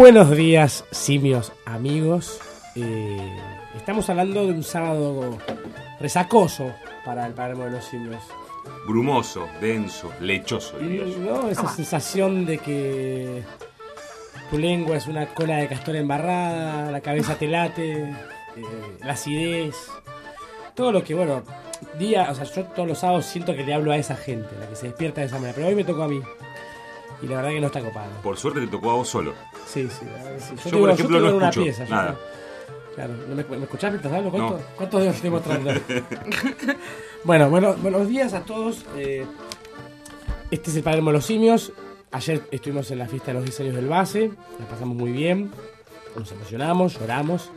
Buenos días, simios amigos. Eh, estamos hablando de un sábado resacoso para el Palermo de los simios. Brumoso, denso, lechoso. diría yo. ¿No? Esa sensación de que tu lengua es una cola de castor embarrada, la cabeza te late, eh, la acidez. Todo lo que, bueno, día, o sea, yo todos los sábados siento que le hablo a esa gente, la que se despierta de esa manera. Pero hoy me tocó a mí. Y la verdad que no está copado. Por suerte te tocó a vos solo. Sí, sí. Yo, tengo- por ejemplo, no una escucho pieza, yo nada. Claro, ¿no me, ¿me escuchás mientras hablo? ¿Cuánto- No. ¿Cuántos dedos estoy mostrando? bueno, bueno, buenos días a todos. eh, este es el Palermo de los Simios. Ayer estuvimos en la fiesta de los 10 años del base. La pasamos muy bien. Nos emocionamos, lloramos.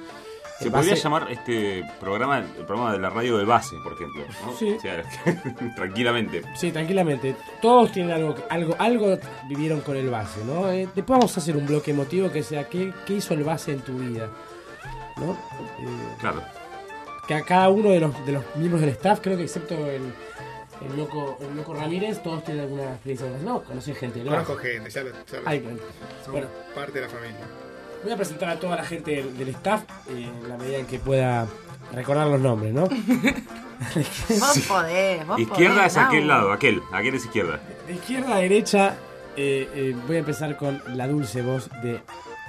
Se podría llamar este programa el programa de la radio de base, por ejemplo. ¿no? Sí. O sea, tranquilamente. Sí, tranquilamente. Todos tienen algo, que- algo, algo vivieron con el base, ¿no? Eh, después vamos a hacer un bloque emotivo que sea ¿qué, qué hizo el base en tu vida? ¿No? Eh, Claro. que a cada uno de los, de los miembros del staff, creo que excepto el, el loco, el loco Ramírez, todos tienen alguna experiencia. con- No, conocí gente. ¿no? Conozco gente, ya lo, ya lo- Ay, bueno. son bueno. parte de la familia. Voy a presentar a toda la gente del, del staff eh, en la medida en que pueda recordar los nombres, ¿no? Vos podés, vos Izquierda podés, es aquel lado, aquel. Aquel es izquierda. De izquierda a derecha, eh, eh, voy a empezar con la dulce voz de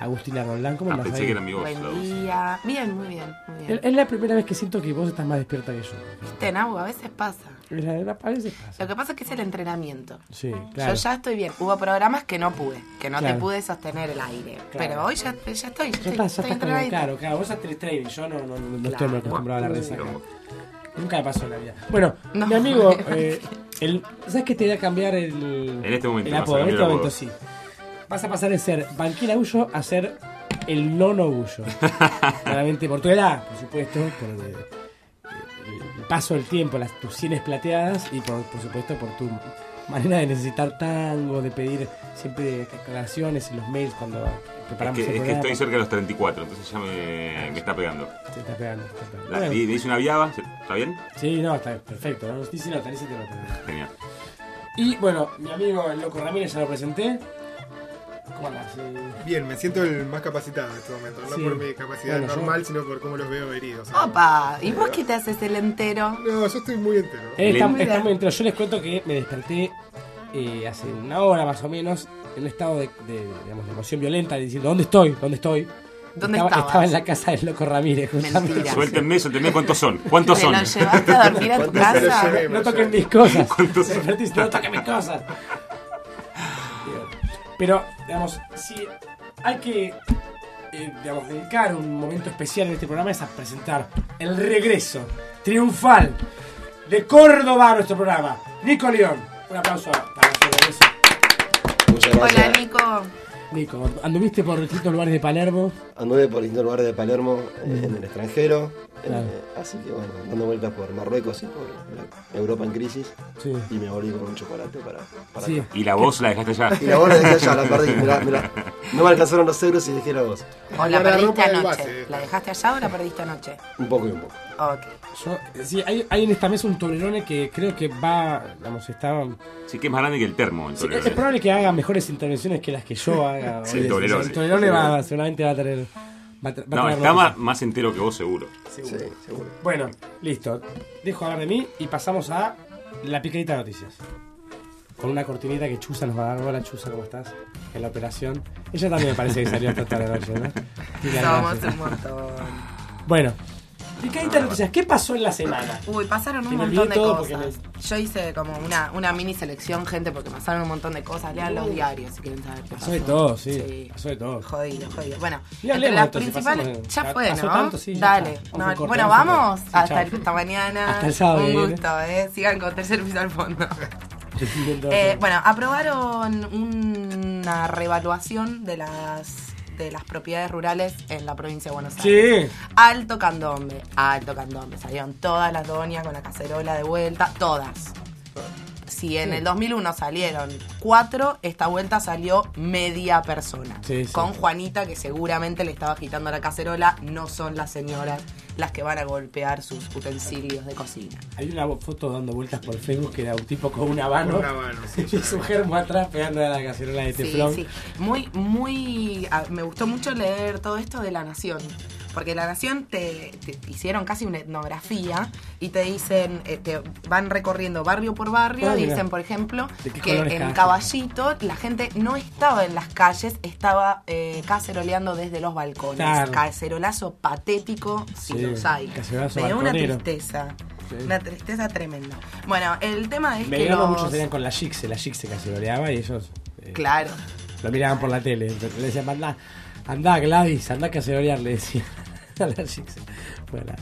Agustina Roldán. ¿Cómo Ah, andás pensé ahí? que era mi voz. la voz. día. Bien, muy bien, muy Es bien. es la primera vez que siento que vos estás más despierta que yo. Viste, Nau, a veces pasa. La- la- A veces pasa. Lo que pasa es que es el entrenamiento. Sí, claro. Yo ya estoy bien. Hubo programas que no pude, que no Claro. te pude sostener el aire. Claro. Pero hoy ya, ya estoy, ya Ya estoy, estás, estoy estás claro, claro, vos haces training, yo no, no, no, no estoy muy acostumbrado a la resaca. Nunca me pasó en la vida. Bueno, No. mi amigo, eh, el, ¿sabes qué te voy a cambiar el, En este momento el vas a apodo? En este momento apodo. sí. Vas a pasar de ser Banquina Gullo a ser el nono Gullo. Claramente por tu edad, por supuesto, por el paso del tiempo, las, tus sienes plateadas y por, por supuesto por tu manera de necesitar tango, de pedir siempre aclaraciones en los mails cuando Es preparamos que, el es que programa. estoy cerca de los 34, entonces ya me, me está pegando. Se está pegando, está pegando. La, Bueno. le, hice una viaba, ¿está bien? Sí, no, está perfecto. ¿no? Sí, sí, no. Genial. Y bueno, mi amigo el Loco Ramírez ya lo presenté. Eh, Bien, me siento el más capacitado en este momento. No Sí. por mi capacidad Bueno, yo- normal, sino por cómo los veo heridos. Opa, ¿y vos qué te haces el entero? No, yo estoy muy entero. eh, está, Mira. está muy entero. Yo les cuento que me desperté eh, hace una hora más o menos en un estado de, de, digamos, de emoción violenta, diciendo ¿dónde estoy? ¿Dónde estoy? ¿Dónde estaba, estabas? estaba en la casa del loco Ramírez, justamente. Mentira. Suéltenme, suéltenme. ¿Cuántos son? ¿Cuántos ¿Te son? lo llevaste a dormir a tu ¿Cuántos se lo casa? llevé? No toquen mis cosas. No toquen mis cosas. Pero, digamos, si hay que eh, digamos, dedicar un momento especial en este programa es a presentar el regreso triunfal de Córdoba a nuestro programa. Nico León. Un aplauso para su regreso. Muchas gracias. Hola, Nico. Nico, anduviste por distintos lugares de Palermo. Anduve por distintos lugares de Palermo, eh, en el extranjero. Eh, así que bueno, dando vueltas por Marruecos y por la Europa en crisis. Sí. Y me volví con un chocolate para, para Sí. acá. Y la voz la dejaste allá. Y la bola dejé allá, la perdí. mirá, mirá. No me alcanzaron los euros y dejé la voz. ¿O la perdiste anoche? ¿La dejaste allá o la perdiste anoche? Un poco y un poco. Ok. Yo, sí, hay, hay en esta mesa un Toblerone que creo que va, digamos, está... Sí, que es más grande que el termo. Sí, entonces. es, es probable que haga mejores intervenciones que las que yo haga. Sí, hoy. el Toblerone. El Toblerone va, seguramente va a tener... Va a tra- va a No, está más, más entero que vos, seguro. Sí, seguro. Bueno, listo. Dejo hablar de mí y pasamos a la picadita de noticias. Con una cortinita que Chusa nos va a dar. Hola Chusa, ¿cómo estás? En la operación. Ella también me parece que salió esta tarde noche, ¿no? Gracia. un montón. Bueno, picadita de noticias. ¿Qué pasó en la semana? Uy, pasaron un montón de cosas. Yo hice como una, una mini selección, gente, porque pasaron un montón de cosas. Lean los diarios si quieren saber qué pasó. Pasó de todo, sí. Pasó de todo. Jodido, jodido. Bueno, entre las entonces, principales. Ya fue, ¿no? tanto, sí, Dale. No, cortar, bueno, vamos. Hasta, Sí, chao. hasta mañana. Hasta el sábado Un gusto, ¿eh? Sigan con tercer piso al fondo. Eh, bueno, aprobaron una revaluación de las de las propiedades rurales en la provincia de Buenos Aires. Sí. Alto candombe, alto candombe. Salieron todas las doñas con la cacerola de vuelta, todas. Si en Sí. el 2001 salieron cuatro, esta vuelta salió media persona. Sí, sí. Con Juanita, que seguramente le estaba agitando la cacerola, no son las señoras las que van a golpear sus utensilios de cocina. Hay una foto dando vueltas por Facebook que era un tipo con un habano. Con un habano, y su germo atrás pegando a la cacerola de teflón. sí. Muy, muy. ah, Me gustó mucho leer todo esto de La Nación. Porque La Nación te, te hicieron casi una etnografía y te dicen, eh, te van recorriendo barrio por barrio. Y mira. dicen, por ejemplo, ¿De qué que en Caballito la gente no estaba en las calles, estaba eh, caceroleando desde los balcones. Claro. Cacerolazo patético, si Sí, los hay. cacerolazo Me dio una tristeza. Sí. Una tristeza tremenda. Bueno, el tema es que. Belgrano Los... muchos salían con la Gixe, la Gixe caceroleaba y ellos eh, Claro. lo miraban por la tele. Le decían, andá, andá Gladys, andá a cacerolear, le decían a la. Bueno,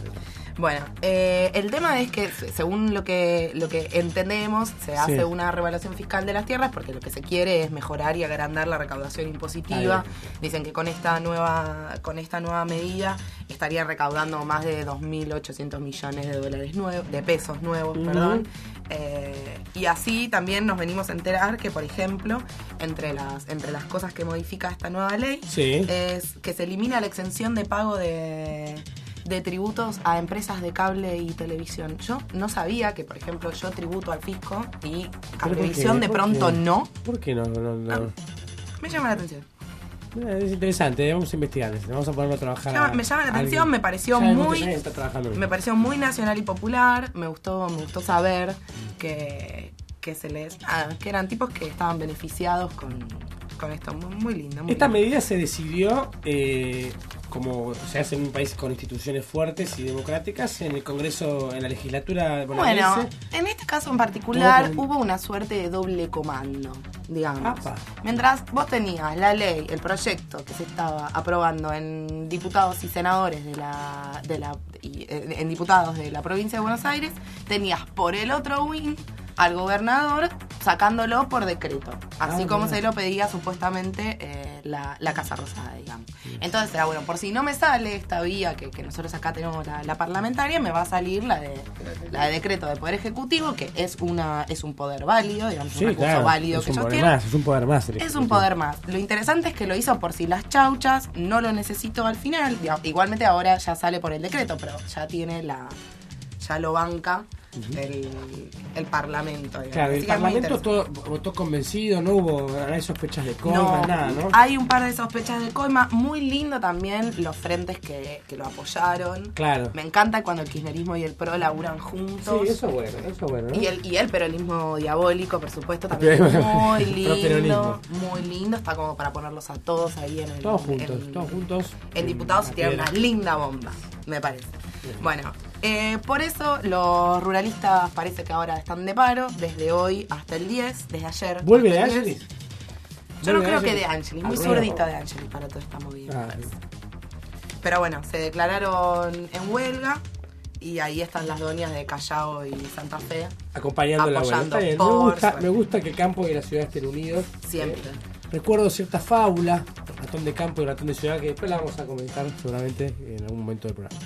Bueno, eh, el tema es que se- según lo que lo que entendemos, se hace una revaluación fiscal de las tierras porque lo que se quiere es mejorar y agrandar la recaudación impositiva. Dicen que con esta nueva con esta nueva medida estaría recaudando más de 2.800 millones de dólares nuevos, de pesos nuevos, perdón. Eh, y así también nos venimos a enterar que, por ejemplo, entre las entre las cosas que modifica esta nueva ley Sí. es que se elimina la exención de pago de, de tributos a empresas de cable y televisión. Yo no sabía que, por ejemplo, yo tributo al fisco y ¿Pero por Cablevisión de ¿Por pronto no. ¿Por qué no? no, no? Me llama la atención. Eh, Es interesante, eh, vamos a investigar. Vamos a ponerlo a trabajar. Llama- me llama la atención, me pareció muy- Me pareció muy nacional y popular. Me gustó, me gustó saber que, que se les. ah, que eran tipos que estaban beneficiados con, con esto. Muy, muy lindo. muy Esta lindo. medida se decidió, eh, como se hace en un país con instituciones fuertes y democráticas, en el Congreso, en la legislatura Bueno, bonaerense. en este caso en particular con- hubo una suerte de doble comando, digamos. Apa. Mientras vos tenías la ley, el proyecto que se estaba aprobando en diputados y senadores de la, de la eh, en diputados de la provincia de Buenos Aires, tenías por el otro wing al gobernador sacándolo por decreto, así Ah, como mira. se lo pedía supuestamente eh, la, la Casa Rosada, digamos. Entonces era bueno, por si no me sale esta vía que, que nosotros acá tenemos la, la parlamentaria, me va a salir la de la de decreto de poder ejecutivo, que es una es un poder válido, digamos, Sí, un recurso claro, válido es que un ellos poder tienen. más, es un poder más. Es un poder más. Lo interesante es que lo hizo por si las chauchas, no lo necesito al final. Digamos, Igualmente ahora ya sale por el decreto, pero ya tiene la. ya lo banca el, el parlamento. digamos. Claro, Así el Parlamento todo, votó convencido, no hubo no hay sospechas de coima, No, nada, ¿no? Hay un par de sospechas de coima. Muy lindo también los frentes que, que lo apoyaron. Claro. Me encanta cuando el kirchnerismo y el PRO laburan juntos. Sí, eso es bueno, eso es bueno, ¿no? Y el, y el peronismo diabólico, por supuesto, también muy lindo. Muy lindo. Está como para ponerlos a todos ahí en el. Todos juntos, en- todos juntos. En diputados se tiran una linda bomba, me parece. Bueno, eh, por eso los ruralistas parece que ahora están de paro desde hoy hasta el 10, desde ayer. ¿Vuelve de hasta el 10. Angelis? Yo no ¿Vuelve creo que de Angelis, muy zurdito de Angelis para toda esta movida. Ah. Pero bueno, se declararon en huelga y ahí están las doñas de Callao y Santa Fe, acompañando la bien, Me gusta, me gusta que el campo y la ciudad estén unidos. siempre. Eh, recuerdo cierta fábula, ratón de campo y ratón de ciudad, que después la vamos a comentar seguramente en algún momento del programa.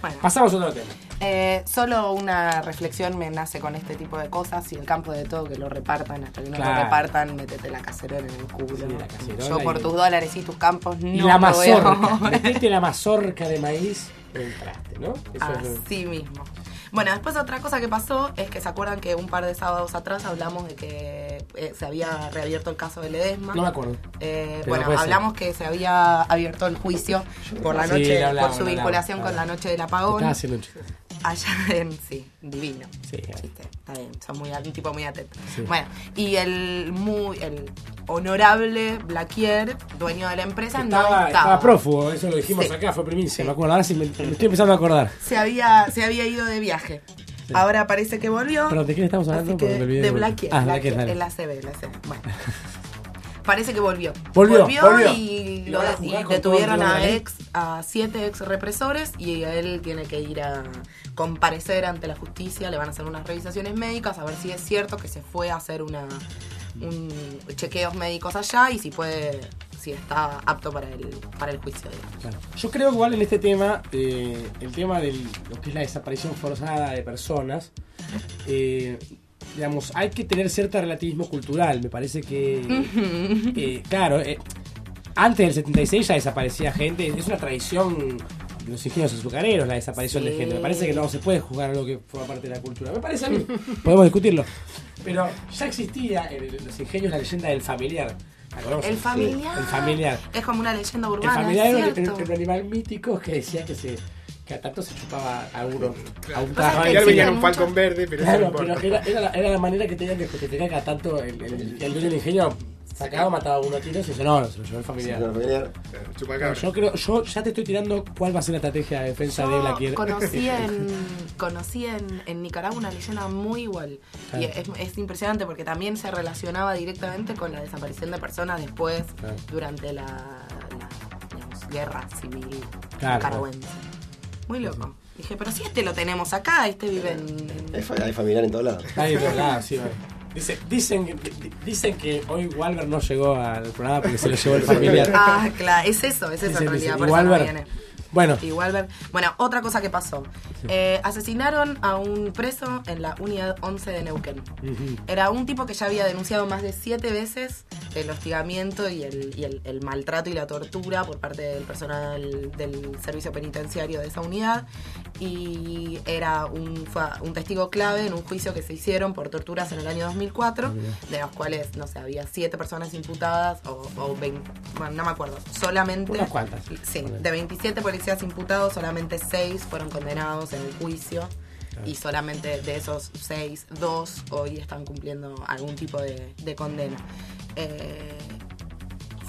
Bueno, Pasamos a otro tema. eh, solo una reflexión me nace con este tipo de cosas. Si el campo de todo que lo repartan, hasta que no Claro. lo repartan, métete la cacerola en el culo. Sí, la Yo por y- tus dólares y tus campos no y la lo veo. mazorca. Metete la mazorca de maíz, entraste, ¿no? Eso es lo- Así mismo. Bueno, después otra cosa que pasó es que se acuerdan que un par de sábados atrás hablamos de que eh, se había reabierto el caso de Ledesma. No me acuerdo. Eh, bueno, ser. hablamos que se había abierto el juicio por la Sí, noche, hablamos, por su vinculación hablamos, con la noche del apagón. Allá en, sí, divino. Sí, eh. Chiste, está bien, son muy, un tipo muy atento. Sí. Bueno, y el muy, el honorable Blaquier, dueño de la empresa, no Estaba, estaba. estaba prófugo, eso lo dijimos Sí. acá, fue primicia, me acuerdo. Ahora sí me, me estoy empezando a acordar. Se había, se había ido de viaje. Ahora parece que volvió. Perdón, ¿de quién estamos hablando? Que olvidé de. Blaquier, Ah, Blaquier, Blaquier, dale. en la CB, la CB. Bueno. Parece que volvió. Volvió, volvió. y, Y lo y detuvieron a la ex a siete ex represores y él tiene que ir a comparecer ante la justicia, le van a hacer unas revisaciones médicas a ver si es cierto que se fue a hacer una un chequeos médicos allá y si puede si está apto para el para el juicio. Claro. Yo creo que igual en este tema, eh, el tema de lo que es la desaparición forzada de personas, eh, digamos, hay que tener cierto relativismo cultural. Me parece que, eh, claro, eh, antes del 76 ya desaparecía gente, es una tradición de los ingenios azucareros la desaparición de gente. Me parece que no se puede juzgar algo que forma parte de la cultura. Me parece a mí, podemos discutirlo. Pero ya existía en los ingenios la leyenda del familiar. El familiar. El familiar. Es como una leyenda El urbana, familiar es era un, era un animal mítico que decía que se que a tanto se chupaba a uno a un que Ayer venía un Falcon muchas- verde, pero eso no Claro, pero importa. era, era, la, era la manera que tenían de justificar que a tanto el, el, el dueño del ingenio sacaba, mataba a uno a tiros y dice, no, no, se lo llevó el familiar. Familiar. Chupacabra. Yo creo, yo ya te estoy tirando cuál va a ser la estrategia de defensa de Blaquier. conocí en, conocí en, en Nicaragua una leyenda muy igual. Y Claro. es, es impresionante porque también se relacionaba directamente con la desaparición de personas después, Claro. durante la, la, digamos, guerra civil Claro, nicaragüense. Muy loco. Dije, pero si este lo tenemos acá, este vive en... en- Hay, fa- hay familiar en todos lados. Ahí, pero nada, sí, vale. Dice, dicen, di- dicen que hoy Walver no llegó al programa porque se lo llevó el familiar. Ah, claro, es eso, es eso en realidad. por eso no Walver- viene. Bueno, Walber. Bueno, otra cosa que pasó. Eh, asesinaron a un preso en la unidad 11 de Neuquén. Era un tipo que ya había denunciado más de siete veces el hostigamiento y el, y el- el maltrato y la tortura por parte del personal del servicio penitenciario de esa unidad. Y era un, fue un testigo clave en un juicio que se hicieron por torturas en el año 2004, de los cuales, no sé, había siete personas imputadas o, o 20, bueno, no me acuerdo, solamente... Unas cuantas. Sí, de 27 policías imputados, solamente 6 fueron condenados en el juicio. Y solamente de esos 6, 2 hoy están cumpliendo algún tipo de, de condena. Eh,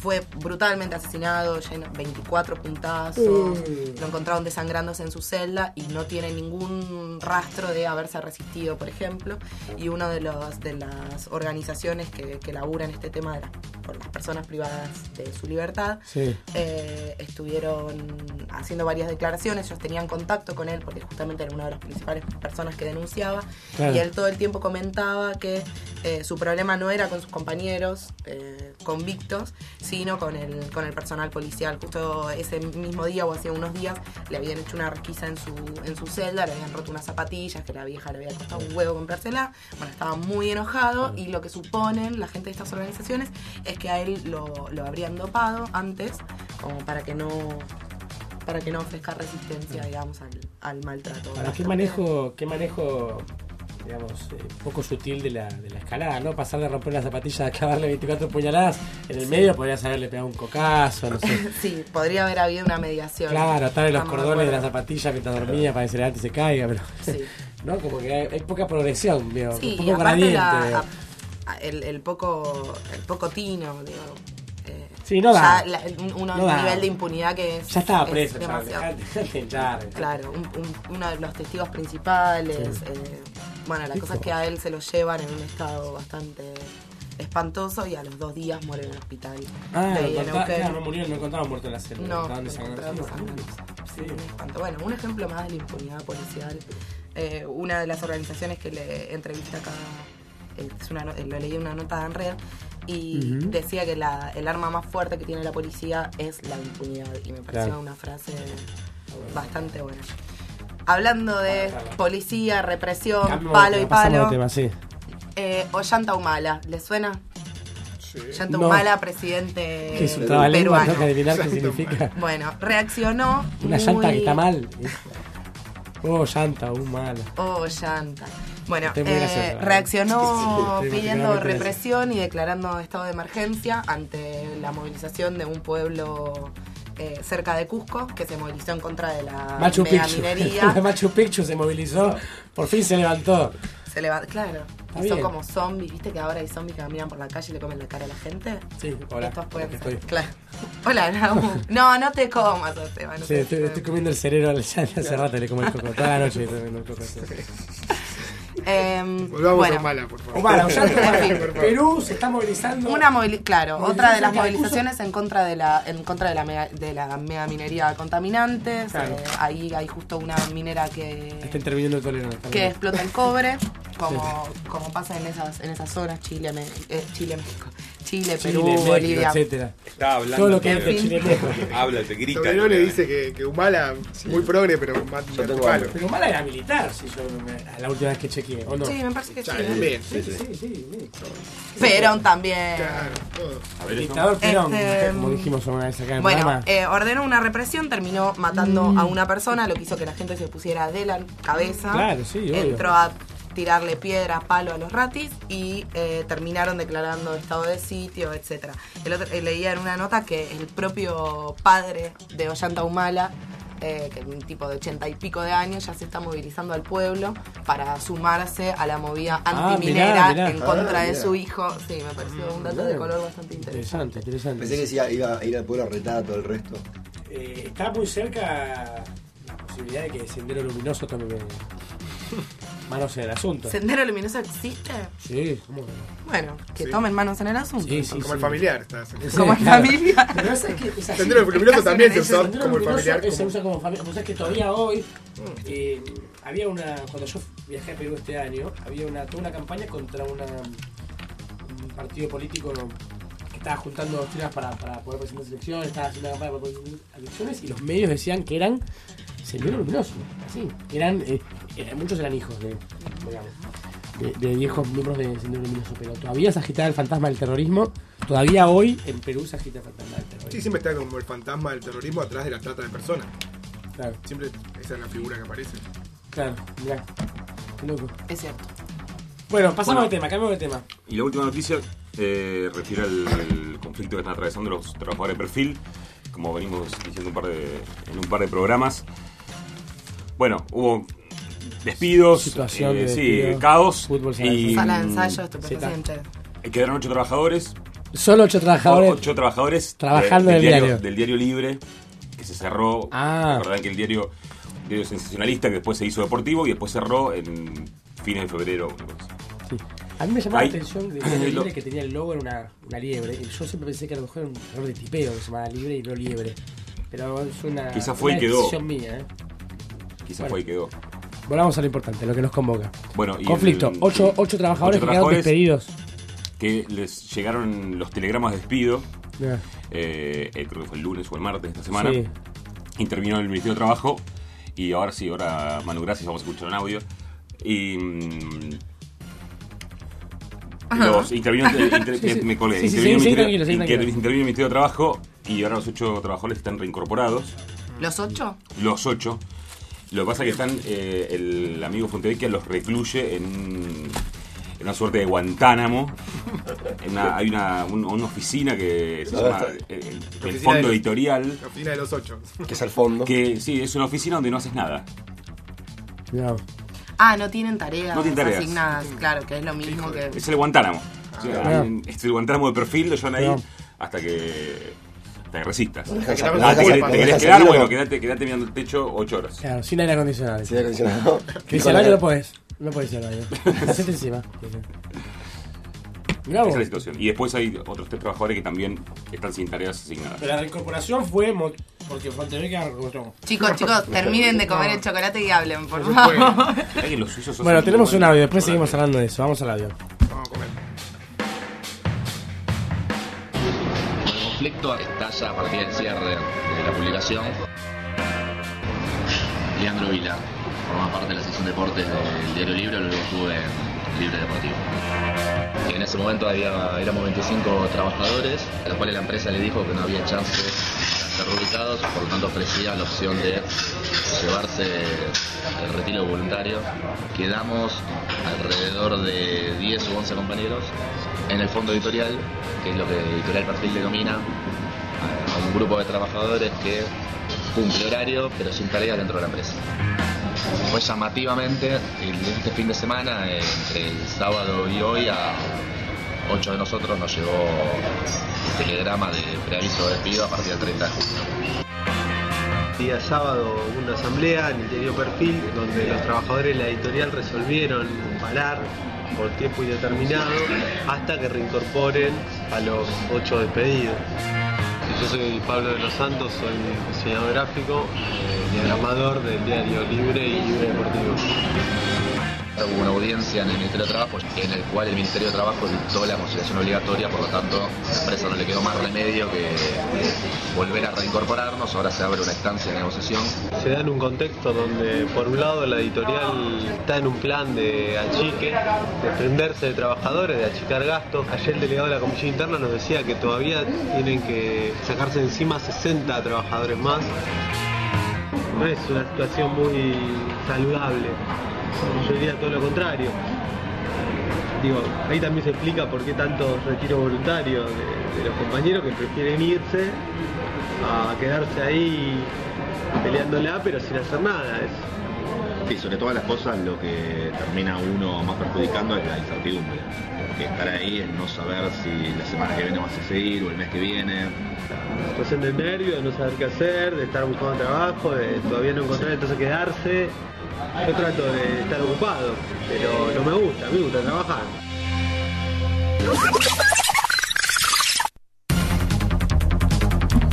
fue brutalmente asesinado, lleno, 24 puntazos, lo encontraron desangrándose en su celda y no tiene ningún rastro de haberse resistido, por ejemplo. Y una de, los, de las organizaciones que, que laburan este tema de las, por las personas privadas de su libertad sí. eh, estuvieron haciendo varias declaraciones, ellos tenían contacto con él porque justamente era una de las principales personas que denunciaba Claro. y él todo el tiempo comentaba que eh, su problema no era con sus compañeros eh, convictos, con el, con el personal policial. Justo ese mismo día o hacía unos días le habían hecho una requisa en su, en su celda, le habían roto unas zapatillas que la vieja le había costado un huevo comprársela. Bueno, estaba muy enojado y lo que suponen la gente de estas organizaciones es que a él lo, lo habrían dopado antes como para que no para que no ofrezca resistencia digamos al, al maltrato Ahora, ¿qué manejo, qué manejo digamos, eh, poco sutil de la, de la escalada, ¿no? Pasar de romper la zapatilla a clavarle 24 puñaladas, en el medio podrías haberle pegado un cocazo, no sé. Sí, podría haber habido una mediación. Claro, atarle los cordones de la zapatilla mientras dormía para que se levante y se caiga, pero. Sí. ¿No? Como que hay, hay poca progresión, digo, Sí, un poco gradiente. la- digo. a- a- el, el poco el poco tino, digo. eh, Sí, no da. ya la- un, un No da. nivel de impunidad que es, Ya estaba es preso, demasiado. dejate hinchar. Claro, un- un- uno de los testigos principales. eh, bueno, la cosa es que a él se lo llevan en un estado bastante espantoso y a los dos días muere en el hospital. Ah, de contaba- Neuquén. claro, no murió, no encontraban muerto en la celda. No, estaban no desangrados. Sí, un. Bueno, un ejemplo más de la impunidad policial. Eh, una de las organizaciones que le entrevista acá, eh, es una, no- lo leí en una nota de Anred, y Ujú. decía que la, el arma más fuerte que tiene la policía es la impunidad. Y me pareció Claro. una frase bastante buena. Hablando de policía, represión, palo y palo, tema, sí. eh, Ollanta Humala, ¿le suena? Sí. Ollanta No. Humala, presidente Que es un peruano. tengo que adivinar qué significa. Bueno, reaccionó. Una llanta muy- que está mal. Oh, llanta, un mala. Oh, llanta. Bueno, eh, gracioso, reaccionó Sí, sí, pidiendo represión y declarando estado de emergencia ante la movilización de un pueblo eh, cerca de Cusco que se movilizó en contra de la Machu Picchu. Machu Picchu se movilizó, por fin se levantó. se levanta, claro. Y son como zombies, ¿viste que ahora hay zombies que caminan por la calle y le comen la cara a la gente? Sí, hola. Estos pueden aquí ser. estoy. Claro. Hola. No, no te comas, Esteban. no Sí, te- estoy, estoy comiendo el cerebro al hace rato le como el coco. Toda la noche estoy comiendo el coco. Em, Volvamos bueno, a Mala, por favor. Humala, Ollanta, Humala. En fin. Perú se está movilizando. Una claro, otra de las movilizaciones en contra de la en contra de la mega, de la mega minería contaminantes. Claro. Eh, ahí hay justo una minera que Está interviniendo el Toledo. está que bien. explota el cobre, como, como pasa en esas en esas zonas Chile, Me- eh, Chile, México, Chile, Chile, Perú, México, Bolivia. etcétera. Está hablando. Todo lo que En es de fin. Chile México. Habla, te grita. Le dice que, que Humala, muy progre, pero más Yo tengo palo. hambre. Pero Humala era militar, si yo me- a la última vez que chequeé, ¿o no? Sí, me parece que sí. bien. sí, sí, sí, sí. Perón también. Claro, todo. A ver. Dictador Perón, Este, como dijimos una vez acá en el Bueno, eh, ordenó una represión, terminó matando a una persona, lo que hizo que la gente se pusiera de la cabeza. Claro, sí, obvio. Entró a tirarle piedra, palo a los ratis y eh, terminaron declarando estado de sitio, etcétera. El otro- eh, leía en una nota que el propio padre de Ollanta Humala, eh, que es un tipo de ochenta y pico de años, ya se está movilizando al pueblo para sumarse a la movida Ah, antiminera mirá, mirá. en contra Ah, de su hijo. Sí, me pareció un dato de color bastante interesante. Interesante, interesante. Pensé que decía, iba a ir al pueblo a retar a todo el resto. Eh, está muy cerca la posibilidad de que Sendero Luminoso tome manos en el asunto. ¿Sendero Luminoso existe? Sí, ¿cómo que no? Bueno, que Sí. tomen manos en el asunto. Sí, sí, Como sí. el familiar. Como en claro. familia. Pero. Es así. Sendero Luminoso también se usó Sendero como el Luminoso familiar. Se como- usa como familiar. Vos sabés que todavía hoy eh, había una. Cuando yo viajé a Perú este año, había una, toda una campaña contra una, un partido político que estaba juntando firmas para, para poder presentar elecciones, estaba haciendo una campaña para poder presentar elecciones y los medios decían que eran Sendero Luminoso. Así. Eran, eh, eran- muchos eran hijos de, digamos, de, de viejos miembros de Sendero Luminoso, pero todavía se agitaba el fantasma del terrorismo. Todavía hoy en Perú se agita el fantasma del terrorismo. Sí, siempre está como el fantasma del terrorismo atrás de la trata de personas. Claro. Siempre esa es la figura que aparece. Claro, mirá. Qué loco. Es cierto. Bueno, pasamos Bueno. de tema, cambiamos de tema. Y la última noticia eh, refiere al, al conflicto que están atravesando los trabajadores de perfil, como venimos diciendo un par de, en un par de programas. Bueno, hubo despidos, Situación eh, de sí, despido, caos fútbol, sala de y Sala de mm, ensayo, estupefaciente. quedaron ocho trabajadores, Solo ocho trabajadores. ocho trabajadores Trabajando de- en el diario. del diario Libre que se cerró. Ah. Recuerdan que el diario, diario sensacionalista que después se hizo deportivo y después cerró en fines de febrero. Sí. A mí me Ahí- la atención de Lo- que libre que tenía el logo era una, una liebre. Y yo siempre pensé que a lo mejor era un error de tipeo que se llamaba libre y no liebre. Pero es una. Quizá fue y quedó. decisión mía, ¿eh? Quizás Bueno. fue y quedó. Volvamos a lo importante, lo que nos convoca. Bueno, y Conflicto. el- ocho, ocho trabajadores ocho que quedaron despedidos. que les llegaron los telegramas de despido, eh, eh, creo que fue el lunes o el martes de esta semana. Sí. Intervino el Ministerio de Trabajo y ahora sí, ahora Manu, gracias, vamos a escuchar un audio. Y. mm, los intervino, me colgué. Intervino el Ministerio de Trabajo y ahora los ocho trabajadores están reincorporados. ¿Los ocho? Los ocho. Lo que pasa es que están, eh, el amigo Fontevecchia los recluye en, un- en una suerte de Guantánamo. En una- hay una, un- una oficina que se llama eh, el, el oficina Fondo de- Editorial. La oficina de los ocho. Que es al fondo. Que sí, es una oficina donde no haces nada. Ah, no tienen tareas, No tienen tareas. asignadas, claro, que es lo mismo que... Es el Guantánamo. O sea, Ah. hay- es el Guantánamo de perfil, lo llevan ahí Ah. hasta que, hasta que resistas. No te, querés- te quedar, ¿no? bueno, quedate, quedate mirando el techo 8 horas. Claro, sin aire acondicionado. Sí, acondicionado. Que con al baño no podés. No podés ir al baño. Hacete encima. Mirá Esa es la situación. Y después hay otros tres trabajadores que también están sin tareas asignadas. Pero la reincorporación fue porque Fontevecchia recortó. Chicos, chicos, terminen de comer el chocolate y hablen, por favor. Bueno, tenemos un audio, después seguimos hablando de eso. Vamos al audio. Vamos a comer. Conflicto estalla a partir del cierre de la publicación. Leandro Vila forma parte de la sección deportes del Diario Libre, luego estuve en Libre Deportivo. Y en ese momento había, éramos 25 trabajadores, a los cuales la empresa le dijo que no había chance para ser reubicados, por lo tanto ofrecía la opción de llevarse el retiro voluntario. Quedamos alrededor de 10 u 11 compañeros en el fondo editorial, que es lo que Editorial Perfil denomina a a un grupo de trabajadores que cumple horario pero sin tareas dentro de la empresa. Fue llamativamente el- este fin de semana, eh, entre el sábado y hoy, a ocho de nosotros nos llegó un telegrama de preaviso de despido a partir del 30 de junio. Día sábado una asamblea en el diario Perfil donde los trabajadores de la editorial resolvieron parar por tiempo indeterminado hasta que reincorporen a los ocho despedidos. Yo soy Pablo de los Santos, soy diseñador gráfico, eh, diagramador del diario Libre y Libre Deportivo. Hubo una audiencia en el Ministerio de Trabajo en el cual el Ministerio de Trabajo dictó la conciliación obligatoria, por lo tanto a la empresa no le quedó más remedio que volver a reincorporarnos, ahora se abre una instancia de negociación Se da en un contexto donde por un lado la editorial está en un plan de achique, desprenderse de trabajadores, de achicar gastos. Ayer el delegado de la Comisión Interna nos decía que todavía tienen que sacarse de encima 60 trabajadores más. No es una situación muy saludable, yo diría todo lo contrario. Digo, ahí también se explica por qué tanto retiro voluntario de, los compañeros que prefieren irse a quedarse ahí peleándola pero sin hacer nada. Sí, sobre todas las cosas lo que termina uno más perjudicando es la incertidumbre. Porque estar ahí es no saber si la semana que viene vas a seguir o el mes que viene. situación de nervio, de no saber qué hacer, de estar buscando trabajo, de todavía no encontrar, entonces quedarse. Yo trato de estar ocupado, pero no me gusta, a mí me gusta trabajar.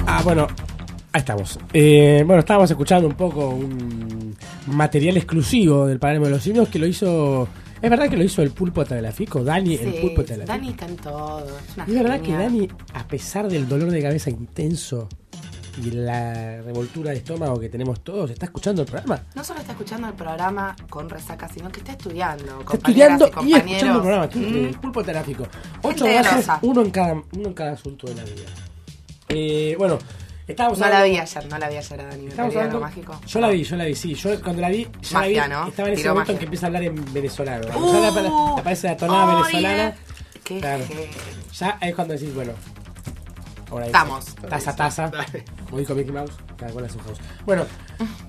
Ah, bueno, ahí estamos. Eh, bueno, estábamos escuchando un poco un material exclusivo del Palermo de los Simios que lo hizo. Es verdad que lo hizo el pulpo Tagliafico, Dani, el Sí, pulpo Tagliafico. Dani está en todo. Es, Y es verdad que. Dani, a pesar del dolor de cabeza intenso y la revoltura de estómago que tenemos todos, está escuchando el programa. No solo está escuchando el programa con resaca, sino que está estudiando. Está estudiando y, compañeras escuchando el programa. Mm. El pulpo teráfico. Ocho grosa. uno en cada, uno en cada asunto de la vida. Eh, bueno, estábamos No la vi ayer, no la vi ayer a Dani. ¿Me Estamos perdí algo hablando- mágico? Yo la vi, yo la vi, sí. Yo cuando la vi, ya Magia, la vi, ¿no? estaba en ese momento en que empieza a hablar en venezolano. Uh, ya apare- le aparece la tonada venezolana, Qué Claro. ya es cuando decís, bueno. Ahora ahí Estamos. Taza taza. Como dijo Mickey Mouse, cada cual a su house. Bueno,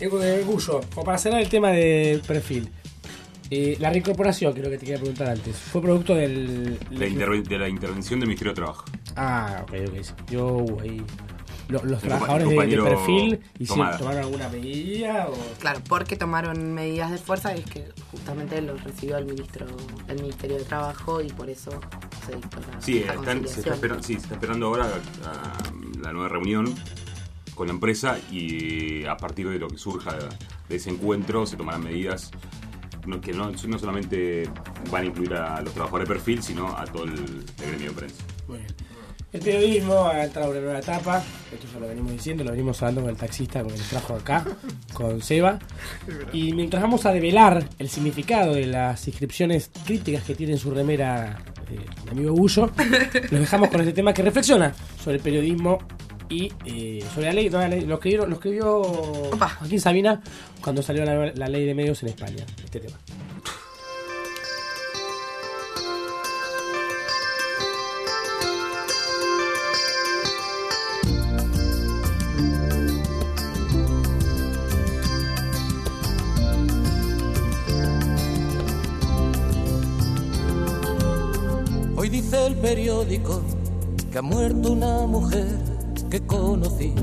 eh, eh, Gullo, como para cerrar el tema del perfil. eh, la reincorporación, que es lo que te quería preguntar antes, fue producto del. La de la intervención del Ministerio de Trabajo. Ah, ok, ok. Yo, uh, ahí. Lo- los trabajadores de, de perfil hicieron, Tomada. tomaron alguna medida o. Claro, porque tomaron medidas de fuerza y es que justamente los recibió el ministro, el Ministerio de Trabajo y por eso se dictó la, Sí, la están- se, está esperando, sí, se está esperando ahora a- la nueva reunión con la empresa y a partir de lo que surja de ese encuentro se tomarán medidas no- que no, no solamente van a incluir a los trabajadores de perfil, sino a todo el, el gremio de prensa. Muy bien. El periodismo ha entrado en una nueva etapa, esto ya lo venimos diciendo, lo venimos hablando con el taxista que nos trajo acá, con Seba. Y mientras vamos a develar el significado de las inscripciones críticas que tiene en su remera eh, mi amigo Bullo, los dejamos con este tema que reflexiona sobre el periodismo Y eh, sobre la ley, toda la ley- lo escribió, lo escribió Joaquín Sabina cuando salió la, la ley de medios en España, este tema. Periódico que ha muerto una mujer que conocí,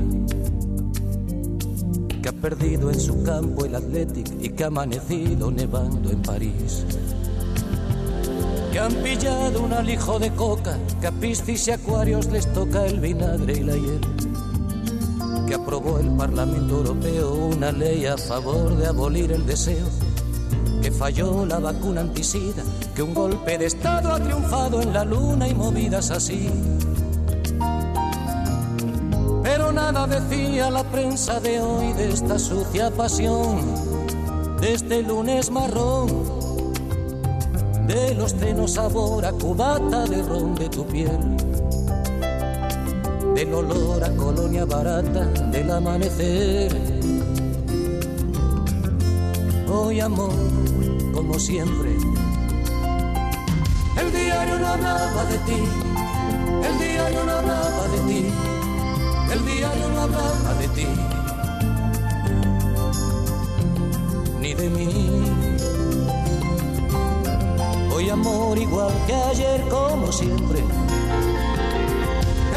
que ha perdido en su campo el Athletic y que ha amanecido nevando en París. Que han pillado un alijo de coca, que a piscis y acuarios les toca el vinagre y la hiel. Que aprobó el Parlamento Europeo una ley a favor de abolir el deseo que falló la vacuna antisida, que un golpe de Estado ha triunfado en la luna y movidas así. Pero nada decía la prensa de hoy de esta sucia pasión, de este lunes marrón, de los tenos sabor a cubata de ron de tu piel, del olor a colonia barata del amanecer. Hoy amor, como siempre. El diario no hablaba de ti, el diario no hablaba de ti, el diario no hablaba de ti, ni de mí. Hoy amor igual que ayer, como siempre.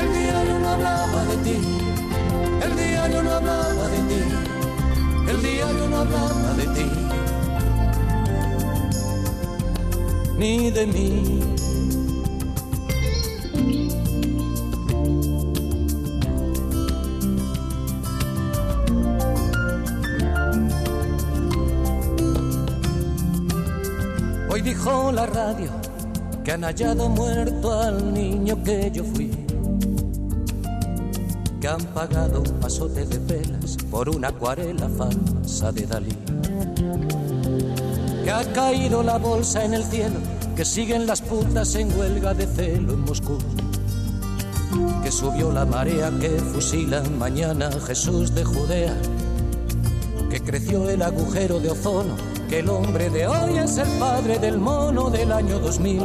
El diario no hablaba de ti, el diario no hablaba de ti, el diario no hablaba de ti. Ni de mí. Hoy dijo la radio que han hallado muerto al niño que yo fui. Que han pagado un pasote de velas por una acuarela falsa de Dalí que ha caído la bolsa en el cielo, que siguen las putas en huelga de celo en Moscú, que subió la marea que fusilan mañana Jesús de Judea, que creció el agujero de ozono, que el hombre de hoy es el padre del mono del año 2000.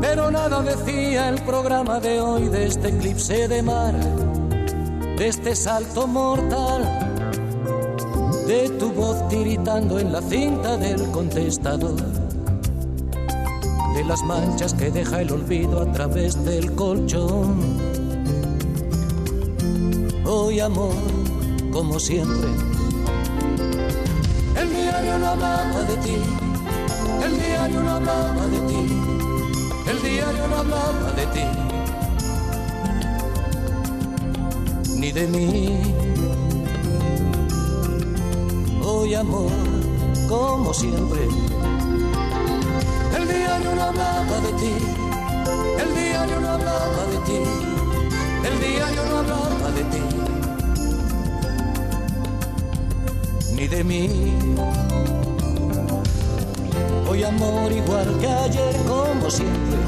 Pero nada decía el programa de hoy de este eclipse de mar, de este salto mortal de tu voz tiritando en la cinta del contestador, de las manchas que deja el olvido a través del colchón. Hoy amor, como siempre, el diario no hablaba de ti, el diario no hablaba de ti, el diario no hablaba de ti, ni de mí hoy amor, como siempre. El diario no hablaba de ti, el diario no hablaba de ti, el diario no hablaba de ti, ni de mí. Hoy amor igual que ayer, como siempre.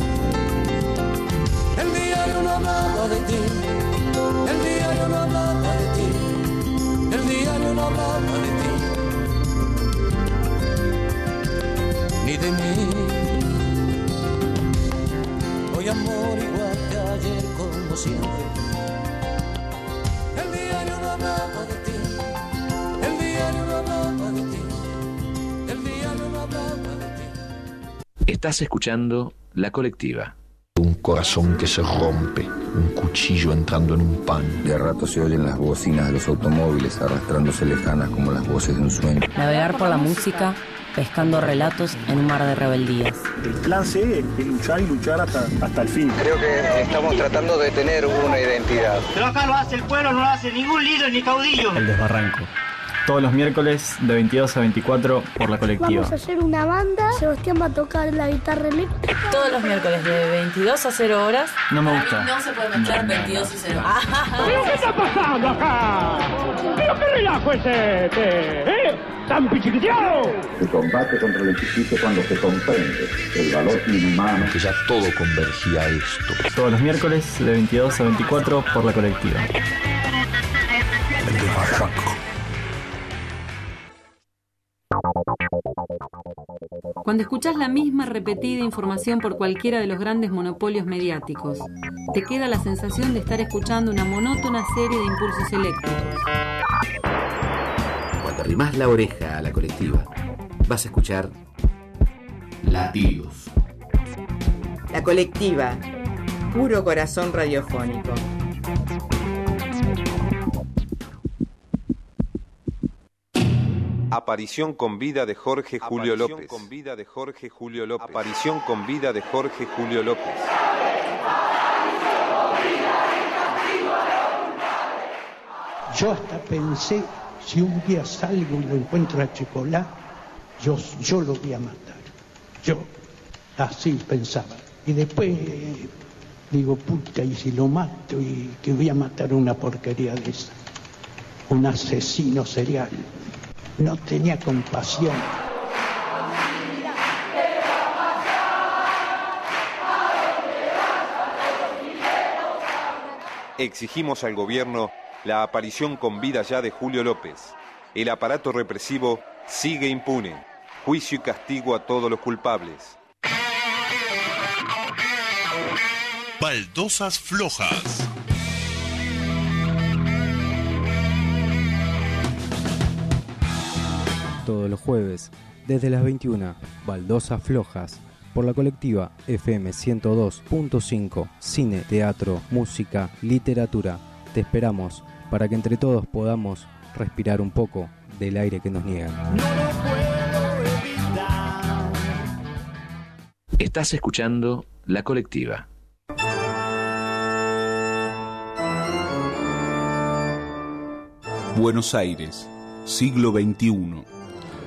El diario no hablaba de ti, el diario no hablaba de ti, el diario no hablaba de ti. De mí. Hoy amor igual que ayer como siempre. El diario no hablaba de ti, el diario no hablaba de ti, el diario no hablaba de ti. Estás escuchando La Colectiva. Un corazón que se rompe, un cuchillo entrando en un pan. De rato se oyen las bocinas de los automóviles arrastrándose lejanas como las voces de un sueño. Navegar por la música, pescando relatos en un mar de rebeldías. El plan C es luchar y luchar hasta, hasta el fin. Creo que estamos tratando de tener una identidad. Pero acá lo hace el pueblo, no lo hace ningún líder ni caudillo. El desbarranco. Todos los miércoles de 22 a 24 por la colectiva. Vamos a hacer una banda. Sebastián va a tocar la guitarra eléctrica. Todos los miércoles de 22 a 0 horas. No me gusta. No se puede mezclar 22 y 0. ¿Pero qué está pasando acá? ¿Pero qué relajo es este? ¿Eh? ¡Tan pichiquiteado! El combate contra el chiquito cuando se comprende el valor inhumano. Que ya todo convergía a esto. Todos los miércoles de 22 a 24 por la colectiva. Cuando escuchás la misma repetida información por cualquiera de los grandes monopolios mediáticos, te queda la sensación de estar escuchando una monótona serie de impulsos eléctricos. Cuando arrimás la oreja a la colectiva, vas a escuchar latidos. La colectiva, puro corazón radiofónico. Aparición con vida de Jorge Julio Aparición López. con vida de Jorge Julio López. Aparición con vida de Jorge Julio López. Yo hasta pensé, si un día salgo y lo encuentro a Checolá, yo, yo lo voy a matar. Yo así pensaba. Y después eh, digo, puta, y si lo mato y que voy a matar una porquería de esa. Un asesino serial. No tenía compasión. Exigimos al gobierno la aparición con vida ya de Julio López. El aparato represivo sigue impune. Juicio y castigo a todos los culpables. Baldosas flojas. Todos los jueves, desde las 21, Baldosas Flojas, por la colectiva FM 102.5, cine, teatro, música, literatura. Te esperamos para que entre todos podamos respirar un poco del aire que nos niegan. Estás escuchando La Colectiva. Buenos Aires, siglo XXI.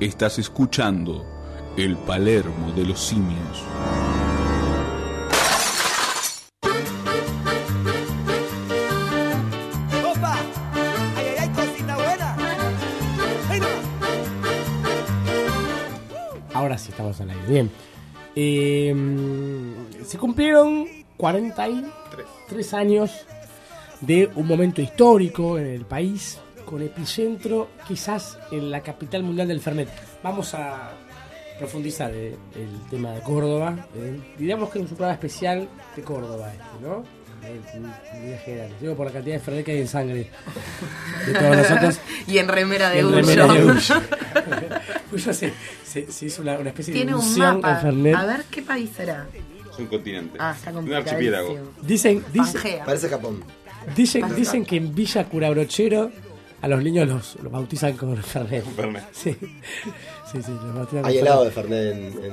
Estás escuchando el Palermo de los simios. ¡Opa! ¡Ay, ay, ay, cosita buena! ¡Ay, no! Ahora sí estamos al aire. Bien. Eh, se cumplieron 43 años de un momento histórico en el país, con epicentro quizás en la capital mundial del Fernet. Vamos a profundizar eh, el tema de Córdoba. eh, diríamos que es un programa especial de Córdoba, este, ¿no? Generales. Digo por la cantidad de Fernet que hay en sangre de todos nosotros. Y en remera de Y en Ullo. remera de Ullo. Ullo se, se- se hizo una, una especie Tiene de un ilusión mapa. al Fernet. A ver qué país será. Es un continente. Ah, está un archipiélago. Dicen, dicen. Parece Japón. dicen, dicen que en Villa Curabrochero a los niños los, los bautizan con Fernet. Fernet. Sí, sí, sí, los bautizan Hay con helado de Fernet. En, en,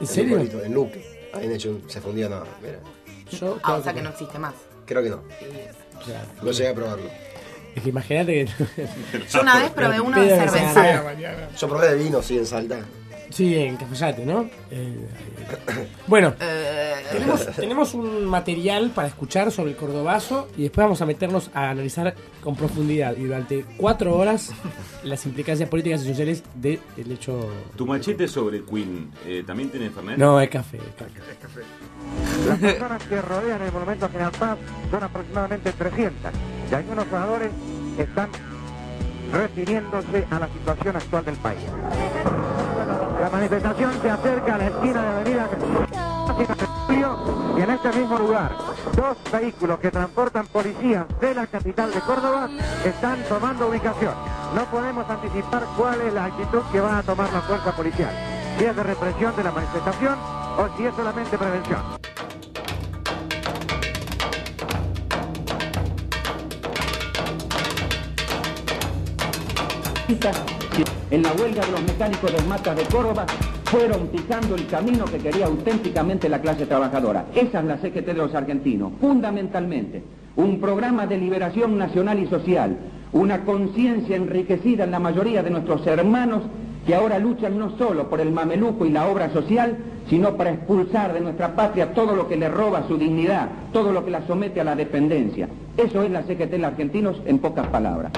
¿En serio? en Luque. Ahí de hecho se fundía, no, mira. Yo Ah, o sea que no existe más. Creo que no. Claro. No llegué a probarlo. Es que imagínate que. Yo una vez probé uno de cerveza. Yo probé de vino, sí, en Salta. Sí, en Cafayate, ¿no? Eh, bueno, Eh, tenemos, tenemos un material para escuchar sobre el cordobazo y después vamos a meternos a analizar con profundidad y durante cuatro horas las implicancias políticas y sociales del hecho. Tu machete sobre Queen, eh, ¿también tiene Fernet? No, es café. es café. Las personas que rodean el Monumento a General Paz son aproximadamente 300 y algunos oradores están refiriéndose a la situación actual del país. La manifestación se acerca a la esquina de Avenida y en este mismo lugar dos vehículos que transportan policías de la capital de Córdoba están tomando ubicación. No podemos anticipar cuál es la actitud que va a tomar la fuerza policial. Si es de represión de la manifestación o si es solamente prevención. En la huelga de los mecánicos de matas de Córdoba fueron pisando el camino que quería auténticamente la clase trabajadora. Esa es la CGT de los argentinos, fundamentalmente. Un programa de liberación nacional y social, una conciencia enriquecida en la mayoría de nuestros hermanos que ahora luchan no solo por el mameluco y la obra social, sino para expulsar de nuestra patria todo lo que le roba su dignidad, todo lo que la somete a la dependencia. Eso es la CGT de los argentinos en pocas palabras.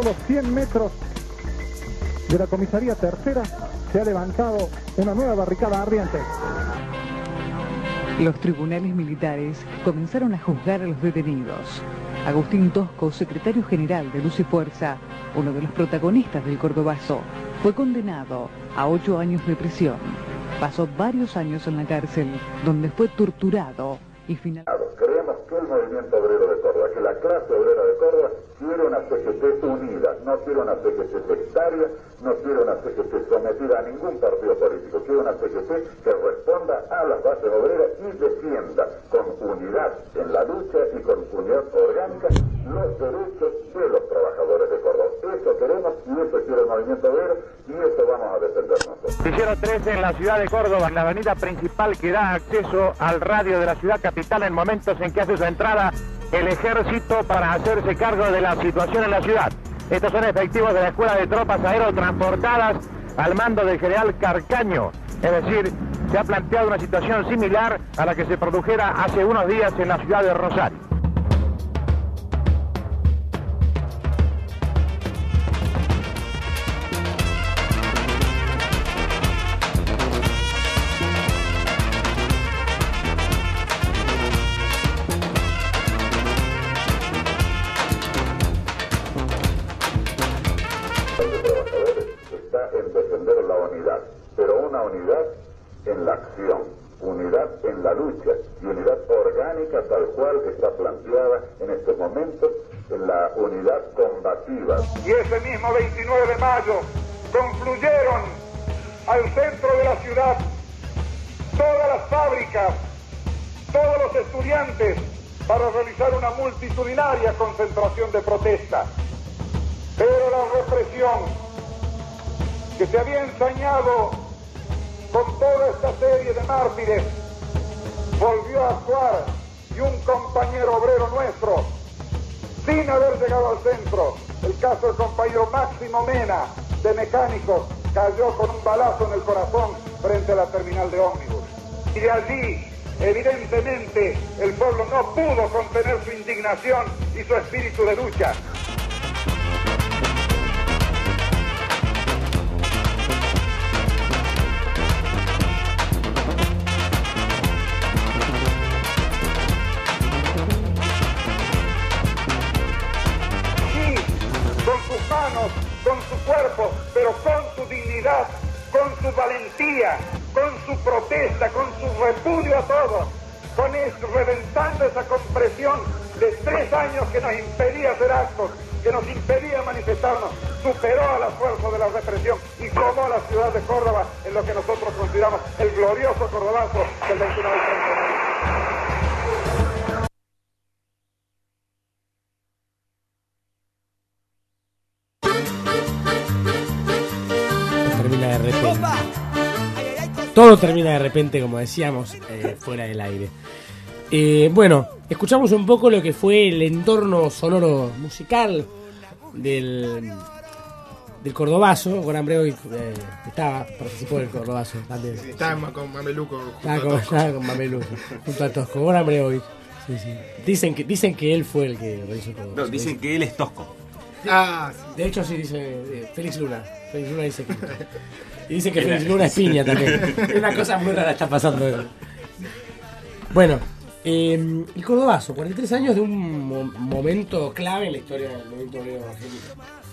Solo 100 metros de la comisaría tercera se ha levantado una nueva barricada ardiente. Los tribunales militares comenzaron a juzgar a los detenidos. Agustín Tosco, secretario general de Luz y Fuerza, uno de los protagonistas del Cordobazo, fue condenado a ocho años de prisión. Pasó varios años en la cárcel, donde fue torturado y finalmente... Creemos que el movimiento obrero de Córdoba, que la clase obrera de Córdoba quiere una CGT unida, no quiere una CGT sectaria, no quiere una CGT sometida a ningún partido político, quiere una CGT que responda a las bases obreras y defienda con unidad en la lucha y con unidad orgánica los derechos de los trabajadores de Córdoba. Eso queremos y eso quiere el movimiento obrero y eso vamos a defender nosotros. Noticiero 13 en la ciudad de Córdoba, en la avenida principal que da acceso al radio de la ciudad capital en momentos en que hace su entrada el ejército para hacerse cargo de la situación en la ciudad. Estos son efectivos de la Escuela de Tropas Aerotransportadas al mando del general Carcaño. Es decir, se ha planteado una situación similar a la que se produjera hace unos días en la ciudad de Rosario. Con toda esta serie de mártires volvió a actuar y un compañero obrero nuestro, sin haber llegado al centro, el caso del compañero Máximo Mena, de mecánicos, cayó con un balazo en el corazón frente a la terminal de ómnibus. Y de allí, evidentemente, el pueblo no pudo contener su indignación y su espíritu de lucha. Repudio a todo, con reventando esa compresión de tres años que nos impedía hacer actos, que nos impedía manifestarnos, superó a la fuerza de la represión y tomó la ciudad de Córdoba en lo que nosotros consideramos el glorioso cordobazo del 29 de Todo termina de repente, como decíamos, eh, fuera del aire. Eh, bueno, escuchamos un poco lo que fue el entorno sonoro musical del, del Cordobazo. Goran Bregovic eh, estaba, participó del Cordobazo también. Estaba con Mameluco. Estaba junto con, a Tosco. estaba con Mameluco, junto a Tosco. Sí, sí. Dicen, que, dicen que él fue el que realizó todo. No, dicen que él es tosco. Ah, De hecho, sí dice eh, Félix Luna. Félix Luna dice que. Y dice que Félix Luna es piña también. Una cosa muy rara está pasando. Bueno, Eh, el Cordobazo, 43 años de un mo- momento clave en la historia del movimiento obrero argentino.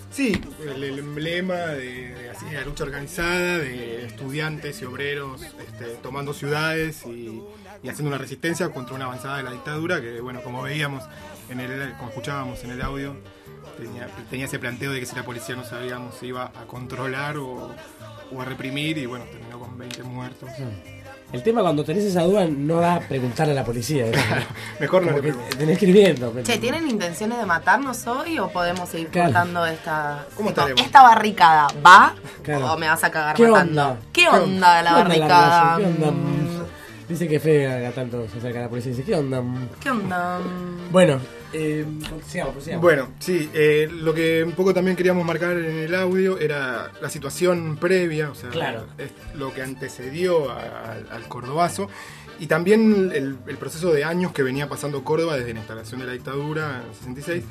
Sí, el, el emblema de, de así, de la lucha organizada, de estudiantes y obreros este, tomando ciudades y, y haciendo una resistencia contra una avanzada de la dictadura que, bueno, como veíamos, en el, como escuchábamos en el audio, tenía, tenía ese planteo de que si la policía no sabíamos si iba a controlar o, o a reprimir y, bueno, terminó con 20 muertos. El tema cuando tenés esa duda no da a preguntarle a la policía. ¿eh? Mejor no le preguntes. Tenés que ir viendo. Che, ¿tienen intenciones de matarnos hoy o podemos seguir Claro. contando esta, ¿Cómo tipo, estaremos? esta barricada? ¿Va? Claro. ¿O me vas a cagar ¿Qué matando? onda? ¿Qué onda la ¿Qué onda barricada? relación? ¿Qué onda? Dice que Fede acá tanto se acerca a la policía y dice, ¿qué onda? ¿Qué onda? Bueno, eh, sigamos, prosigamos. Bueno, sí, eh, lo que un poco también queríamos marcar en el audio era la situación previa, o sea, Claro. es lo que antecedió a- al- al Cordobazo y también el, el proceso de años que venía pasando Córdoba desde la instalación de la dictadura en el 66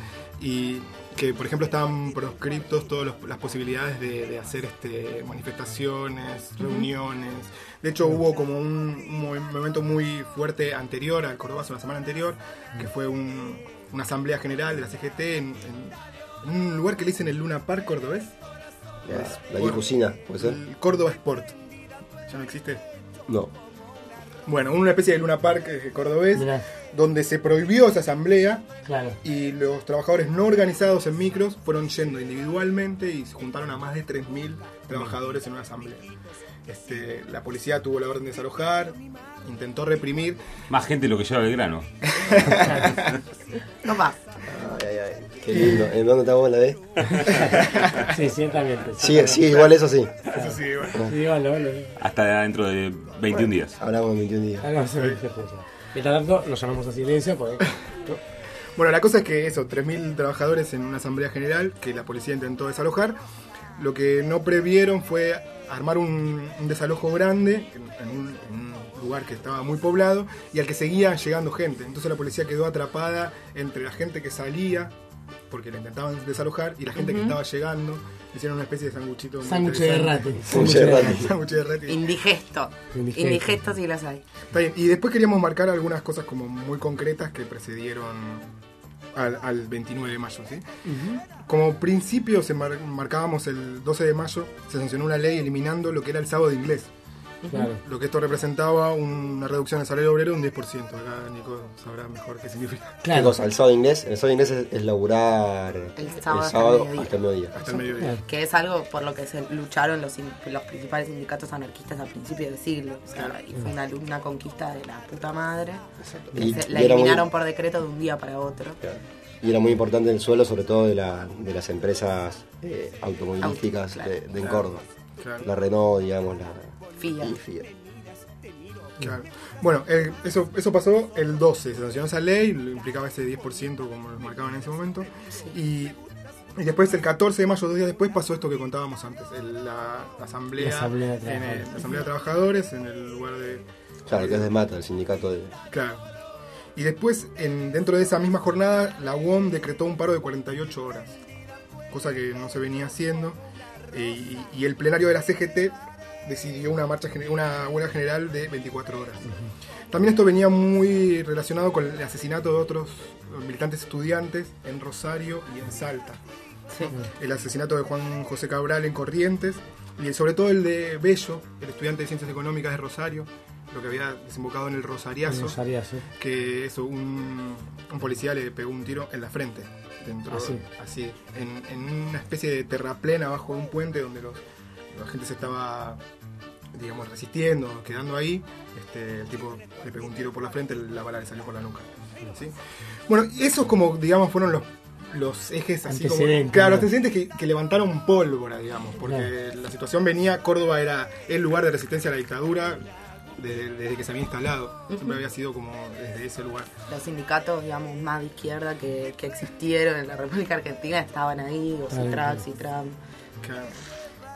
y que, por ejemplo, estaban proscriptos todas las posibilidades de, de hacer este, manifestaciones, reuniones. De hecho, hubo como un, movimiento muy fuerte anterior al Cordobazo, la semana anterior, que fue un- una asamblea general de la CGT en, un lugar que le dicen el Luna Park cordobés. La, la ¿puede ser? El Córdoba Sport. ¿Ya no existe? No. Bueno, una especie de Luna Park eh, cordobés, Mirá. Donde se prohibió esa asamblea Claro. y los trabajadores no organizados en micros fueron yendo individualmente y se juntaron a más de 3.000 trabajadores en una asamblea. Este, la policía tuvo la orden de desalojar, intentó reprimir. Más gente de lo que lleva Belgrano. No va. Ay, ay, ay. Qué lindo. ¿En dónde está vos la ves? Sí, ciertamente. Sí, sí, igual eso sí. Eso sí, bueno. Sí, igual, bueno. Hasta dentro de 21 días. Hablamos en 21 días. Sí, sí, sí, sí. Mientras tanto, nos llamamos a silencio porque... Bueno, la cosa es que eso, 3.000 trabajadores en una asamblea general que la policía intentó desalojar. Lo que no previeron fue armar un, un desalojo grande en, en un, en un lugar que estaba muy poblado y al que seguía llegando gente. Entonces la policía quedó atrapada entre la gente que salía, porque la intentaban desalojar, y la gente que estaba llegando. Hicieron una especie de sanguchito. Sándwich de rati. Sándwich de rati. Sándwich de rati. Indigesto. Indigesto. Indigesto sí las hay. Está bien. Y después queríamos marcar algunas cosas como muy concretas que precedieron al, al 29 de mayo, ¿sí? Como principio se mar- marcábamos el 12 de mayo, se sancionó una ley eliminando lo que era el sábado de inglés. Claro. Lo que esto representaba una reducción del salario obrero de un 10%. Acá Nico sabrá mejor qué significa. ¿Qué cosa? ¿El sábado inglés? El sábado inglés es, es laburar El el sábado sábado, hasta el mediodía. hasta el mediodía. Hasta el mediodía. Que es algo por lo que se lucharon los, los principales sindicatos anarquistas a principios del siglo. O sea, y fue una, una conquista de la puta madre. que Y- se- y la era muy- eliminaron por decreto de un día para otro. Y era muy importante el suelo, sobre todo de, la, de las empresas eh, automovilísticas Auto, de, de en Claro. Córdoba. Claro. La Renault, digamos, la Fiat. y Fiat. Claro. Bueno, eh, eso, eso pasó el 12, se sancionó esa ley, lo implicaba ese 10% como lo marcaban en ese momento. Y, y después el 14 de mayo, dos días después, pasó esto que contábamos antes, el- la, la asamblea, La asamblea de en el- la asamblea de trabajadores en el lugar de... Claro, que es de Mata, el sindicato de... Claro. Y después, en, dentro de esa misma jornada, la UOM decretó un paro de 48 horas, cosa que no se venía haciendo. eh, y, y el plenario de la CGT decidió una marcha una huelga general de 24 horas. También esto venía muy relacionado con el asesinato de otros militantes estudiantes en Rosario y en Salta. El asesinato de Juan José Cabral en Corrientes y sobre todo el de Bello, el estudiante de Ciencias Económicas de Rosario, lo que había desembocado en el Rosariazo, El Rosariazo. que eso, un, un policía le pegó un tiro en la frente, dentro, Así. así, en, en una especie de terraplén abajo de un puente donde los, la gente se estaba, digamos, resistiendo, quedando ahí, este, el tipo le pegó un tiro por la frente, la bala le salió por la nuca. ¿sí? Bueno, esos como, digamos, fueron los los ejes así como claro ¿no? antecedentes que, que levantaron pólvora digamos porque la situación venía Córdoba era el lugar de resistencia a la dictadura desde, desde que se había instalado siempre Ujú. había sido como desde ese lugar Los sindicatos, digamos, más de izquierda que, que existieron en la República Argentina estaban ahí, Claro, Ocitrax, claro. Citram. Claro.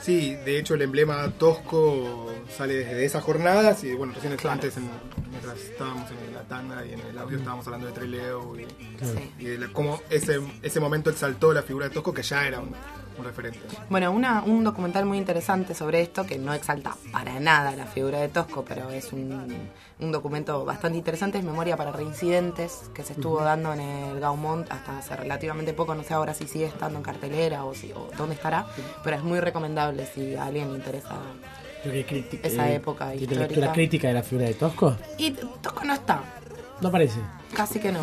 Sí, de hecho el emblema tosco sale desde esas jornadas y bueno, recién antes, en- mientras estábamos en la tanda y en el audio estábamos hablando de Trileo y, Claro. y de la- cómo ese, ese momento exaltó la figura de Tosco que ya era un, un referente. Bueno, una, un documental muy interesante sobre esto, que no exalta para nada la figura de Tosco, pero es un, un documento bastante interesante, es Memoria para Reincidentes, que se estuvo dando en el Gaumont hasta hace relativamente poco, no sé ahora si sigue estando en cartelera o, si, o dónde estará, pero es muy recomendable si a alguien le interesa que esa eh, época ¿tiene lectura histórica. crítica de la figura de Tosco? Y Tosco no está, No parece. Casi que no.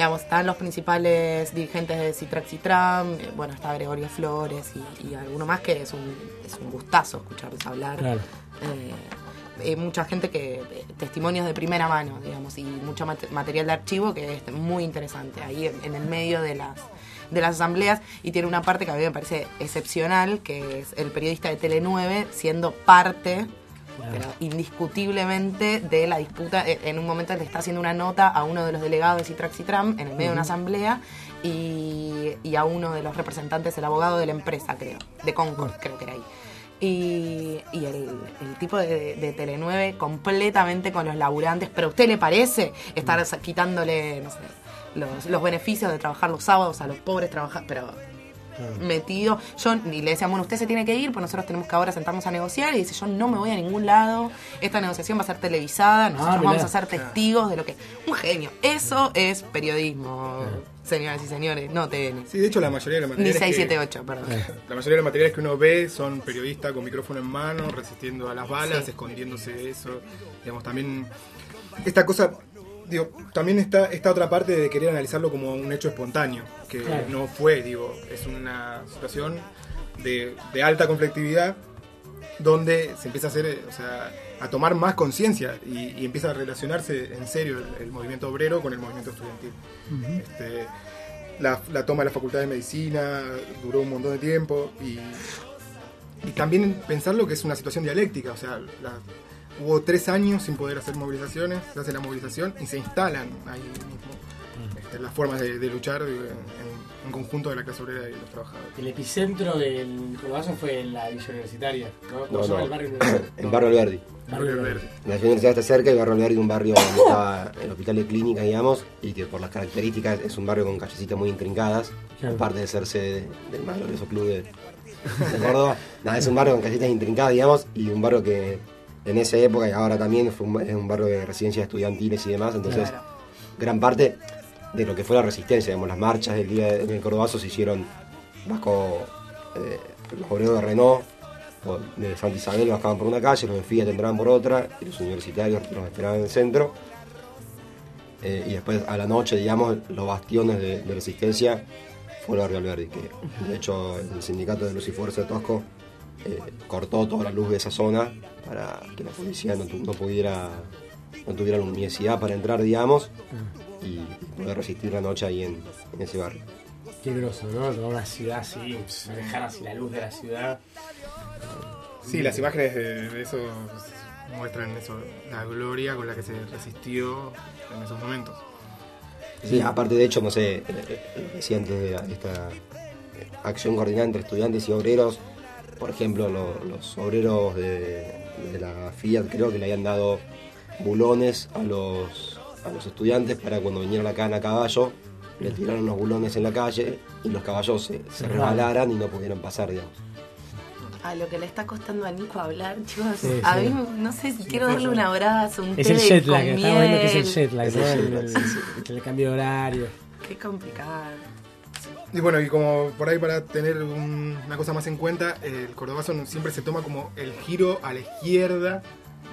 Digamos, están los principales dirigentes de Citrax Citram, eh, bueno, está Gregorio Flores y, y alguno más que es un, es un gustazo escucharlos hablar. Claro. Eh, hay mucha gente que, eh, testimonios de primera mano, digamos, y mucho mate- material de archivo que es muy interesante, ahí en, en el medio de las, de las asambleas, y tiene una parte que a mí me parece excepcional, que es el periodista de Tele9 siendo parte pero indiscutiblemente de la disputa. Eh, En un momento le está haciendo una nota a uno de los delegados de Citrax Citram en el medio de una asamblea y, y a uno de los representantes, el abogado de la empresa, creo, de Concord, creo que era ahí. Y, y el, el tipo de, de Tele9 completamente con los laburantes, pero ¿a usted le parece estar sa- quitándole, no sé, los, los beneficios de trabajar los sábados a los pobres trabajar, pero metido. Yo y le decía, bueno, usted se tiene que ir, pues nosotros tenemos que ahora sentarnos a negociar. Y dice, yo no me voy a ningún lado. Esta negociación va a ser televisada. Nosotros Ah, mirá. vamos a ser testigos de lo que. Un genio. Eso es periodismo, señoras y señores. No TN. Sí, de hecho la mayoría de los Ni materiales. que- 678, perdón. La mayoría de los materiales que uno ve son periodistas con micrófono en mano, resistiendo a las balas, Sí. escondiéndose de eso. Digamos, también. Esta cosa. Digo, también está esta otra parte de querer analizarlo como un hecho espontáneo, que Claro. no fue, digo, es una situación de, de alta conflictividad donde se empieza a hacer, eh, o sea, a tomar más conciencia y, y empieza a relacionarse en serio el, el movimiento obrero con el movimiento estudiantil. Este, la, la toma de la Facultad de Medicina duró un montón de tiempo y, y también pensarlo que es una situación dialéctica, o sea, la- hubo tres años sin poder hacer movilizaciones, se hace la movilización y se instalan ahí mismo este, las formas de, de luchar en, conjunto de la clase obrera y los trabajadores. El epicentro del Colobazo fue en la Villa Universitaria. ¿no? ¿Cómo No, se llama no. el barrio universitario? En Barrio Alberdi. Barrio Alberdi. La universidad está cerca y Barrio Alberdi un barrio donde estaba el hospital de clínica, digamos, y que por las características es un barrio con callecitas muy intrincadas, Claro. aparte de ser sede del más glorioso club de, de Córdoba. Nada, es un barrio con callecitas intrincadas, digamos, y un barrio que en esa época y ahora también fue un, es un barrio de residencias estudiantiles y demás, entonces Claro. gran parte de lo que fue la resistencia, digamos, las marchas del día en el Cordobazo se hicieron bajo eh, los obreros de Renault, o de Santa Isabel bajaban por una calle, los de Fiat entraban por otra, y los universitarios los esperaban en el centro. Eh, y después a la noche, digamos, los bastiones de, de resistencia fue el barrio Alberdi, que de hecho el sindicato de Luz y Fuerza de Tosco eh, cortó toda la luz de esa zona para que la policía no, pudiera no tuviera luminosidad para entrar, digamos, y poder resistir la noche ahí en, en ese barrio. Qué groso, ¿no? Toda una ciudad así, dejar así la luz de la ciudad. Sí, las imágenes de, eso muestran eso, la gloria con la que se resistió en esos momentos. Sí, aparte de hecho, no sé, eh, eh, decía antes de la- esta acción coordinada entre estudiantes y obreros, por ejemplo, lo- los obreros de, de la Fiat creo que le habían dado bulones a los, a los estudiantes para cuando vinieron acá en a caballo, le tiraron los bulones en la calle y los caballos se, se resbalaran y no pudieron pasar, digamos. A lo que le está costando a Nico hablar, chicos. Sí, a sí. mí no sé si Sí, quiero darle sí. un abrazo, un Es té el jet lag, estamos viendo que es el jet lag, el el- el cambio de horario. Qué complicado. Y bueno, y como por ahí para tener un- una cosa más en cuenta, el cordobazo siempre se toma como el giro a la izquierda,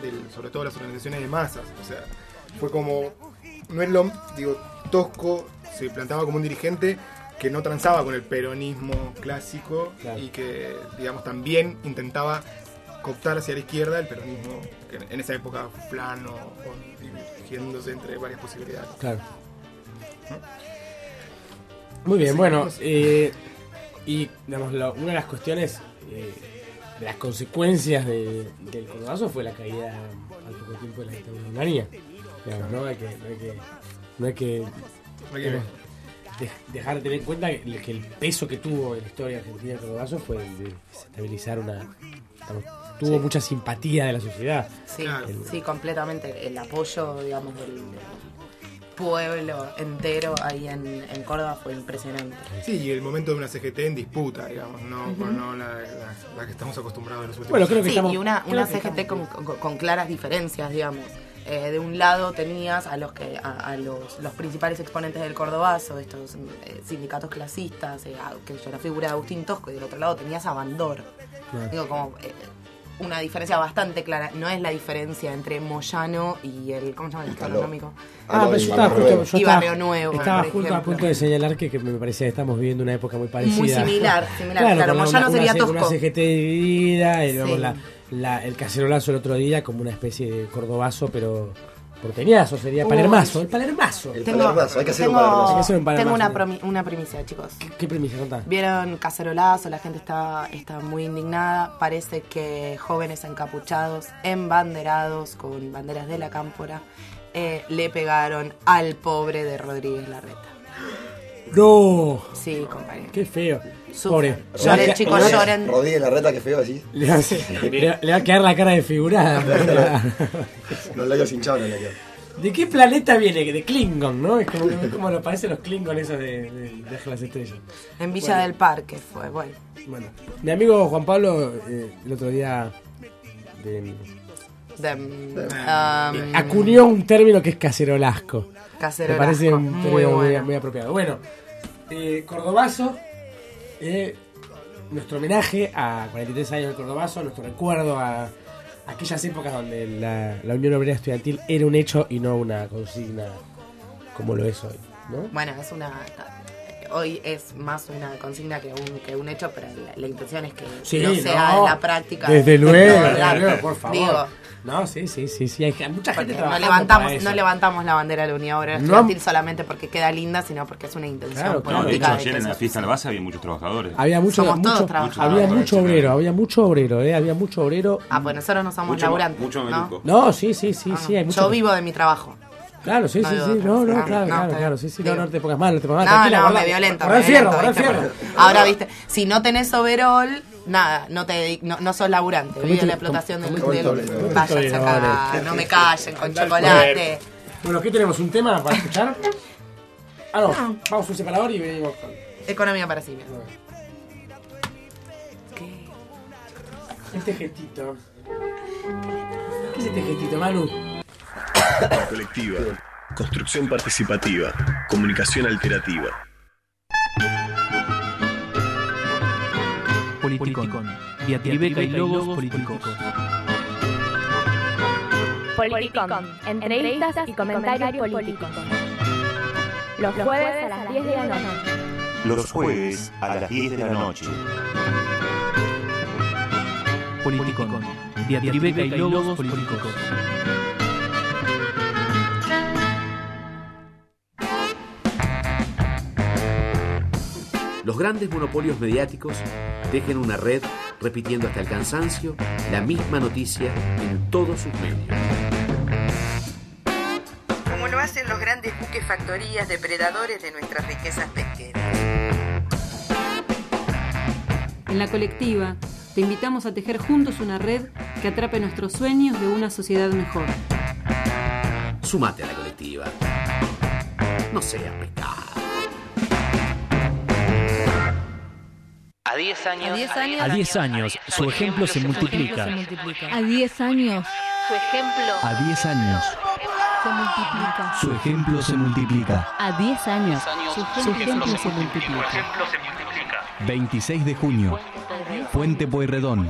del, sobre todo las organizaciones de masas. O sea, fue como, no es lo, digo, Tosco se plantaba como un dirigente que no transaba con el peronismo clásico Claro. y que, digamos, también intentaba cooptar hacia la izquierda el peronismo, que en esa época plano, o dirigiéndose entre varias posibilidades. Claro. Muy bien, bueno, no sé. eh, y digamos, lo- una de las cuestiones, eh, las consecuencias de- del cordobazo fue la caída al poco tiempo de la dictadura. Digamos, ¿no? Hay que, no hay que, no hay que, No hay que- digamos, de- dejar de tener en cuenta que, que el peso que tuvo en la historia argentina el cordobazo fue el de estabilizar una... digamos, tuvo Sí. mucha simpatía de la sociedad. Sí, El- sí, completamente. El apoyo, digamos, del, pueblo entero ahí en, en Córdoba fue impresionante. Sí, y el momento de una CGT en disputa, digamos, no, Ujú. no la, la- la que estamos acostumbrados en los últimos Bueno, creo que Sí, estamos- y una, creo una que CGT con, con- con claras diferencias, digamos. Eh, de un lado tenías a los que a, a los, los principales exponentes del Cordobazo, estos eh, sindicatos clasistas, eh, a- que yo la figura de Agustín Tosco, y del otro lado tenías a Bandor. Claro. Digo, como eh, una diferencia bastante clara. No es la diferencia entre Moyano y el, ¿cómo se llama el gastronómico? Ah, pero yo estaba justo, yo y Barrio Nuevo. Estaba por justo a punto de señalar que, que me parecía que estamos viviendo una época muy parecida. Muy similar, similar. Claro, la- Moyano una, sería una, tosco. Una CGT dividida, y luego Sí. la, la- el cacerolazo el otro día como una especie de cordobazo, pero porteñazo, sería Uy. palermazo, el palermazo. El Tengo, palermazo, hay que hacer un palermazo. Hay que hacer un tengo una, promi- una primicia, chicos. ¿Qué premisa contá? Vieron cacerolazo, la gente está, está muy indignada. Parece que jóvenes encapuchados, embanderados con banderas de la cámpora, eh, le pegaron al pobre de Rodríguez Larreta. No, Sí, compañero. qué feo. Sufre. Pobre. Lloren, chicos, lloren. Rodríguez Larreta, que feo así. Le va, le- le va a quedar la cara desfigurada. Los labios hinchados no le quedan. ¿De qué planeta viene? De Klingon, ¿no? Es como, es como nos parecen los Klingon esos de, de, de las estrellas. En Villa Bueno. del Parque fue, bueno. Bueno, mi amigo Juan Pablo eh, el otro día de- De, um, acuñó un término que es cacerolasco. Cacerolasco, Me parece un muy término muy, bueno. muy apropiado. Bueno, eh, Cordobazo, eh, nuestro homenaje a 43 años del Cordobazo, nuestro recuerdo a aquellas épocas donde la, la Unión Obrera Estudiantil era un hecho y no una consigna como lo es hoy. ¿no? Bueno, es una. Hoy es más una consigna que un, que un hecho, pero la, la intención es que Sí, no sea no. la práctica. Desde luego, desde luego, por favor. Digo, No, sí, sí, sí, sí. Hay, mucha gente no trabajando levantamos, para eso. no levantamos la bandera de la Unidad Obrera No. Estudiantil solamente porque queda linda, sino porque es una intención Claro, No, de política. hecho, de ayer que en la fiesta de la base había muchos trabajadores. Había mucho, Somos todos trabajadores. había mucho obrero, había mucho obrero, eh, había mucho obrero. Ah, pues nosotros no somos Mucho- laburantes. mucho ¿no? No, sí, sí, sí, Ah, sí, hay mucho. Yo vivo de mi trabajo. Claro, sí, No sí, sí, no, no, claro, no, claro, claro, sí, sí, no, no te pongas mal, no te pongas mal. No, no, guarda- me violento. guarda el ¿viste? fierro. Ahora, viste, si no tenés overall, nada, no te no, no sos laburante. Vive la explotación del. del- Váyanse comete- a cagar, comete- no me callen con chocolate. Bueno, ¿qué tenemos? ¿Un tema para escuchar? Ah, no, No. vamos a un separador y venimos con. Economía para sí. Este gestito. ¿Qué es este gestito, Manu? Colectiva. Construcción participativa. Comunicación alternativa. Politicón. Diatribeca y logos políticos. Politicón, entrevistas y comentarios políticos. Los jueves a las 10 de la noche. Los jueves a las 10 de la noche. Politicón. Diatribeca y logos políticos. Los grandes monopolios mediáticos tejen una red repitiendo hasta el cansancio la misma noticia en todos sus medios. Como lo hacen los grandes buques factorías depredadores de nuestras riquezas pesqueras. En la colectiva, te invitamos a tejer juntos una red que atrape nuestros sueños de una sociedad mejor. Sumate a la colectiva. No seas pescado. A 10 años. A 10 años. A 10 años, su ejemplo se multiplica. A 10 años. Su ejemplo A 10 años, se multiplica. su ejemplo se multiplica. A 10 años. Su ejemplo se multiplica. 26 de junio, Puente Pueyrredón.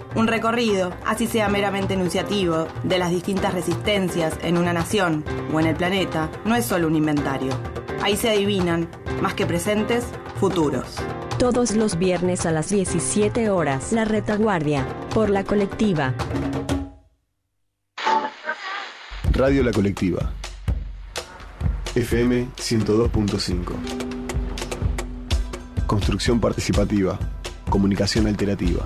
Un recorrido, así sea meramente enunciativo, de las distintas resistencias en una nación o en el planeta, no es solo un inventario. Ahí se adivinan, más que presentes, futuros. Todos los viernes a las 17 horas. La retaguardia. Por la colectiva. Radio La Colectiva. FM 102.5. Construcción participativa. Comunicación alternativa.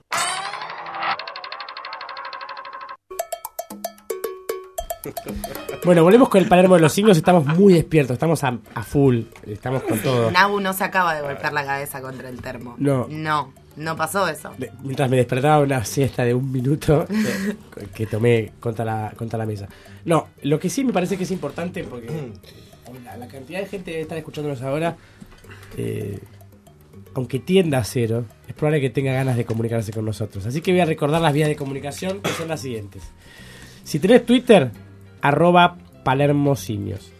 Bueno, volvemos con el Palermo de los signos. Estamos muy despiertos, estamos a, a full, estamos con todo. Nabu no se acaba de golpear la cabeza contra el termo. No. No, no pasó eso. Mientras me despertaba una siesta de un minuto eh, que tomé contra la, contra la mesa. No, lo que sí me parece que es importante, porque la, la cantidad de gente que está escuchándonos ahora, eh, aunque tienda a cero, es probable que tenga ganas de comunicarse con nosotros. Así que voy a recordar las vías de comunicación, que son las siguientes. Si tenés Twitter, arroba Palermo Simios.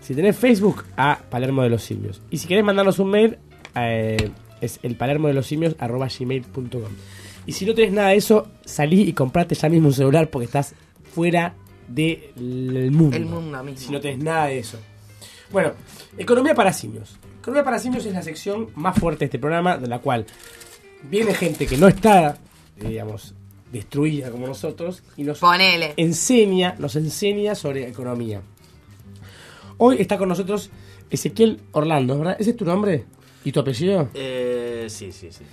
Si tenés Facebook, a Palermo de los Simios. Y si querés mandarnos un mail, eh, es el palermo de los simios arroba gmail.com. Y si no tenés nada de eso, salí y comprate ya mismo un celular porque estás fuera del mundo. El mundo mismo. Si no tenés nada de eso. Bueno, Economía para Simios. Economía para Simios es la sección más fuerte de este programa, de la cual viene gente que no está, digamos, destruida como nosotros y nos Ponele. enseña, nos enseña sobre economía. Hoy está con nosotros Ezequiel Orlando, ¿verdad? ¿Ese es tu nombre? ¿Y tu apellido? Eh, sí, sí, sí.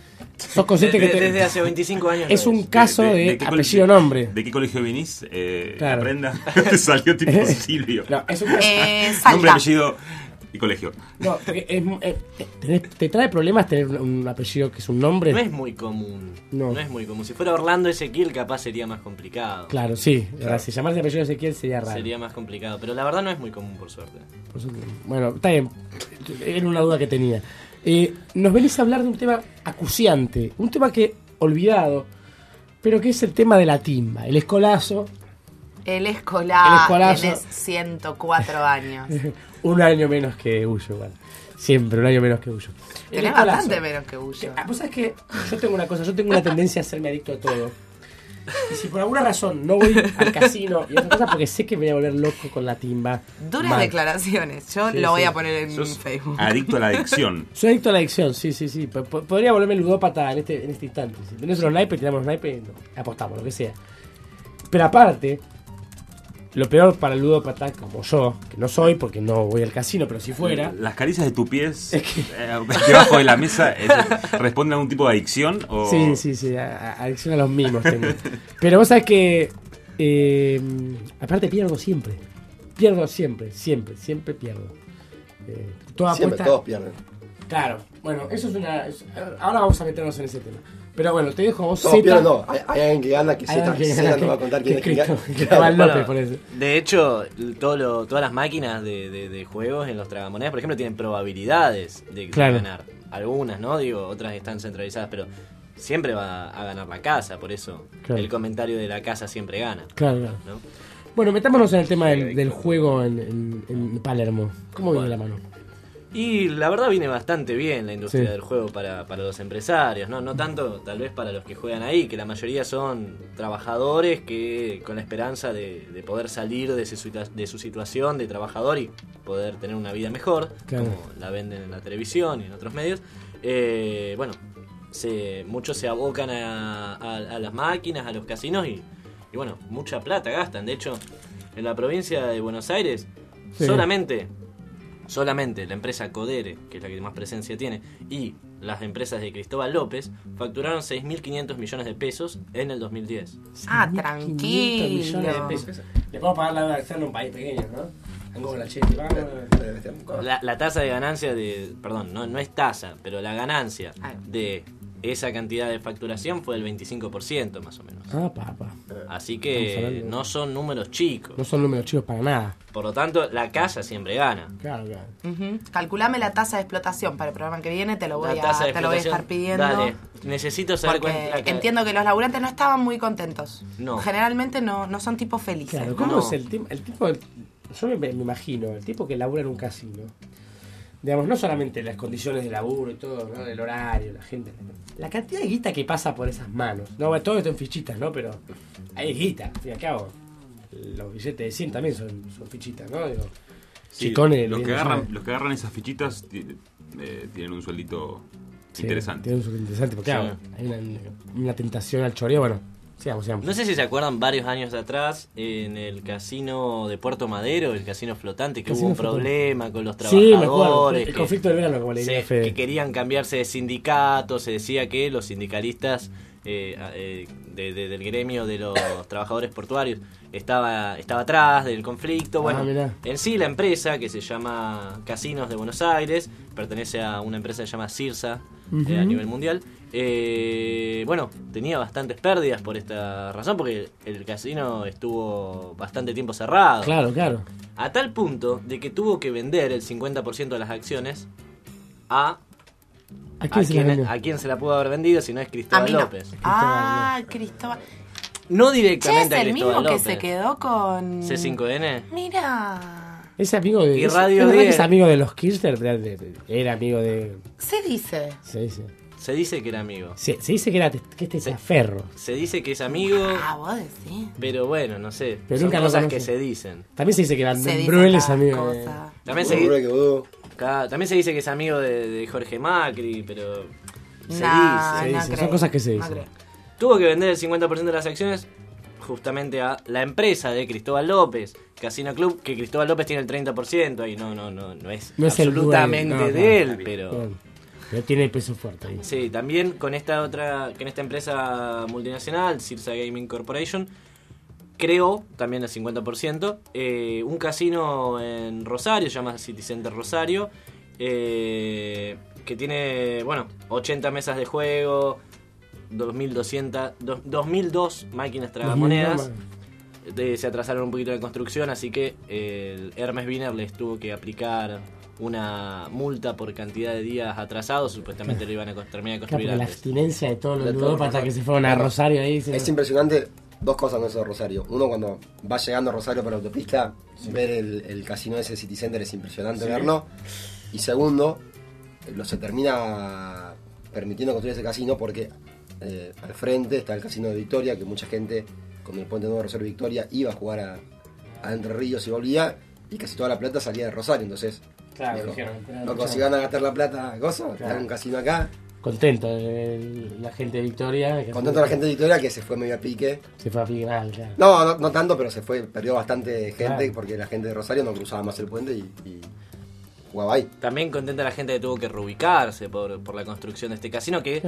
¿Sos consciente Desde- que te- desde hace 25 años Es un caso de, apellido-nombre. ¿De qué colegio vinís? Eh, Claro. Aprenda. Salió tipo Silvio. No, es un caso- Eh, Nombre, apellido y colegio. No, porque es- eh, tenés- ¿te trae problemas tener un, un apellido que es un nombre? No es muy común. No. No. es muy común. Si fuera Orlando Ezequiel, capaz sería más complicado. Claro, sí. ahora, Si llamarse apellido Ezequiel sería raro. Sería más complicado. Pero la verdad no es muy común, por suerte. Por eso- Bueno, está bien. Era una duda que tenía. Eh, nos venís a hablar de un tema acuciante, un tema que olvidado, pero que es el tema de la timba, el escolazo, El escolar. El escolazo. Tenés 104 años. un año menos que Ullo, igual. Siempre, un año menos que Ullo. Tenés escolazo. bastante menos que Bullo. Ah, Vos sabés que yo tengo una cosa, yo tengo una tendencia a hacerme adicto a todo. Y si por alguna razón no voy al casino y otras cosas, porque sé que me voy a volver loco con la timba. Duras mal. declaraciones. Yo Sí, lo voy sí. a poner en Sos Facebook. adicto a la adicción. Soy adicto a la adicción, sí, sí, sí. P- Podría volverme ludópata en este, en este instante. Si tenés los naipes, tiramos los naipes, no, apostamos, lo que sea. Pero aparte, lo peor para el ludópata, como yo, que no soy porque no voy al casino, pero si fuera. Las caricias de tu pies eh, debajo de la mesa eh, responden a un tipo de adicción o Sí, sí, sí, a- a- adicción a los mimos tengo. Pero vos sabés que. eh, aparte, pierdo siempre. Pierdo siempre, siempre, siempre pierdo. Eh, toda Siempre, apuesta- todos pierden. Claro, bueno, eso es una. es- ahora vamos a meternos en ese tema. Pero bueno, te dejo vos Zeta. pierden, no. Hay, hay alguien que gana que Z, no va a contar que quién es. Cristóbal López, Bueno, por eso. de hecho, todo lo- todas las máquinas de, de- de juegos en los tragamonedas, por ejemplo, tienen probabilidades de, ganar. Algunas, ¿no? Digo, otras están centralizadas, pero siempre va a ganar la casa, por eso Claro. el comentario de la casa siempre gana. Claro, claro. ¿no? Bueno, metámonos en el tema del, del juego en, en- en Palermo. ¿Cómo viene la mano? Y la verdad viene bastante bien la industria Sí. del juego para, para los empresarios, ¿no? No tanto tal vez para los que juegan ahí, que la mayoría son trabajadores que con la esperanza de, de poder salir de su, de su situación de trabajador y poder tener una vida mejor, Claro. como la venden en la televisión y en otros medios. Eh, bueno, se, muchos se abocan a, a- a las máquinas, a los casinos y, y bueno, mucha plata gastan. De hecho, en la provincia de Buenos Aires, Sí. solamente Solamente la empresa Codere, que es la que más presencia tiene, y las empresas de Cristóbal López facturaron 6.500 millones de pesos en el 2010. Ah, 500 tranquilo. millones de pesos. Le podemos pagar la deuda externa a un país pequeño, ¿no? La, la tasa de ganancia de. Perdón, no, no es tasa, pero la ganancia de esa cantidad de facturación fue del 25% más o menos. Ah, papá. Así que no son números chicos. No son números chicos para nada. Por lo tanto, la casa siempre gana. Claro, claro. Calculame la tasa de explotación para el programa que viene, te lo voy, a, te lo voy a estar pidiendo. Dale, necesito saber Porque cuánto. entiendo que los laburantes no estaban muy contentos. No. Generalmente no, no son tipos felices. Claro, ¿no? ¿cómo es el, el tipo? Yo me, me imagino, el tipo que labura en un casino. Digamos, no solamente las condiciones de laburo y todo, ¿no? El horario, la gente. La cantidad de guita que pasa por esas manos. No, bueno, todo esto en fichitas, ¿no? Pero hay guita, y al cabo. Los billetes de 100 también son, son fichitas, ¿no? Digo, Sí, chicones, los, que agarran, los que agarran esas fichitas eh, tienen un sueldito Sí, interesante. Tiene un sueldo interesante, porque Sí. claro, hay una, una tentación al choreo. Bueno, sigamos, sigamos. No sé si se acuerdan varios años atrás en el casino de Puerto Madero, el casino flotante, que Casino hubo un flotante. problema con los Sí, me acuerdo. trabajadores. El que- conflicto del verano, como le se- que querían cambiarse de sindicato, se decía que los sindicalistas eh, eh, de- de- del gremio de los trabajadores portuarios estaba, estaba atrás del conflicto. Bueno, Ah, mirá. en sí la empresa, que se llama Casinos de Buenos Aires, pertenece a una empresa que se llama Cirsa eh, a nivel mundial. Eh, bueno, tenía bastantes pérdidas por esta razón, porque el casino estuvo bastante tiempo cerrado. Claro, claro. A tal punto de que tuvo que vender el 50% de las acciones a... ¿A quién se la quién, a se la pudo haber vendido si no es A Cristóbal no. López. Ah, Cristóbal. No Che, directamente es a el mismo que se quedó con. C5N. Mira. Es amigo de. Y es- Radio es verdad que 10. es amigo de los Kirchner. Era amigo de. Se dice. Se dice. Se dice que era amigo. Se, se dice que era que este es ferro. Se dice que es amigo, Ah, vos decís. pero bueno, no sé. Pero Son nunca cosas que se dicen. También se dice que Van den dice Bruel es amigo de. También se, que vos- también se dice que es amigo de, de Jorge Macri, pero se Nah, Se dice. no dice, creo. son cosas que se No dicen. creo. Tuvo que vender el 50% de las acciones justamente a la empresa de Cristóbal López, Casino Club, que Cristóbal López tiene el 30% y no, no, no, no es, No es el absolutamente no, de él, pero... pero tiene peso fuerte ahí. Sí, también con esta otra, con esta empresa multinacional, Cirsa Gaming Corporation, creó también el 50%, eh, un casino en Rosario, se llama City Center Rosario, eh, que tiene, bueno, 80 mesas de juego, 2200, dos- 2002 máquinas tragamonedas. Eh, se atrasaron un poquito de construcción, así que el Hermes Wiener les tuvo que aplicar una multa por cantidad de días atrasados. Supuestamente lo iban a terminar de construir la abstinencia de todos los ludópatas que se fueron a. Rosario ahí. Es impresionante dos cosas con eso de Rosario. Uno, cuando va llegando a Rosario por la autopista, ver el, el casino ese City Center es impresionante Sí. verlo. Y segundo, lo se termina permitiendo construir ese casino porque eh, al frente está el casino de Victoria, que mucha gente con el puente nuevo de Rosario Victoria iba a jugar a, a Entre Ríos y volvía, y casi toda la plata salía de Rosario. Entonces, Claro, dijo, dijeron, claro, loco, claro. si van a gastar la plata, gozo, Claro. dan un casino acá. Contento el- la gente de Victoria. que Contento la gente de Victoria que se fue medio a pique. Se fue a pique mal, claro. No, no, no tanto, pero se fue, perdió bastante gente Claro. porque la gente de Rosario no cruzaba más el puente y, y jugaba ahí. También contenta la gente que tuvo que reubicarse por, por la construcción de este casino, que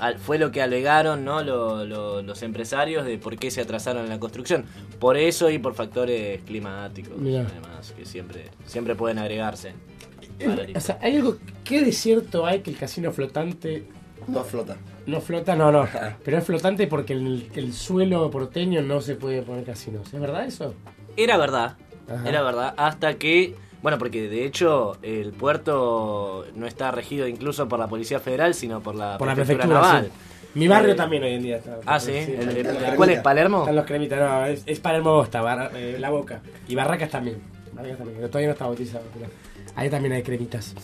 Ah. fue lo que alegaron ¿no? Lo- lo- los empresarios de por qué se atrasaron en la construcción. Por eso y por factores climáticos, Mirá. además, que siempre, siempre pueden agregarse. El- O sea, hay algo. ¿Qué de cierto hay que el casino flotante No flota. no flota? No, no. Pero es flotante porque el, el suelo porteño no se puede poner casinos. ¿Es verdad eso? Era verdad, Ajá. era verdad, hasta que, bueno, porque de hecho el puerto no está regido incluso por la Policía Federal, sino por la Por la Prefectura prefectura. Naval. sí. Mi barrio Eh, también hoy en día está. Ah, sí. ¿El- el- están- ¿Cuál es? ¿Palermo? Están los cremitas, no, es, es Palermo Bosta, eh, La Boca. Y Barracas también. Barracas también, pero todavía no está bautizado. Pero ahí también hay cremitas.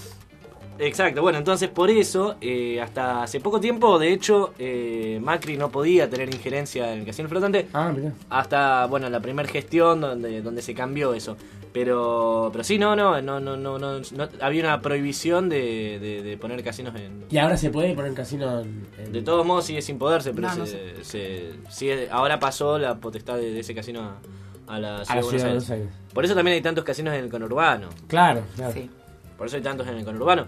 Exacto, bueno, entonces por eso, eh, hasta hace poco tiempo, de hecho, eh, Macri no podía tener injerencia en el casino flotante. Ah, mirá. Hasta, bueno, la primera gestión donde, donde se cambió eso. Pero, pero sí, no, no, no, no, no, no, no- había una prohibición de, de- de poner casinos en... Y ahora se puede poner casino en. en- De todos modos sigue sin poderse, pero No, no se, se- sigue- ahora pasó la potestad de, de ese casino a, a la ciudad, a la de, Buenos ciudad de Aires. Buenos Aires. Por eso también hay tantos casinos en el conurbano. Claro, claro. Por eso hay tantos en el conurbano.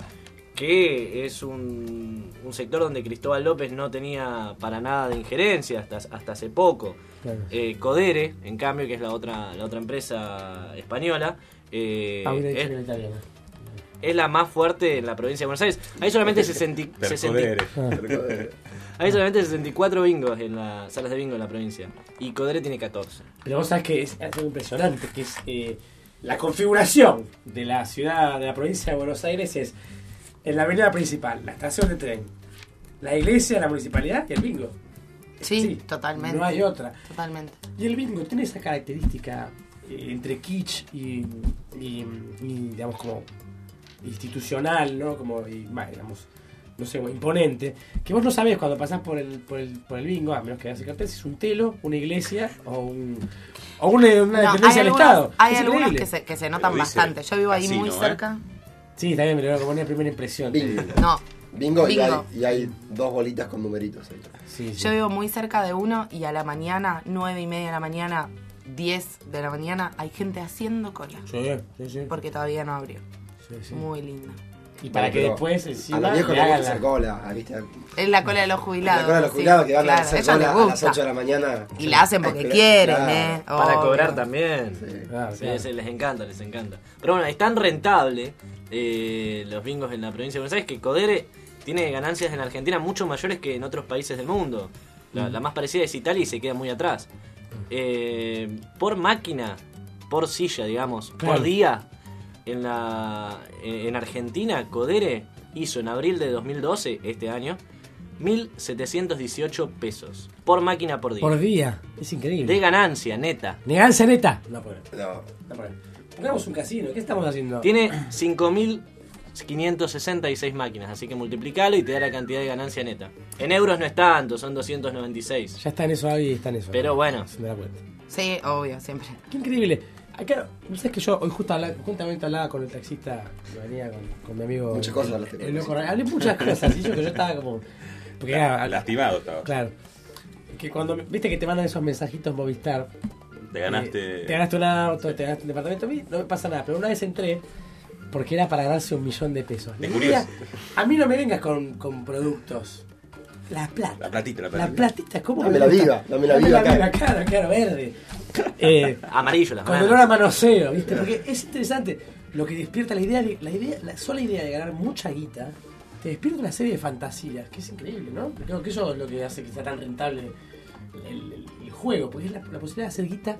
Que es un, un sector donde Cristóbal López no tenía para nada de injerencia hasta, hasta hace poco. Claro. Eh, Codere, en cambio, que es la otra, la otra empresa española, eh, es. Es la más fuerte en la provincia de Buenos Aires. Hay solamente 60, 60 hay solamente 64 bingos en las salas de bingo en la provincia. Y Codere tiene 14. Pero vos sabés que es, es algo impresionante, que es eh, la configuración de la ciudad, de la provincia de Buenos Aires es en la avenida principal, la estación de tren, la iglesia, la municipalidad y el bingo. Sí, totalmente. No hay otra. Totalmente. Y el bingo tiene esa característica eh, entre kitsch y, y, y, digamos como institucional, ¿no? Como, y, bah, digamos, no sé, imponente, que vos no sabés cuando pasás por el, por el, por el bingo, a menos que veas el cartel, si es un telo, una iglesia o un o una, una No, dependencia del algunos, Estado. hay Es algunos que se, que se notan Pero bastante. Yo vivo ahí casino, muy ¿eh? cerca. Sí, también me lo voy a poner primera impresión. No. Bingo, Y, hay, Bingo. y hay dos bolitas con numeritos ahí. Sí, Yo vivo muy cerca de uno y a la mañana, nueve y media de la mañana, 10 de la mañana, hay gente haciendo cola. Sí, sí, sí. Porque todavía no abrió. Sí. Muy lindo. Y para que después encima A los viejos le les gusta hagan la- hacer cola, ¿viste? Es la cola de los jubilados. La cola de los sí, jubilados que van claro, a hacer cola a las gusta. 8 de la mañana. Y la hacen porque quieren, claro. ¿eh? Para Obvio. cobrar también. Claro, Sí, claro. sí, les encanta, les encanta. Pero bueno, es tan rentable eh, los bingos en la provincia de Buenos Aires que Codere tiene ganancias en Argentina mucho mayores que en otros países del mundo. La, Mm. la más parecida es Italia y se queda muy atrás. Eh, por máquina, por silla, digamos, Claro. por día, en, la, en en Argentina, Codere hizo en abril de 2012, este año, 1.718 pesos por máquina por día. Por día. Es increíble. De ganancia, neta. Negancia neta. No puede. No. No puede. Pongamos un casino. ¿Qué estamos haciendo? Tiene 5.566 máquinas, así que multiplicalo y te da la cantidad de ganancia neta. En euros no es tanto, son 296. Ya está en eso ahí, está en eso. Pero bueno. Se me da cuenta. Sí, obvio, siempre. Qué increíble. Acá, ¿sabes que yo hoy justo habla- juntamente hablaba con el taxista que venía con, con mi amigo? Muchas cosas el- hablaste el loco. Hablé muchas cosas, y yo que yo estaba como. Porque era- Lastimado estaba. Claro. Que cuando. Viste que te mandan esos mensajitos Movistar. Te ganaste. eh, te ganaste un auto, te ganaste un departamento. A mí no me pasa nada, pero una vez entré porque era para ganarse un millón de pesos. De a mí no me vengas con, con productos. La plata. La platita, la La platita. platita, ¿cómo Dame me la vida, dame la Dame vida la acá. claro, claro, verde. Eh, Amarillo las con olor a manoseo, ¿viste? Porque es interesante. Lo que despierta la idea, de- la idea, la sola idea de ganar mucha guita, te despierta una serie de fantasías, que es increíble, ¿no? Creo que eso es lo que hace que sea tan rentable el, el- el juego, porque es la, la posibilidad de hacer guita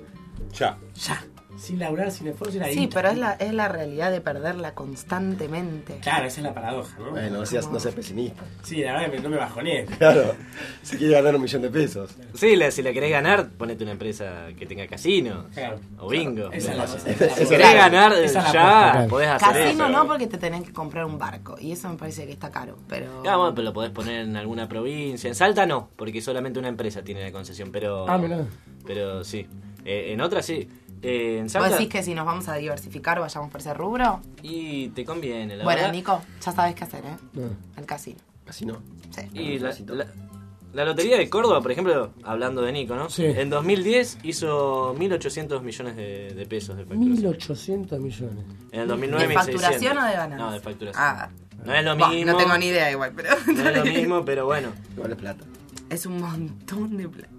Ya. ya, sin laburar, sin esfuerzo, sin Sí, pero es la, es la realidad de perderla constantemente. Claro, esa es la paradoja, ¿no? Bueno, no seas, no seas pesimista. Sí, la verdad que me- no me bajoné. Claro. Si quieres ganar un millón de pesos. Sí, la- si la querés ganar, ponete una empresa que tenga casino. Claro. O bingo. Esa es la- si esa es la- querés Claro. ganar Esa es la ya, claro. podés hacer Casino eso. no porque te tenés que comprar un barco. Y eso me parece que está caro. Pero. Ah, bueno, pero lo podés poner en alguna provincia. En Salta no, porque solamente una empresa tiene la concesión. Pero, Ah, mirá. pero sí. Eh, en otras sí. Eh, en ¿Vos decís que si nos vamos a diversificar vayamos por ese rubro? Y te conviene, la bueno, verdad. Nico, ya sabes qué hacer, ¿eh? No. El casino. Casino. Sí. Y la, la- la lotería de Córdoba, por ejemplo, hablando de Nico, ¿no? Sí. En 2010 hizo 1.800 millones de, de pesos de facturación. 1800 millones. En el 2009 ¿De 1.600. facturación o de ganancias? No, de facturación. Ah. No es lo Bah, mismo. no tengo ni idea igual, pero. No es lo mismo, pero bueno. Igual es plata. Es un montón de plata.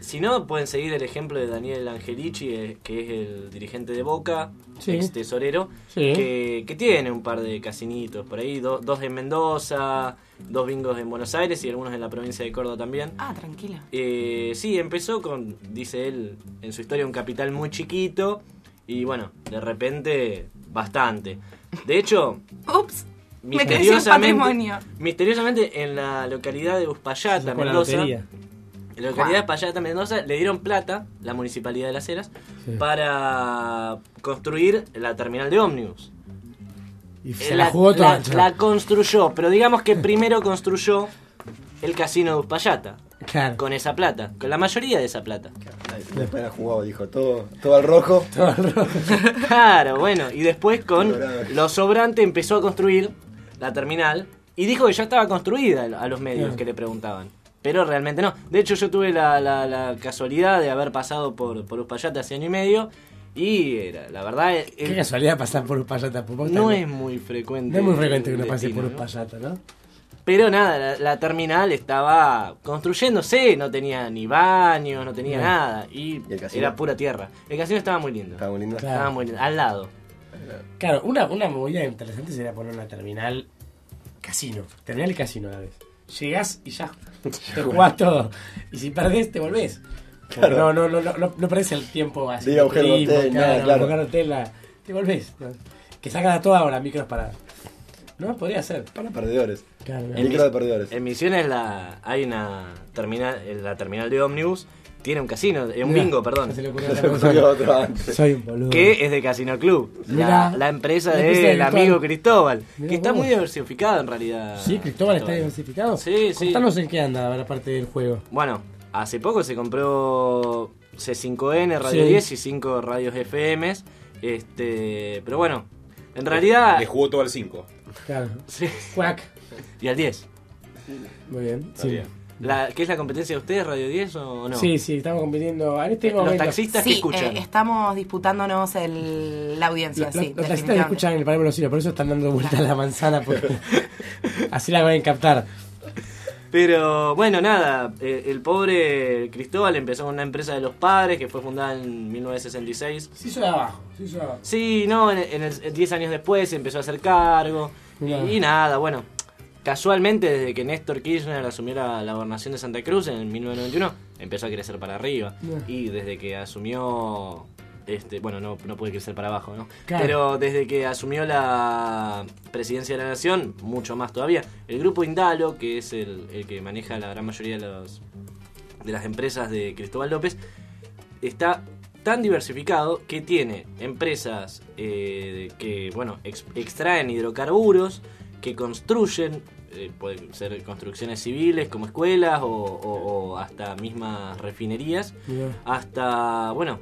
Si no, pueden seguir el ejemplo de Daniel Angelici, eh, que es el dirigente de Boca, Sí. ex tesorero, Sí. que, que tiene un par de casinitos por ahí, do- dos en Mendoza, dos bingos en Buenos Aires y algunos en la provincia de Córdoba también. Ah, tranquila. Eh, sí, empezó con, dice él, en su historia un capital muy chiquito y bueno, de repente bastante. De hecho, Ups. Me misteriosamente, patrimonio. misteriosamente en la localidad de Uspallata, Mendoza, la localidad de Uspallata, Mendoza, le dieron plata, la municipalidad de Las Heras, Sí. para construir la terminal de ómnibus. Y Eh, se la, jugó toda. la- la construyó, pero digamos que primero construyó el casino de Uspallata. Claro. Con esa plata, con la mayoría de esa plata. Después la jugó, dijo todo, todo al rojo. Todo al rojo. Claro, bueno, y después con lo sobrante empezó a construir la terminal y dijo que ya estaba construida a los medios Claro. que le preguntaban. Pero realmente no. De hecho, yo tuve la, la- la casualidad de haber pasado por, por Uspallata hace año y medio y era- la verdad el- Qué casualidad pasar por Uspallata. por no es muy frecuente. No es muy frecuente que uno pase por. Uspallata, ¿no? Pero nada, la, la terminal estaba construyéndose, no tenía ni baños, no tenía No. nada. Y, el casino? era pura tierra. El casino estaba muy lindo. Estaba muy lindo. Claro. Estaba muy lindo, al lado. Claro, una, una movida interesante sería poner una terminal casino. Terminal y casino a la vez. Llegás y ya. Te jugás todo. Y si perdés, te volvés. Claro. No, no, no, no, no, no perdés el tiempo así. De buscar el hotel, nada, claro. buscar hotel, la- te volvés. ¿no? Que sacan a toda hora micros para. ¿No? Podría ser. Para perdedores. Claro, El micro de perdedores. En Misiones la, hay una terminal, en la terminal de ómnibus tiene un casino, eh, un Mirá, bingo, perdón. se le ocurrió otra cosa. Soy un boludo. Que es de Casino Club, la, Mirá. la empresa La empresa del amigo Cristóbal, Mirá que está vos. muy diversificado en realidad. Sí, Cristóbal está diversificado. Sí, sí. Contanos en qué anda, a ver, aparte del juego. Bueno, hace poco se compró C5N, Radio Sí. 10 y 5 radios FM. Este, pero bueno, en realidad. Le jugó todo al 5. Claro. Sí. Cuac. Y al 10. Muy bien. Está Sí. bien. La, ¿Qué es la competencia de ustedes, Radio 10 o no? Sí, sí, estamos compitiendo. En este Los taxistas que Sí, escuchan. eh, estamos disputándonos el, la audiencia, Los, sí. los taxistas que escuchan el Palermo Lucino, por eso están dando vuelta a la manzana, porque así la van a captar. Pero bueno, nada, eh, el pobre Cristóbal empezó con una empresa de los padres que fue fundada en 1966. Se hizo de abajo, de abajo. Sí, no, en, en el, 10 años después se empezó a hacer cargo. Y nada, bueno. Casualmente, desde que Néstor Kirchner asumió la, gobernación de Santa Cruz en 1991, empezó a crecer para arriba. Y desde que asumió. Este, bueno, no, no puede crecer para abajo, ¿no? Claro. Pero desde que asumió la presidencia de la nación, mucho más todavía. El grupo Indalo, que es el, el que maneja la gran mayoría de, los, de las empresas de Cristóbal López, está tan diversificado que tiene empresas eh, que bueno ex- extraen hidrocarburos, que construyen, eh, pueden ser construcciones civiles como escuelas o, o- o hasta mismas refinerías, hasta bueno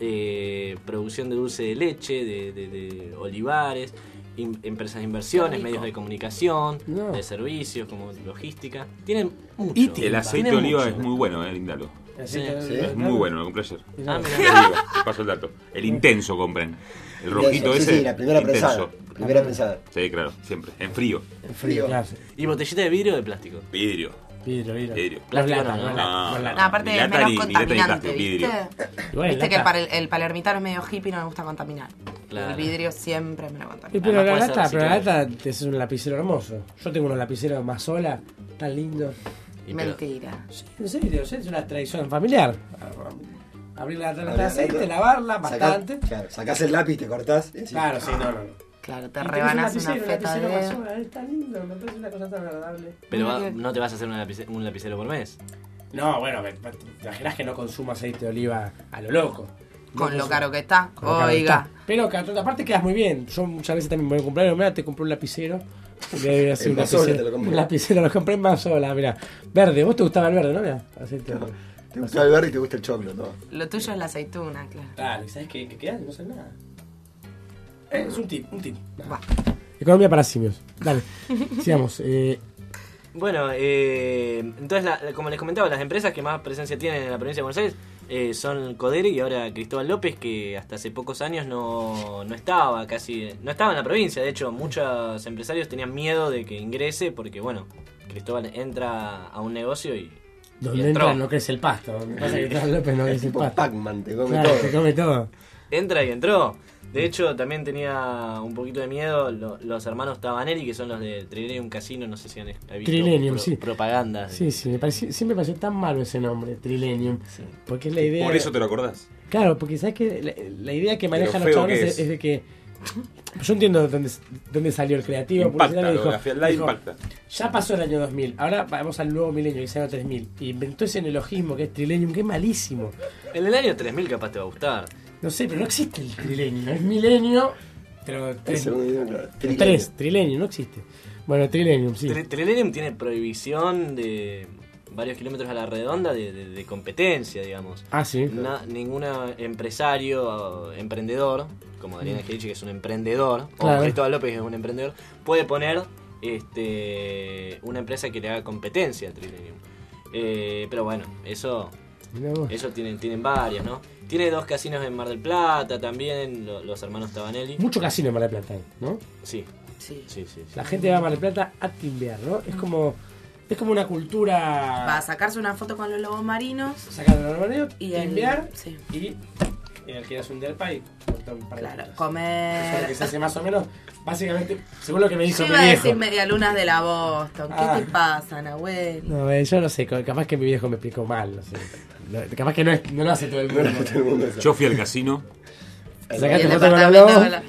eh, producción de dulce de leche, de, de- de olivares. In- empresas de inversiones, medios de comunicación, No. de servicios como logística. Tienen mucho. El aceite de oliva mucho. es muy bueno, eh, Indalo. El aceite de Sí, oliva, es claro. muy bueno, lo compré ayer. Ah, Te mirá. digo, te paso el dato. El intenso compren. El rojito Sí, ese. sí, la primera intenso. prensada. Primera prensada. Sí, claro, siempre. En frío. En frío, claro. ¿Y botellita de vidrio o de plástico? Vidrio. Vidrio, vidrio. Vidrio. Es Plástico no, no es no. no es aparte es menos ni- ni lata ni contaminante, plástico, ¿viste? Igual Viste lata. que el, pal- el palermitano es medio hippie y no le gusta contaminar. Claro. El vidrio siempre me lo Y contamina. pero la Además lata, pero la lata es un lapicero hermoso. Yo tengo unos lapiceros más sola, tan lindo. Y pero- Mentira. Sí, en serio, es una tradición familiar. Abrir la lata de aceite, lavarla Sacás- bastante. Claro, sacás el lápiz, te cortás. y. Claro, sí, no, no. No. Claro, te un una feta de... es tan lindo, me parece una cosa tan agradable. Pero va- que- no te vas a hacer una lapice- un lapicero por mes. No, bueno, me- te imaginás que no consumo aceite de oliva a lo loco. No Con lo consumo- caro que está. con lo caro que Oiga. está. Pero cada- aparte quedas muy bien. Yo muchas veces también me voy a comprar, mira, te compré un lapicero. Y le voy a hacer En un Mazola lapicero, te lo compré. un lapicero, lo compré en Mazola, mira. Verde, vos te gustaba el verde, ¿no? Mira, aceite de oliva. Te gusta el verde y te gusta el choclo, todo. Lo tuyo es la aceituna, claro. Claro, ¿y sabes qué, qué queda? No sé nada. Eh, es un tip, un tip. Nada. Economía para simios. Dale, sigamos. Eh, Bueno, eh, entonces, la- como les comentaba, las empresas que más presencia tienen en la provincia de Buenos Aires eh, son Codere y ahora Cristóbal López, que hasta hace pocos años no, no estaba casi, no estaba en la provincia. De hecho, muchos empresarios tenían miedo de que ingrese porque, bueno, Cristóbal entra a un negocio y, donde entra no crece el pasto. Donde pasa que Cristóbal López no crece el Tipo pasto. Pac-Man, te come Claro, todo. te come todo. Entra y entró. De hecho, también tenía un poquito de miedo lo- los hermanos Tabanelli, que son los de Trilenium Casino, no sé si han visto Trilenium, pro- sí. propagandas. Sí, sí, me pareció, siempre me pareció tan malo ese nombre, Trilenium. Porque es la idea. Por eso te lo acordás. Claro, porque sabes que la, la idea que manejan lo los chavales es. de que. Yo entiendo dónde, dónde salió el creativo. Impacta, de la dijo, impacta. Ya pasó el año 2000, ahora vamos al nuevo milenio, que es el año 3000. Y inventó ese neologismo que es Trilenium, que es malísimo. En el año 3000 capaz te va a gustar. No sé, pero no existe el Trilenium. Es milenio, pero. Tres, claro. tres, Trilenium. Trilenium, no existe. Bueno, Trilenium, sí. Tri- Trilenium tiene prohibición de varios kilómetros a la redonda de, de- de competencia, digamos. Ah, sí. Na- ningún empresario o emprendedor, como Darían Angelici, que es un emprendedor, Claro. o Cristóbal López, que es un emprendedor, puede poner este una empresa que le haga competencia a Trilenium. Eh, pero bueno, eso Eso tienen, tienen varios, ¿no? Tiene dos casinos en Mar del Plata también, lo- los hermanos Tabanelli. Mucho casino en Mar del Plata, ¿no? Sí, Sí. sí, sí. sí. La gente va a Mar del Plata a timbear, ¿no? Es como. Es como una cultura. Va a sacarse una foto con los lobos marinos. sacar el armario, Y el- timbear sí. y y alquilas un delpa y cortar un par de Claro, comer. Eso es lo que se hace más o menos, básicamente, según lo que me dijo Yo mi iba a viejo. decir medialunas de la Boston. ¿Qué Ah. te pasa, Nahuel? No, eh, yo no sé, co- capaz que mi viejo me explicó mal, no sé. No, capaz que no, es, no lo hace todo el mundo. Yo fui al casino, Sacaste El foto con la la-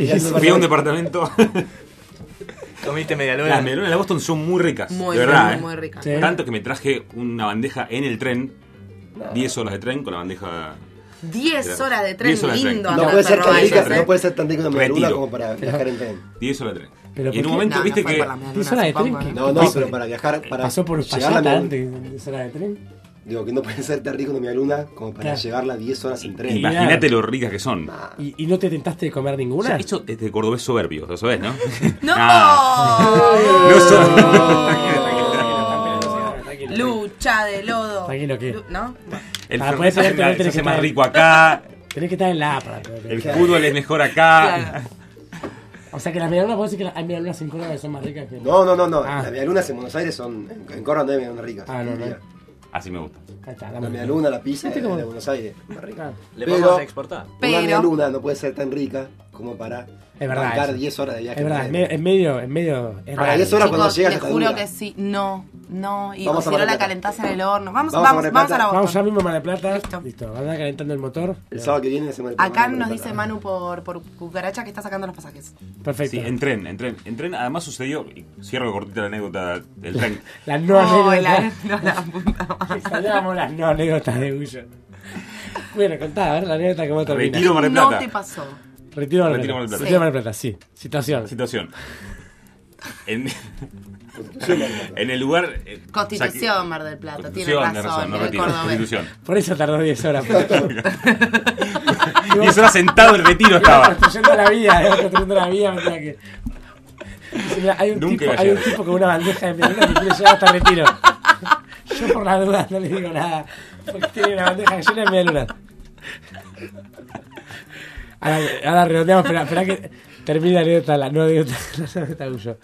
no- fui a un departamento. Comiste media luna. Las melonas de Boston son muy ricas. Muy, de verdad, muy, ¿eh? muy ricas. Sí. Tanto que me traje una bandeja en el tren 10 horas de tren con la bandeja. 10 Era- horas de tren 10 horas de tren. lindo. No puede ser tan rica, York, no ¿eh? puede ser tan rica una media como para viajar en tren. 10 horas de tren. Pero y en ¿por un momento, No, viste no que. por la media 10 luna, horas de tren. supongo, ¿qué- No, no, pero para viajar, para ¿Pasó por llegar a la Fallata media- antes de 10 horas de tren? Digo que no puede ser tan rica una media luna como para Claro. llevarla 10 horas en tren. Imagínate lo ricas que son. ¿Y, y no te tentaste de comer O ninguna? sea, esto es de cordobés soberbio, lo sabés, ¿no? ¡No! Ah. No Lucha de lodo. Tranquilo, ¿qué? ¿No? El Para poder tener- tenés que más estar- rico acá. Tenés que estar en la A para poder- El fútbol es mejor acá. O sea que las medialunas, ¿puedo decir que las- hay medialunas en Córdoba que son más ricas que No, no, no, no. Ah. Las medialunas en Buenos Aires son. En, en Córdoba no hay medialunas ricas. Ah, no, no. Así me gusta. La dame. medialuna, la pizza ¿Viste de, Buenos Aires, más rica. Le Pero vamos a exportar. Una Pero- medialuna no puede ser tan rica como para Es verdad. bancar eso. 10 horas de viaje. Es verdad, en medio, es medio, es Para raro. 10 horas cuando Chicos, llegas les está juro dura. que sí. No, no. Y Vamos si a no Mar la calentás en el horno. Vamos, Vamos a vamos, Mar del vamos a la Vamos Boston. ya mismo a Mar del Plata. Listo. van a calentando el motor. El sábado que viene se me Acá nos dice Manu por, por cucaracha que está sacando los pasajes. Perfecto. Sí, en tren, en tren. En tren, además sucedió, y cierro cortita la anécdota del tren. Las no Oh, anécdotas. la- no, la puta madre. Las no anécdotas de Gullo. Bueno, contá, a ver la anécdota cómo termina. Retiro Mar del No Plata. te pasó. Retiro Mar del Retiro Plata. Mar del Plata. Retiro Mar del Plata, sí. Situación. Situación. En, en el lugar. eh, Constitución, Mar del Plata. Tiene Constitución, razón. no el retiro, cordobés. Constitución. Por eso tardó 10 horas. 10 horas sentado en retiro estaba. construyendo la vía, iba construyendo la vía, que. Dice, mira, hay un, Nunca tipo, iba a hay un llegar. tipo con una bandeja de medialunas que quiere llegar hasta el retiro. Yo por las dudas no le digo nada. Porque tiene una bandeja llena de medialunas. Ahora, ahora redondeamos, espera, espera que termine la anécdota, la no anécdota, la anécdota Gullo.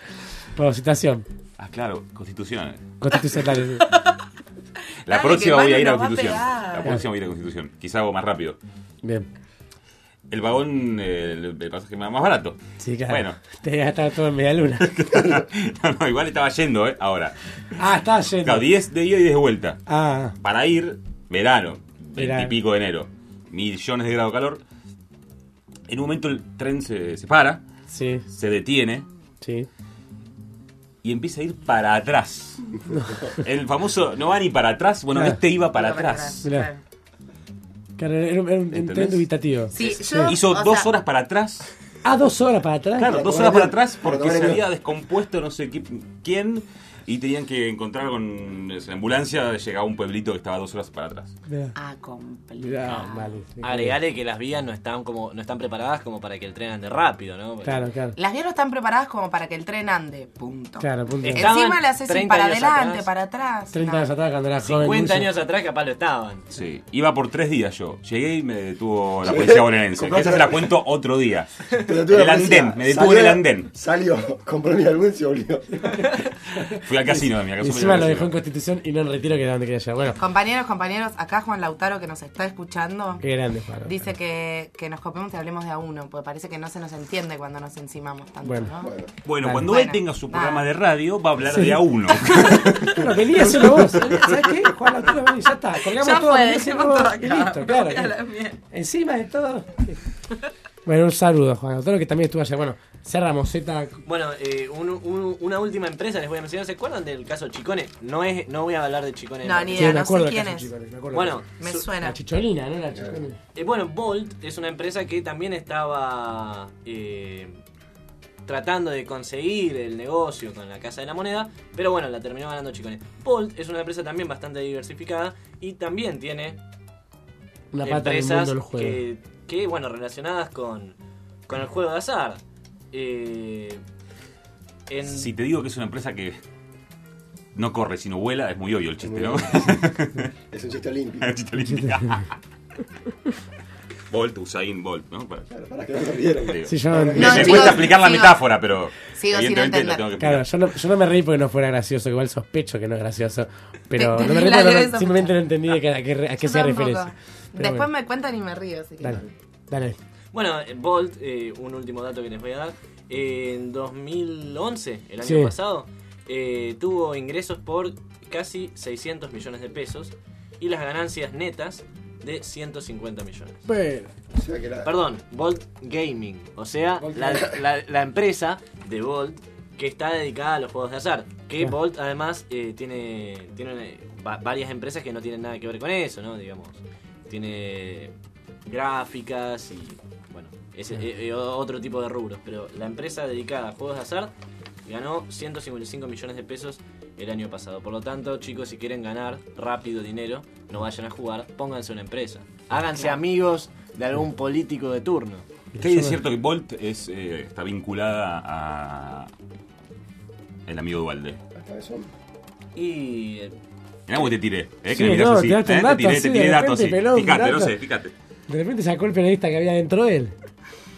Por citación. Ah, claro, Constitución. Constitucional. La Dale, próxima voy a ir a Constitución. La próxima voy a ir a Constitución. Quizá hago más rápido. Bien. El vagón, el, el pasaje más más barato. Sí, claro. Bueno. Te iba a estar todo en medialuna. no, no, igual estaba yendo, ¿eh? Ahora. Ah, estaba yendo. Claro, 10 de ida y 10 de vuelta. Ah, Para ir, verano, 20 Verano. y pico de enero, millones de grados de calor. En un momento el tren se, se para, sí, se detiene sí. y empieza a ir para atrás. El famoso no va ni para atrás, bueno, Claro. este iba para Iba para atrás. Claro, era un, tren dubitativo. Sí, yo. Hizo dos sea, horas para atrás. Ah, dos horas para atrás. Claro, dos horas para atrás porque se había descompuesto no sé quién y tenían que encontrar con la ambulancia. Llegaba a un pueblito que estaba dos horas para atrás. Ah, complicado. vale. sí, Agregale que las vías no están como no están preparadas como para que el tren ande rápido, ¿no? Porque- Claro, claro. Las vías no están preparadas como para que el tren ande. Punto. Claro, punto. Estaban Encima le haces ir 30 para adelante, atrás. para atrás. 30 No. años atrás cuando era joven. 50 Gullo. años atrás capaz lo estaban. Sí, iba por tres días yo. Llegué y me detuvo la policía bonaerense. Esa se la cuento otro día. En el andén, me detuvo en el andén. Salió, compró mi álbum y se volvió. Fui al casino de mi Y casa. encima lo dejó en Constitución y no en Retiro, que era donde quería llegar. Bueno, Compañeros, compañeros, acá Juan Lautaro que nos está escuchando. qué grande, Juan. Dice que, que nos copiemos y hablemos de a uno, porque parece que no se nos entiende cuando nos encimamos tanto, Bueno. ¿no? Bueno, cuando Bueno, él tenga su nada. programa de radio, va a hablar Sí. de a uno. Bueno, vení a hacerlo vos. ¿Sabes qué? Juan Lautaro, vení, ya está. Colgamos Ya todo, fue, todo Y acá. listo, claro. Encima de todo. Bueno, un saludo, Juan Lautaro, que también estuvo allá. Bueno, cerramos Z. Bueno, eh, un- un- una última empresa les voy a mencionar. ¿Se acuerdan del caso Chicone? No es, no voy a hablar de Chicone. No, ni Sí, idea, me no acuerdo sé de quién es. Me acuerdo. Bueno, Me su- suena. La chicholina, ¿no? La chicholina. Eh, bueno, Bolt es una empresa que también estaba eh, tratando de conseguir el negocio con la Casa de la Moneda, pero bueno, la terminó ganando Chicone. Bolt es una empresa también bastante diversificada y también tiene Una pata del mundo empresas del juego. que, que, bueno, relacionadas con, con el juego de azar. Eh, en- Si te digo que es una empresa que no corre sino vuela, es muy obvio el chiste, ¿no? Es un chiste olímpico. Un chiste olímpico. Bolt, Usain Bolt, ¿no? Para, Para que no se rieran. Sí, yo me, no- cuesta explicar la sigo- metáfora, pero sigo evidentemente entender. tengo que Claro, explicar. yo no, yo no me reí porque no fuera gracioso, igual sospecho que no es gracioso. Pero Te- no me reí simplemente no entendí qué- a qué, a qué referencia. Pero Después bueno, me cuentan y me río. Así que Dale, dale. Bueno, eh, Bolt, eh, un último dato que les voy a dar. En 2011, el año Sí. pasado, eh, tuvo ingresos por casi 600 millones de pesos y las ganancias netas de 150 millones. Bueno, O sea que la- Perdón, Bolt Gaming, o sea, la, Gaming. la- la empresa de Bolt que está dedicada a los juegos de azar. Que Claro. Bolt además eh, tiene, tiene va- varias empresas que no tienen nada que ver con eso, ¿no? Digamos, tiene gráficas y, bueno, ese, eh, eh, otro tipo de rubros. Pero la empresa dedicada a juegos de azar ganó 155 millones de pesos el año pasado. Por lo tanto, chicos, si quieren ganar rápido dinero, no vayan a jugar, pónganse una empresa. Háganse Claro. amigos de algún político de turno. Que ahí es cierto que Bolt es, eh, está vinculada a el amigo Duvalde. Y. Mirá cómo te tiré, eh, Sí, que no, así. tiraste eh, te tiré, te tiré datos Fíjate, no sé, fíjate. De repente sacó el periodista que había dentro de él.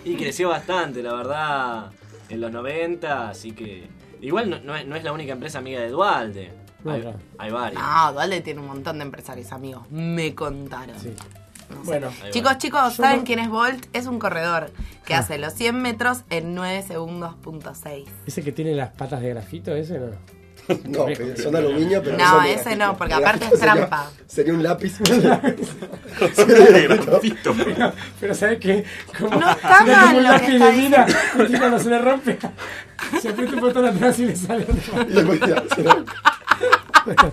Y creció bastante, la verdad, en los 90, así que... Igual no, no es, no es la única empresa amiga de Dualde. No, hay, hay varias. No, Dualde tiene un montón de empresarios amigos. Me contaron. No sé. Bueno. Chicos, chicos, ¿saben no- quién es Bolt? Es un corredor que Ah. hace los 100 metros en 9 segundos punto 6. ¿Ese que tiene las patas de grafito, ese no? No, son aluminio, pero No, de ese grafito. no, porque aparte grafito es sería- trampa. Sería un lápiz. Pero, pero ¿sabes qué? Como No está mal pongo un lápiz está de mina, y cuando se le rompe, se aprieta un botón atrás y le sale otro. Bueno,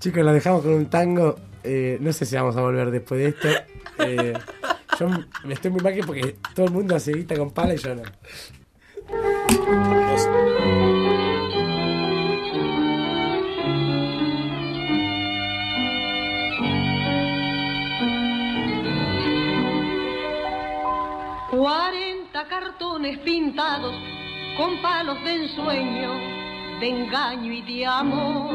Chicos, la dejamos con un tango. Eh, no sé si vamos a volver después de esto. Eh, yo me estoy muy mal que porque todo el mundo hace guita con pala y yo no. Cuarenta cartones pintados con palos de ensueño, de engaño y de amor.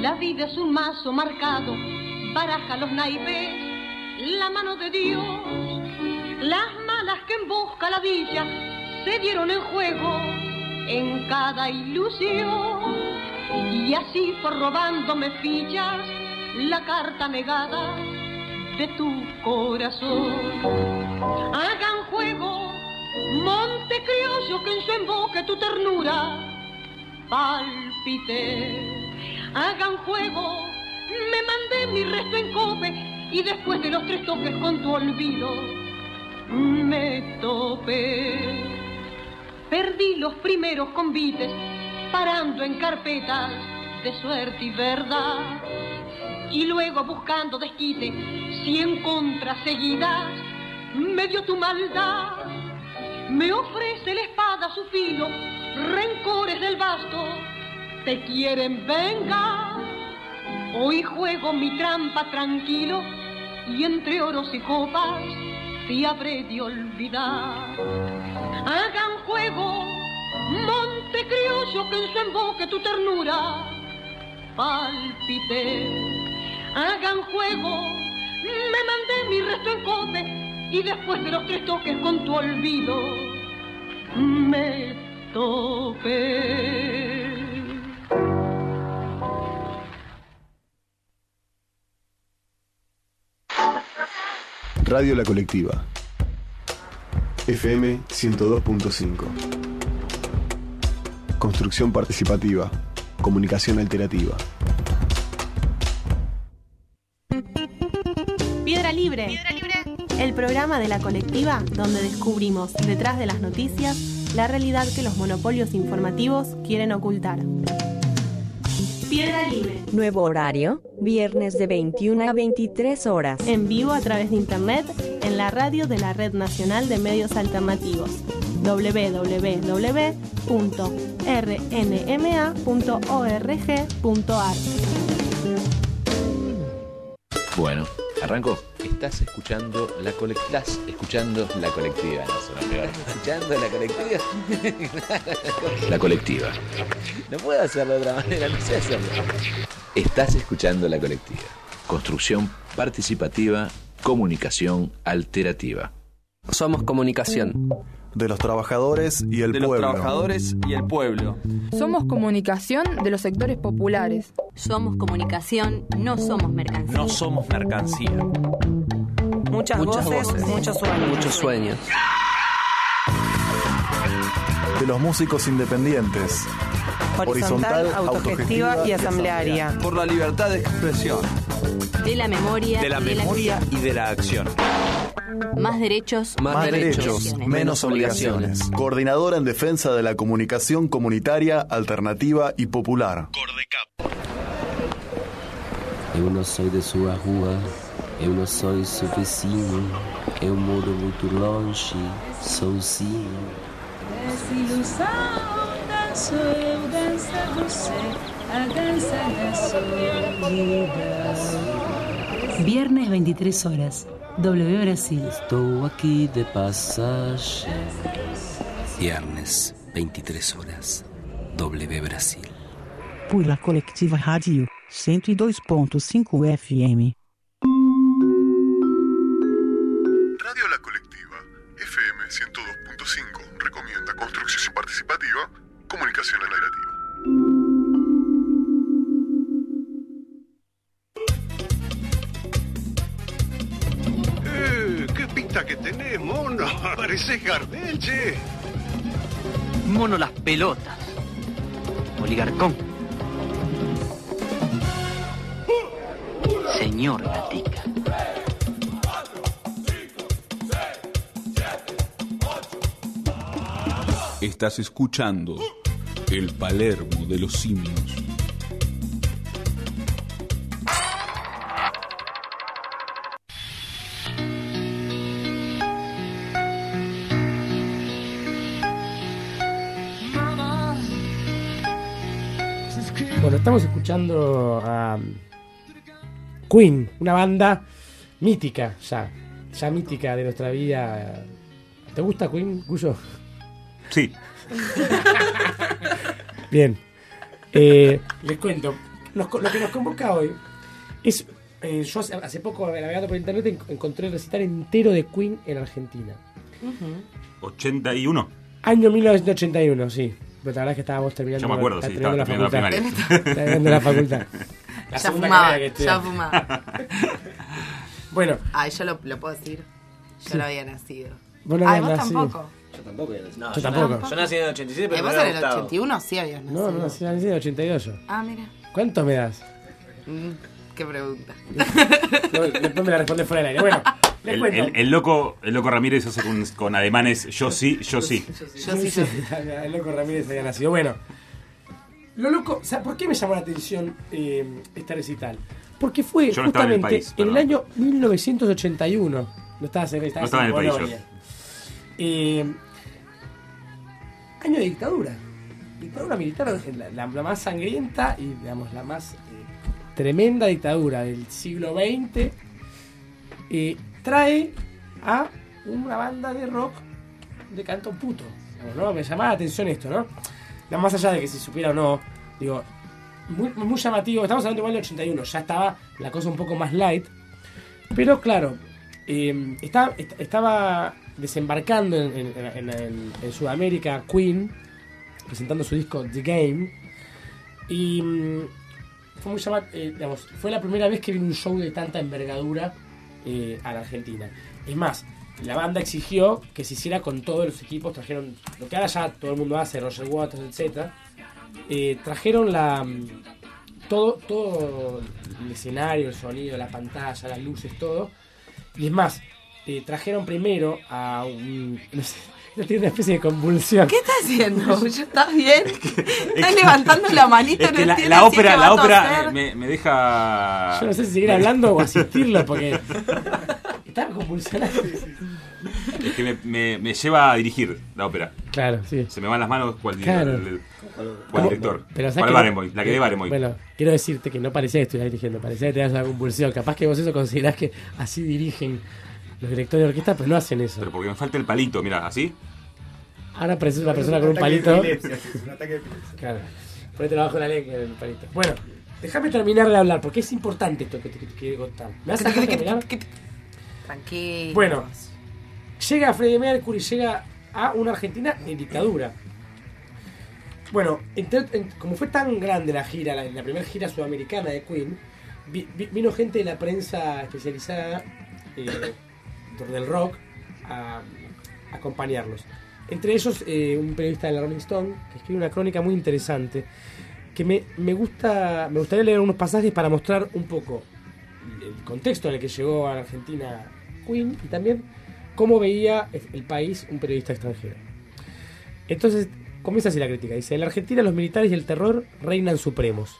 La vida es un mazo marcado, baraja los naipes, la mano de Dios. Las malas que en busca la villa se dieron en juego en cada ilusión. Y así fue robándome fichas la carta negada de tu corazón. Hagan juego, monte criollo, que en su emboque tu ternura palpite. Hagan juego, me mandé mi resto en cope y después de los tres toques con tu olvido me topé. Perdí los primeros convites parando en carpetas de suerte y verdad. Y luego buscando desquite, cien contras seguidas, me dio tu maldad. Me ofrece la espada su filo, rencores del basto, te quieren vengar. Hoy juego mi trampa tranquilo y entre oros y copas te habré de olvidar. Hagan juego, monte criollo, que en su emboque tu ternura palpite. Hagan juego, me mandé mi resto en cope y después de los tres toques con tu olvido me topé. Radio La Colectiva. FM 102.5. Construcción participativa. Comunicación alternativa. Piedra Libre. El programa de la colectiva donde descubrimos detrás de las noticias la realidad que los monopolios informativos quieren ocultar. Piedra Libre. Nuevo horario, viernes de 21 a 23 horas. En vivo a través de internet en la radio de la Red Nacional de Medios Alternativos www.rnma.org.ar Bueno, arranco. Estás escuchando la colectiva. Estás escuchando la colectiva. No suena peor. ¿Escuchando la colectiva? la colectiva. No puedo hacerlo de otra manera, no sé hacerlo. Estás escuchando la colectiva. Construcción participativa, comunicación alterativa. Somos comunicación. De los trabajadores y el De los pueblo. trabajadores y el pueblo. Somos comunicación de los sectores populares. Somos comunicación, no somos mercancía. No somos mercancía. Muchas, voces, muchos sueños. Muchos sueños. De los músicos independientes. Horizontal, autogestiva y asamblearia. Por la libertad de expresión. De la memoria. De la y de memoria y de la acción. Más derechos. Más, derechos, menos obligaciones. Coordinadora en defensa de la comunicación comunitaria, alternativa y popular. Eu não sou da sua rua, eu não sou seu vizinho, eu moro muito longe, sozinho. Essa danço eu, dança você, a dança da solidão. Viernes 23 horas, W Brasil. Estou aqui de passagem. Viernes, 23 horas, W Brasil. Por la Colectiva Rádio 102.5 FM. Radio La Colectiva, FM 102.5, recomienda construcción participativa, comunicación alternativa. Eh, ¿Qué pinta que tenés, mono? Pareces Gardel, che. Mono las pelotas. Oligarcón. Señor Gatica. Estás escuchando El Palermo de los Simios. Bueno, estamos escuchando a Queen, una banda mítica ya, ya mítica de nuestra vida. ¿Te gusta Queen, Cuyo? Sí. Bien. Eh, les cuento. Nos- lo que nos convoca hoy es. eh, yo hace, hace poco, navegando por internet, en- encontré el recital entero de Queen en Argentina. 81. Año 1981, sí. Pero la verdad es que estábamos terminando, Yo me acuerdo, sí, terminando estaba la terminando la facultad. primaria. Terminando la facultad. La ya segunda fumaba, que ya fumaba. Bueno. Ay, yo lo, lo puedo decir. Yo Sí. no había nacido. Vos no Ay, habías vos nacido. tampoco. Yo tampoco había nacido. No, Yo yo tampoco. Yo nací en el 87, pero Eh, me en el gustado. 81 sí habías nacido. No, no, nací nací en el 88. Ah, mira. ¿Cuánto me das? Mm, qué pregunta. No, después me la responde fuera del aire. Bueno, les El, cuento. el- el loco, el loco Ramírez hace con, con ademanes yo sí, yo sí. Yo sí, yo sí. El loco Ramírez había nacido. Bueno, lo loco, o sea, ¿por qué me llamó la atención eh, este recital? Porque fue Yo no estaba en el justamente país, en el año 1981. No estabas en, estabas No estaba en el país yo. Eh, año de dictadura. Dictadura militar, la, la- la más sangrienta y, digamos, la más eh, tremenda dictadura del siglo XX. eh, trae a una banda de rock de canto puto. ¿no? Me llamaba la atención esto, ¿no? No, Más allá de que si supiera o no, digo, muy, llamativo. Estamos hablando igual del 81, ya estaba la cosa un poco más light. Pero claro, está- est- estaba desembarcando en, Sudamérica Queen, presentando su disco The Game. Y mm, fue eh, digamos, fue la primera vez que vi un show de tanta envergadura eh, a la Argentina. Es más, la banda exigió que se hiciera con todos los equipos, trajeron lo que ahora ya todo el mundo hace, Roger Waters, etc. trajeron la mm, todo, todo el escenario, el sonido, la pantalla, las luces, todo. Y es más, eh, trajeron primero a un. No sé, no tiene una especie de convulsión. ¿Qué estás haciendo? ¿Ya ¿Estás bien? Estás levantando la manita. Es que no la, ópera, la ópera eh, me, me deja. Yo no sé si seguir hablando o asistirlo porque. Estaba convulsionado. Es que me, me- me lleva a dirigir la ópera. Claro, sí. Se me van las manos cual, Claro. el- el- cual director. Pero, ¿sabes ¿Cuál que Barenboim? La que de Barenboim. Bueno, quiero decirte que no parecía que estuvieras dirigiendo, parecía que tenías una convulsión. Capaz que vos eso considerás que así dirigen los directores de orquesta, pero no hacen eso. Pero porque me falta el palito, mira, así. Ahora aparece una persona un con un ataque de palito. epilepsia, es un ataque de epilepsia. Claro. Ponete abajo la lengua el palito. Bueno, déjame terminar de hablar, porque es importante esto que te que te quiero contar. ¿Me vas a dejar terminar? Tranquilo. Bueno, llega Freddie Mercury, llega a una Argentina en dictadura. Bueno, entre- en- como fue tan grande la gira, la, la primera gira sudamericana de Queen, vi- vi- vino gente de la prensa especializada eh, del rock a, acompañarlos. Entre ellos, eh, un periodista de la Rolling Stone que escribe una crónica muy interesante que me, me gusta me gustaría leer unos pasajes para mostrar un poco el contexto en el que llegó a la Argentina Queen y también cómo veía el país un periodista extranjero. Entonces, comienza así la crítica. Dice, en la Argentina los militares y el terror reinan supremos.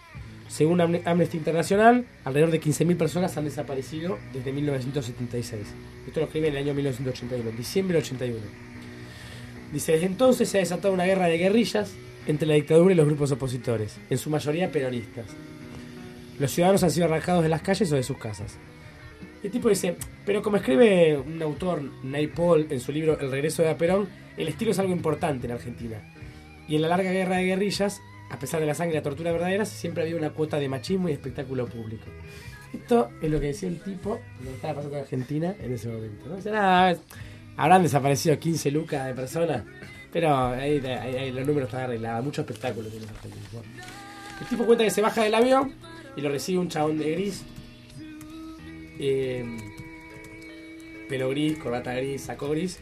Según Amne- Amnesty Internacional, alrededor de 15.000 personas han desaparecido desde 1976. Esto lo escribe en el año 1981, diciembre del 81. Dice, desde entonces se ha desatado una guerra de guerrillas entre la dictadura y los grupos opositores, en su mayoría peronistas. Los ciudadanos han sido arrancados de las calles o de sus casas. El tipo dice, pero como escribe un autor, Nay Paul, en su libro El regreso de Perón, el estilo es algo importante en Argentina. Y en la larga guerra de guerrillas, a pesar de la sangre y la tortura verdaderas, siempre había una cuota de machismo y espectáculo público. Esto es lo que decía el tipo, lo que estaba pasando en Argentina en ese momento. ¿no? Dice, "Ah, habrán desaparecido 15 lucas de personas, pero ahí, los números están arreglados, mucho espectáculo tiene Argentina. Bueno. El tipo cuenta que se baja del avión y lo recibe un chabón de gris. eh, pelo gris, corbata gris, saco gris.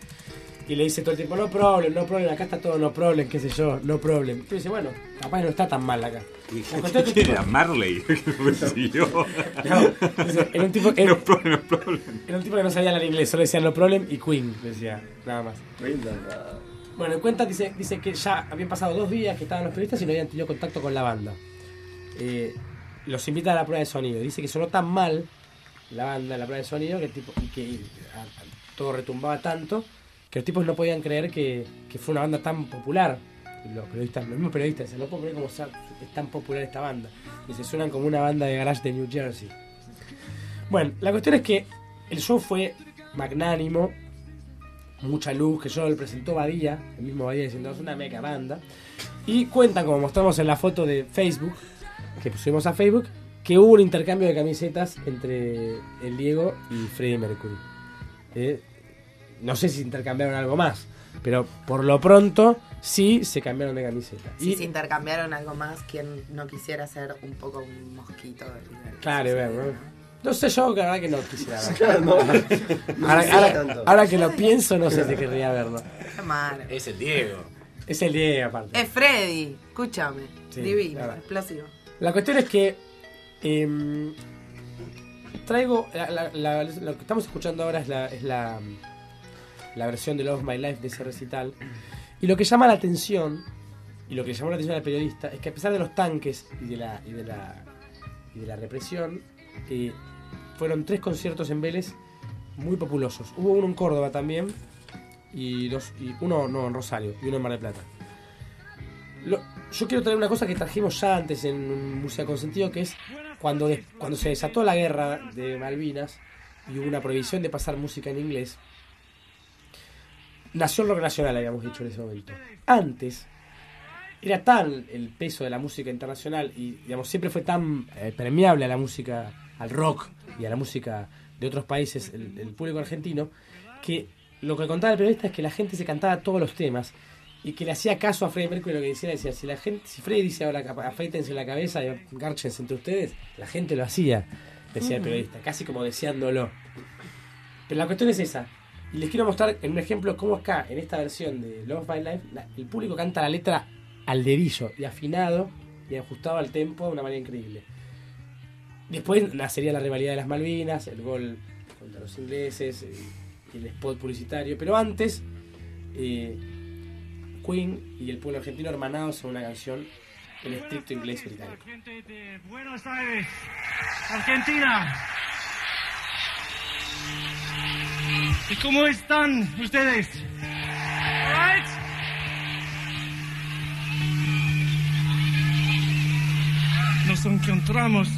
Y le dice todo el tiempo, no problem, no problem, acá está todo no problem, qué sé yo, no problem. Y dice, bueno, capaz no está tan mal acá. Que el ¿Quién era Marley? No, era un tipo era, No problem, no problem. era un tipo que no sabía hablar inglés, solo decía no problem y Queen, decía, nada más. Bueno, en cuenta dice, dice que ya habían pasado dos días que estaban los periodistas y no habían tenido contacto con la banda. Eh, los invita a la prueba de sonido. Dice que sonó tan mal la banda, la prueba de sonido, que, tipo, y que a- a- todo retumbaba tanto que los tipos no podían creer que, fue una banda tan popular. Y los periodistas, los mismos periodistas, dicen, no puedo creer cómo es tan popular esta banda. Dice, suenan como una banda de garage de New Jersey. Bueno, la cuestión es que el show fue magnánimo, mucha luz, que yo le presentó Badía, el mismo Badía diciendo, es una mega banda. Y cuentan, como mostramos en la foto de Facebook, que pusimos a Facebook, que hubo un intercambio de camisetas entre el Diego y Freddie Mercury. Eh, no sé si intercambiaron algo más, pero por lo pronto sí se cambiaron de camiseta. Si Y- se intercambiaron algo más, quien no quisiera ser un poco un mosquito de River. Claro, ver, ¿no? No sé yo, la verdad que no quisiera verlo. Claro, no. ahora, Sí, ahora- ahora que lo pienso, no sé si querría verlo. Qué mal. Es el Diego. Es el Diego, aparte. Es Freddy, escúchame. Sí, Divino, claro. explosivo. La cuestión es que em, traigo. la- la- la- lo que estamos escuchando ahora es la, es la, la versión de Love My Life de ese recital. Y lo que llama la atención, y lo que llamó la atención al periodista, es que a pesar de los tanques y de la, y de la, y de la represión, fueron tres conciertos en Vélez muy populosos. Hubo uno en Córdoba también, y, dos, y uno no en Rosario, y uno en Mar del Plata. Yo quiero traer una cosa que trajimos ya antes en Música con Sentido, que es cuando, de- cuando se desató la guerra de Malvinas y hubo una prohibición de pasar música en inglés, nació el rock nacional, habíamos dicho en ese momento. Antes, era tan el peso de la música internacional y digamos siempre fue tan eh, permeable a la música, al rock y a la música de otros países, el, el público argentino, que lo que contaba el periodista es que la gente se cantaba todos los temas y que le hacía caso a Freddie Mercury lo que decía, decía, si la gente, si Freddie dice ahora afeítense la cabeza y gárchense entre ustedes, la gente lo hacía, decía el periodista, casi como deseándolo. Pero la cuestión es esa. Y les quiero mostrar en un ejemplo cómo acá, en esta versión de Love by Life, el público canta la letra al dedillo y afinado y ajustado al tempo de una manera increíble. Después nacería la rivalidad de las Malvinas, el gol contra los ingleses, eh, el spot publicitario. Pero antes, eh, Queen y el pueblo argentino hermanados en una canción en estricto inglés británico. Buenos Aires, Argentina. ¿Y cómo están ustedes? Right? Nos encontramos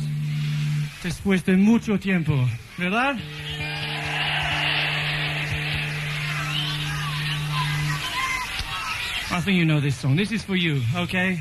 después de mucho tiempo, ¿verdad? I think you know this song. This is for you, okay?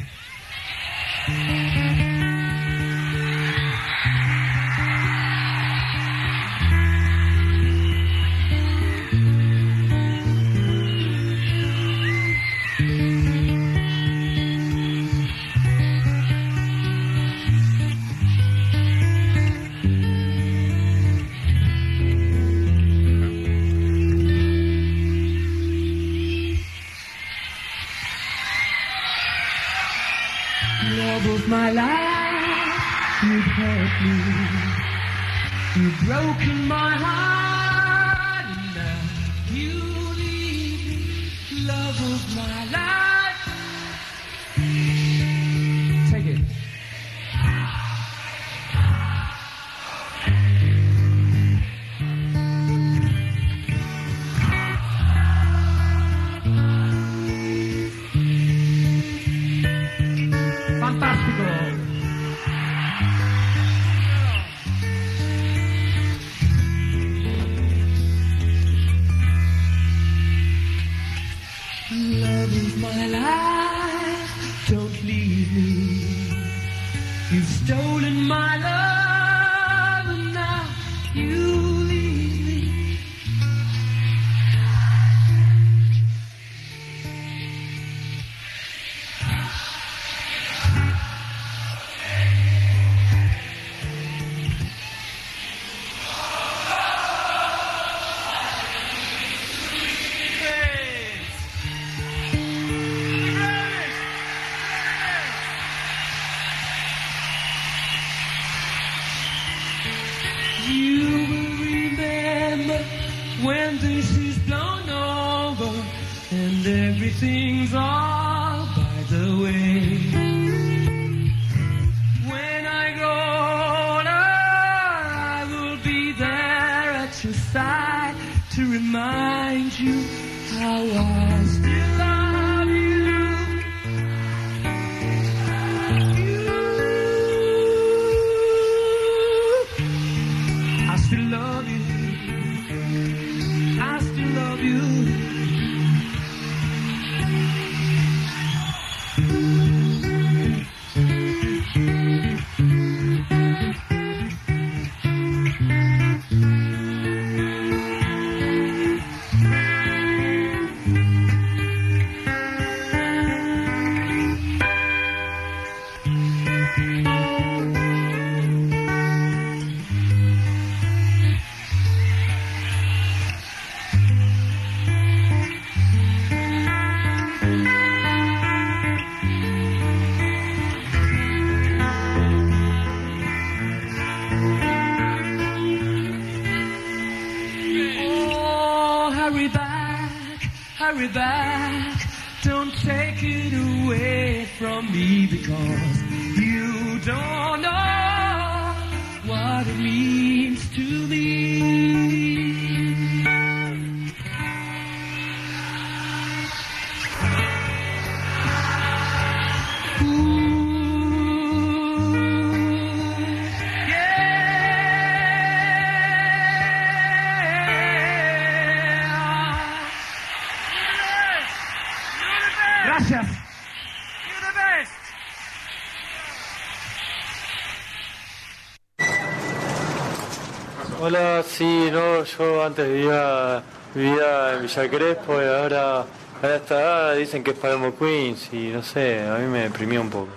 Hola, sí, no, yo antes vivía, vivía en Villa Crespo y ahora a esta edad dicen que es Palermo Queens y no sé, a mí me deprimió un poco.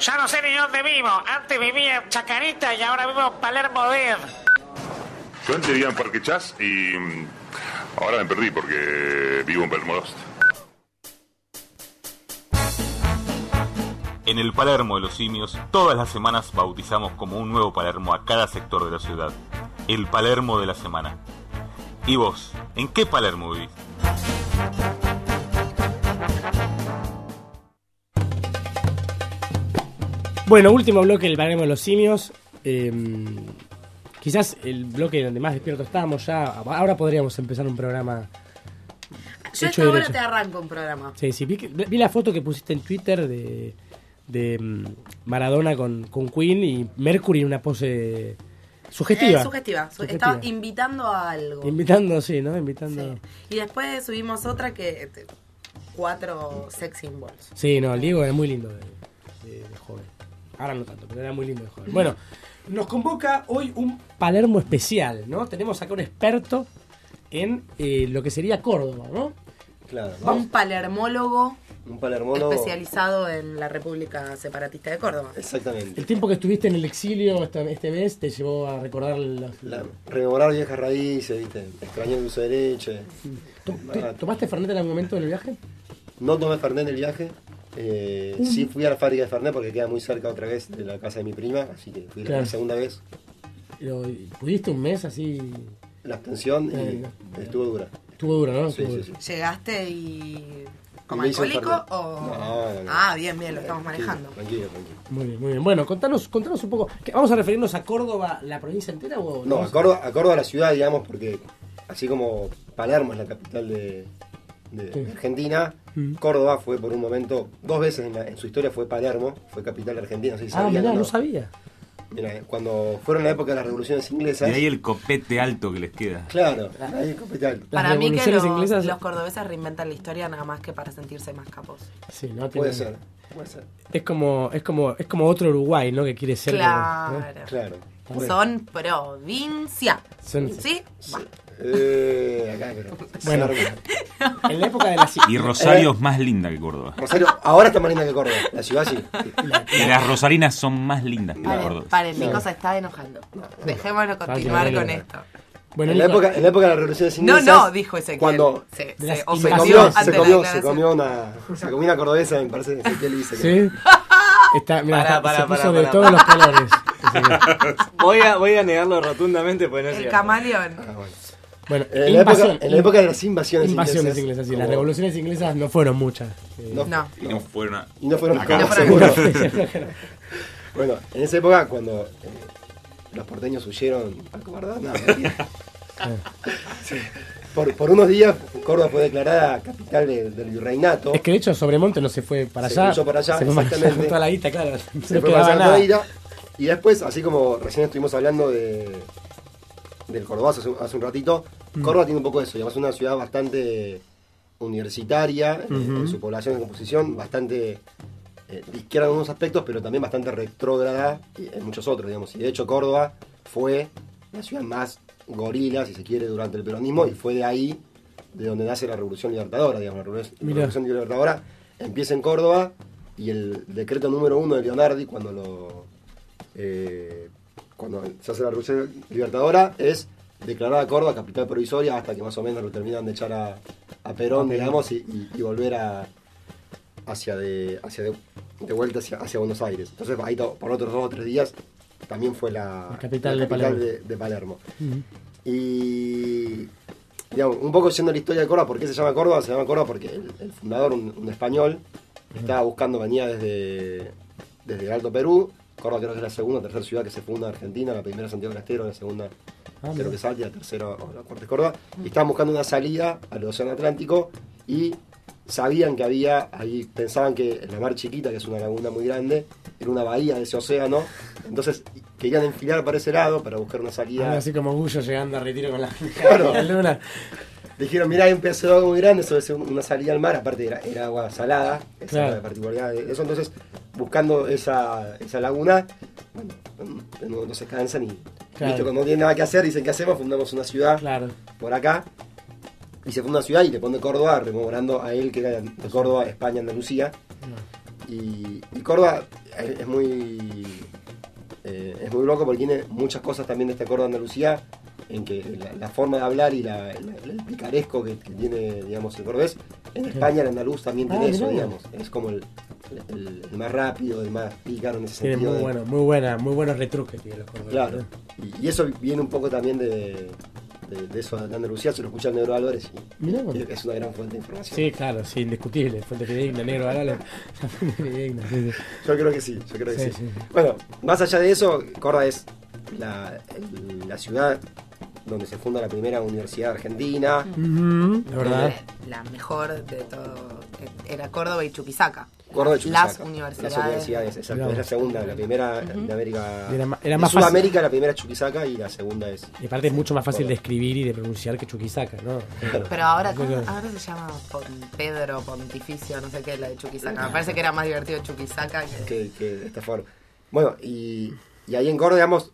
Ya no sé ni dónde vivo. Antes vivía en Chacarita y ahora vivo en Palermo Dead. Yo antes vivía en Parque Chas y mm, ahora me perdí porque vivo en Palermo Lost. En el Palermo de los Simios, todas las semanas bautizamos como un nuevo Palermo a cada sector de la ciudad. El Palermo de la semana. ¿Y vos? ¿En qué Palermo vivís? Bueno, último bloque del Palermo de los Simios. Eh, quizás el bloque donde más despierto estábamos ya. Ahora podríamos empezar un programa. Yo a hecho esta y hora derecho. te arranco un programa. Sí, sí, vi, vi la foto que pusiste en Twitter de, de mm, Maradona con, con Queen y Mercury en una pose sugestiva. Eh, sugestiva. Su- Sugestiva. Estaba invitando a algo. Invitando, sí, ¿no? Invitando. Y después subimos otra que. te- Cuatro sex symbols. Sí, no, el Diego era muy lindo de, de- de joven. Ahora no tanto, pero era muy lindo de joven. Bueno, nos convoca hoy un Palermo especial, ¿no? Tenemos acá un experto en eh, lo que sería Córdoba, ¿no? Claro. Un palermólogo Un palermólogo. especializado en la República Separatista de Córdoba. Exactamente. El tiempo que estuviste en el exilio este, este mes te llevó a recordar las... La- rememorar viejas raíces, ¿viste? Extrañar el uso de leche. ¿Te- ¿Tomaste Fernet en algún momento en el viaje? No tomé Fernet en el viaje. Eh. Sí fui a la fábrica de Fernet porque queda muy cerca otra vez de la casa de mi prima, así que fui Claro. la segunda vez. Pero, ¿Pudiste un mes así? La abstención y Eh, estuvo dura. Estuvo duro, ¿no? Sí, Estuvo sí, sí. ¿Llegaste y. como alcohólico o.? No, no, no. Ah, bien, bien, lo estamos manejando. Tranquilo, tranquilo. Muy bien, muy bien. Bueno, contanos, contanos un poco. ¿qué- ¿Vamos a referirnos a Córdoba, la provincia entera o No, a Córdoba, a Córdoba la ciudad, digamos, porque así como Palermo es la capital de, de Sí. Argentina, Mm. Córdoba fue por un momento, dos veces en, la- en su historia fue Palermo, fue capital de Argentina, no sé si Ah, sabían mirá, no sabía. Mira, cuando fueron la época de las revoluciones inglesas. De ahí el copete alto que les queda. Claro, ahí el capital. Para mí que los, inglesas- los cordobeses reinventan la historia nada más que para sentirse más capos. Sí, ¿no? Puede Tiene- ser, puede ser. Es como, es como, es como otro Uruguay, ¿no? Que quiere ser como- Claro. ¿no? Claro. Son provincia. Son- ¿Sí? Eh, acá, pero. Bueno, en la época de la Y Rosario es más linda que Córdoba. Rosario, ahora está más linda que Córdoba, la ciudad sí. Y las rosarinas son más lindas que Paren, Córdoba. paren, No. Nico se está enojando. Dejémoslo continuar con vale. esto. Bueno, en, la época, en la época de las revoluciones No, no, dijo Ezequiel. Cuando Se, se se comió, se la comió, se comió una, se comió una cordobesa, me parece. Ezequiel dice que- Sí. Está, Pará, pará, se pará, puso de todos los colores. voy, a, voy a negarlo rotundamente porque no El cierto. camaleón. Bueno, En la, época, invasión- en la época de las invasiones, invasiones inglesas, sí. Las revoluciones inglesas no fueron muchas. Eh, No. No. Y no fueron a- Y no fueron acá. acá, seguro. bueno, en esa época, cuando eh, los porteños huyeron no. Sí. por, por unos días, Córdoba fue declarada capital de- del virreinato. Es que de hecho Sobremonte no se fue para Se allá. para allá, se fue para allá exactamente. con toda la guita, claro. se no fue para nada. María, Y después, así como recién estuvimos hablando de del Cordobazo hace, un ratito, Mm. Córdoba tiene un poco de eso, digamos, es una ciudad bastante universitaria en- en, su población de composición, bastante eh, de izquierda en algunos aspectos, pero también bastante retrógrada en muchos otros, digamos. Y de hecho Córdoba fue la ciudad más gorila, si se quiere, durante el peronismo, y fue de ahí de donde nace la Revolución Libertadora, digamos, la Revolución, la Mirá. Revolución Libertadora empieza en Córdoba y el decreto número uno de Leonardi cuando lo eh, cuando se hace la Revolución Libertadora es declarar a Córdoba capital provisoria hasta que más o menos lo terminan de echar a, a Perón, digamos, y, y- y volver a hacia de hacia de, de vuelta hacia, hacia Buenos Aires. Entonces ahí por otros dos o tres días también fue la, La capital la de Palermo. de-. Y digamos, un poco siendo la historia de Córdoba, ¿por qué se llama Córdoba? Se llama Córdoba porque el, el fundador, un, un español, estaba buscando, venía desde, desde el Alto Perú. Córdoba creo que es la segunda tercera ciudad que se funda en Argentina, la primera Santiago del Estero, la segunda Ah, creo que Salta y la tercera o la cuarta es Córdoba. Y estaban buscando una salida al Océano Atlántico y sabían que había, ahí pensaban que la mar chiquita, que es una laguna muy grande, era una bahía de ese océano. Entonces querían enfilar para ese lado para buscar una salida. Así como Gullo llegando a retiro con la, Claro. la luna. Dijeron, mirá, hay un pedazo de agua muy grande, eso debe ser una salida al mar, aparte era, era agua salada, esa Claro. era la particularidad de eso. Entonces, buscando esa, esa laguna, bueno, no se cansan y Claro. cuando no tienen nada que hacer, dicen, ¿qué hacemos? Fundamos una ciudad por acá. Y se funda una ciudad y le pone Córdoba, rememorando a él que era de Córdoba, España, Andalucía. Y, y Córdoba es, es muy eh, es muy loco porque tiene muchas cosas también de este Córdoba Andalucía en que la, la forma de hablar y la- la- el picaresco que, que tiene digamos el cordobés en España el andaluz también Ah, tiene eso digamos es como el, el- el más rápido el más pícaro en ese Tiene sentido muy de- bueno, muy buena, muy buenos retruques tiene los cordobeses. claro y, y eso viene un poco también de, de, de eso de Andalucía se lo escucha Negro Álvarez y, y es una gran fuente de información Sí, claro, sí, indiscutible. Fuente fidedigna, negro, Álvarez. Fuente fidedigna, sí, sí. Yo creo que sí, yo creo que sí. Sí. Bueno, más allá de eso, Córdoba es la, el- la ciudad donde se funda la primera universidad argentina. Ujú, la verdad. La mejor de todo era Córdoba y Chuquisaca. Córdoba y Chuquisaca. Las universidades. Las universidades, exacto. Es la segunda, la primera de América. Era era de más fácil. Sudamérica, la primera es Chuquisaca y la segunda es. Y aparte es mucho más fácil de escribir y de pronunciar que Chuquisaca, ¿no? Pero ahora, ¿cómo- Claro. ahora se llama Pon- Pedro Pontificio, no sé qué, la de Chuquisaca. Me parece que era más divertido Chuquisaca que... que, que de esta forma. Bueno, y, y ahí en Córdoba, digamos,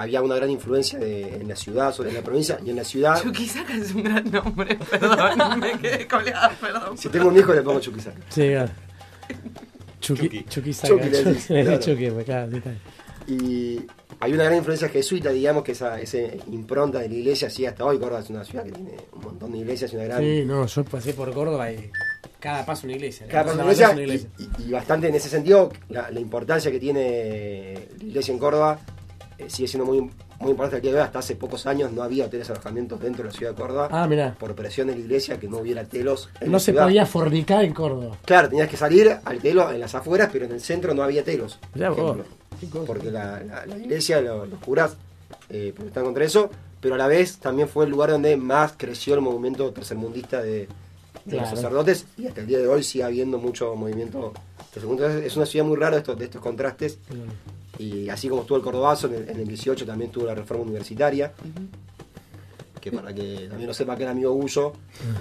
había una gran influencia de- en la ciudad, sobre la provincia, y en la ciudad. Chuquisaca es un gran nombre, perdón, me quedé colgada, perdón. Si tengo un hijo, le pongo Chuquisaca. Sí, claro. Chuqui, Chuquisaca. Chuqui. Chuqui, pues, claro. Y hay una gran influencia jesuita, digamos, que esa, esa impronta de la iglesia, sí, hasta hoy Córdoba es una ciudad que tiene un montón de iglesias y una gran... Sí, no, yo pasé por Córdoba y cada paso una iglesia. Cada paso una iglesia, Y, y bastante en ese sentido, la, la importancia que tiene la iglesia en Córdoba sigue siendo muy, muy importante al día de hoy. Hasta hace pocos años no había hoteles alojamientos dentro de la ciudad de Córdoba. Ah, mirá. Por presión de la iglesia que no hubiera telos. en No la se ciudad. podía fornicar en Córdoba. Claro, tenías que salir al telo en las afueras, pero en el centro no había telos. Mirá por vos, ejemplo. Porque la, la- la iglesia, lo- los curas, eh, protestaban contra eso, pero a la vez también fue el lugar donde más creció el movimiento tercermundista de, de Claro. los sacerdotes y hasta el día de hoy sigue habiendo mucho movimiento Es una ciudad muy rara esto, de estos contrastes. Y así como estuvo el Cordobazo, en el, en el 18 también tuvo la reforma universitaria. Que para que también lo sepa que era amigo Gullo,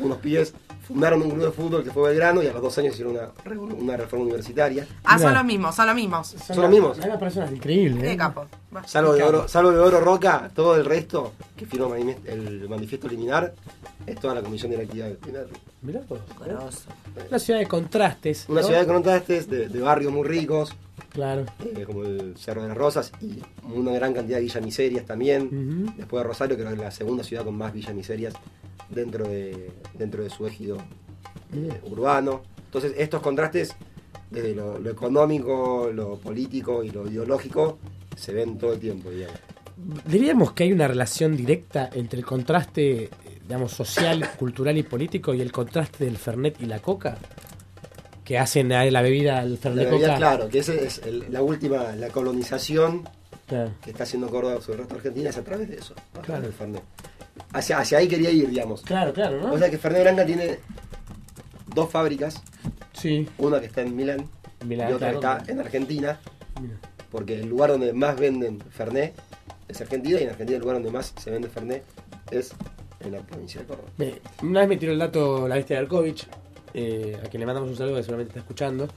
unos pibes fundaron un grupo de fútbol que fue Belgrano y a los dos años hicieron una, una reforma universitaria. Ah, son los mismos, son los mismos. Son los mismos. Hay unas personas increíbles. Qué ¿eh? capo. Salvo de, oro, salvo de Oro Roca, todo el resto que firma el manifiesto- liminar es toda la comisión directiva del primer. Mirá vos. Grosso. Una ciudad de contrastes. Una ¿no? ciudad de contrastes, de, de barrios muy ricos, Claro. eh, como el Cerro de las Rosas, y una gran cantidad de villamiserias también. Después de Rosario, creo que es la segunda ciudad con más villamiserias dentro de, dentro de su ejido eh, urbano. Entonces, estos contrastes, desde lo, lo económico, lo político y lo ideológico, se ven todo el tiempo, digamos. Diríamos que hay una relación directa entre el contraste, eh, digamos, social, cultural y político y el contraste del Fernet y la Coca, que hacen a la bebida, el La Fernet Coca. claro, que esa es el- la última, la colonización Claro. que está haciendo Córdoba sobre el resto de Argentina es a través de eso, a Claro. Fernet. Hacia, hacia ahí quería ir, digamos. Claro, claro, ¿no? O sea que Fernet Branca tiene dos fábricas. Sí. Una que está en Milán, Milán, y otra claro. que está en Argentina. Mira. Porque el lugar donde más venden Fernet es Argentina y en Argentina el lugar donde más se vende Fernet es en la provincia de Córdoba. Una vez me tiró el dato la bestia de Alkovich, eh, a quien le mandamos un saludo que seguramente está escuchando.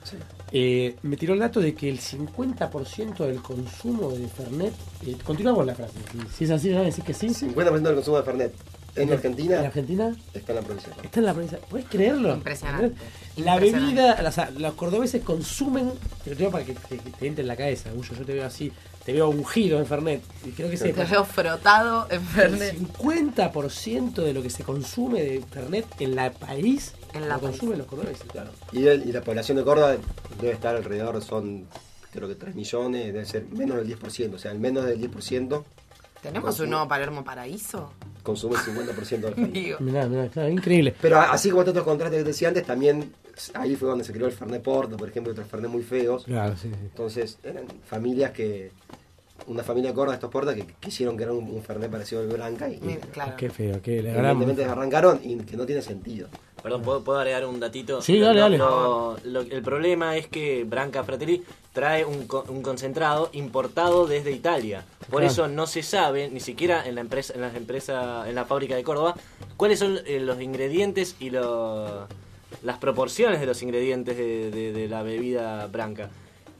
Eh, me tiró el dato de que el 50% del consumo de Fernet. eh, continuamos la frase. Si, es así, ¿no? Decís que sí. 50% del consumo de Fernet en Argentina, ¿En Argentina? está en la provincia. Está en la provincia. ¿Puedes creerlo? Impresionante. La Impresionante. bebida, o sea, los cordobeses consumen, te lo digo para que te, te entre en la cabeza, Gullo, yo te veo así, te veo ungido en Fernet, y creo que Te veo frotado en Fernet. El 50% de lo que se consume de Fernet en la país En la lo país. consumen los cordobeses. Claro. Y, el- y la población de Córdoba debe estar alrededor, son creo que 3 millones, debe ser menos del 10%, o sea, el menos del 10% ¿Tenemos un nuevo Palermo Paraíso? Consume el 50% del Fernet. Mirá, mirá, claro, increíble. Pero así como tantos contrastes que te decía antes, también ahí fue donde se creó el Fernet Porto, por ejemplo, otros Fernet muy feos. Claro, sí, sí. Entonces eran familias que, una familia de Córdoba, estos portas, que quisieron crear un, un Fernet parecido al Blanca y claro. Qué feo, qué le evidentemente arrancaron y que no tiene sentido. Perdón, ¿puedo, puedo agregar un datito? Sí, dale, dale. lo- el problema es que Branca Fratelli trae un, un concentrado importado desde Italia. Por Claro. eso no se sabe, ni siquiera en la empresa, en las empresas, en la fábrica de Córdoba, cuáles son eh, los ingredientes y lo- las proporciones de los ingredientes de, de- de la bebida branca,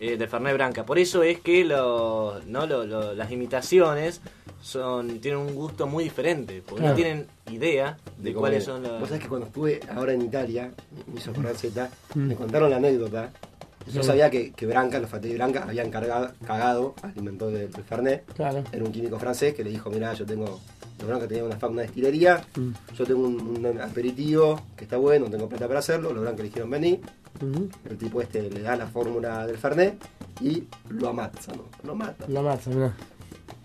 eh, de Fernet Branca. Por eso es que lo- ¿no? lo- lo- las imitaciones son tienen un gusto muy diferente, porque Claro. no tienen idea de cuáles es. son los... Vos sabés que cuando estuve ahora en Italia, me hizo Z, Mm. me contaron la anécdota. Yo Sí. sabía que, que Branca, los Fratelli Branca, habían cargado, cagado al inventor del, del Fernet. Claro. Era un químico francés que le dijo, mira, yo tengo, los Branca tenían una, una destilería, Mm. yo tengo un, un aperitivo que está bueno, tengo plata para hacerlo, los Branca le dijeron, vení. Ujú. El tipo este le da la fórmula del Fernet y lo amazza, ¿no? Lo mata. Mata, mirá.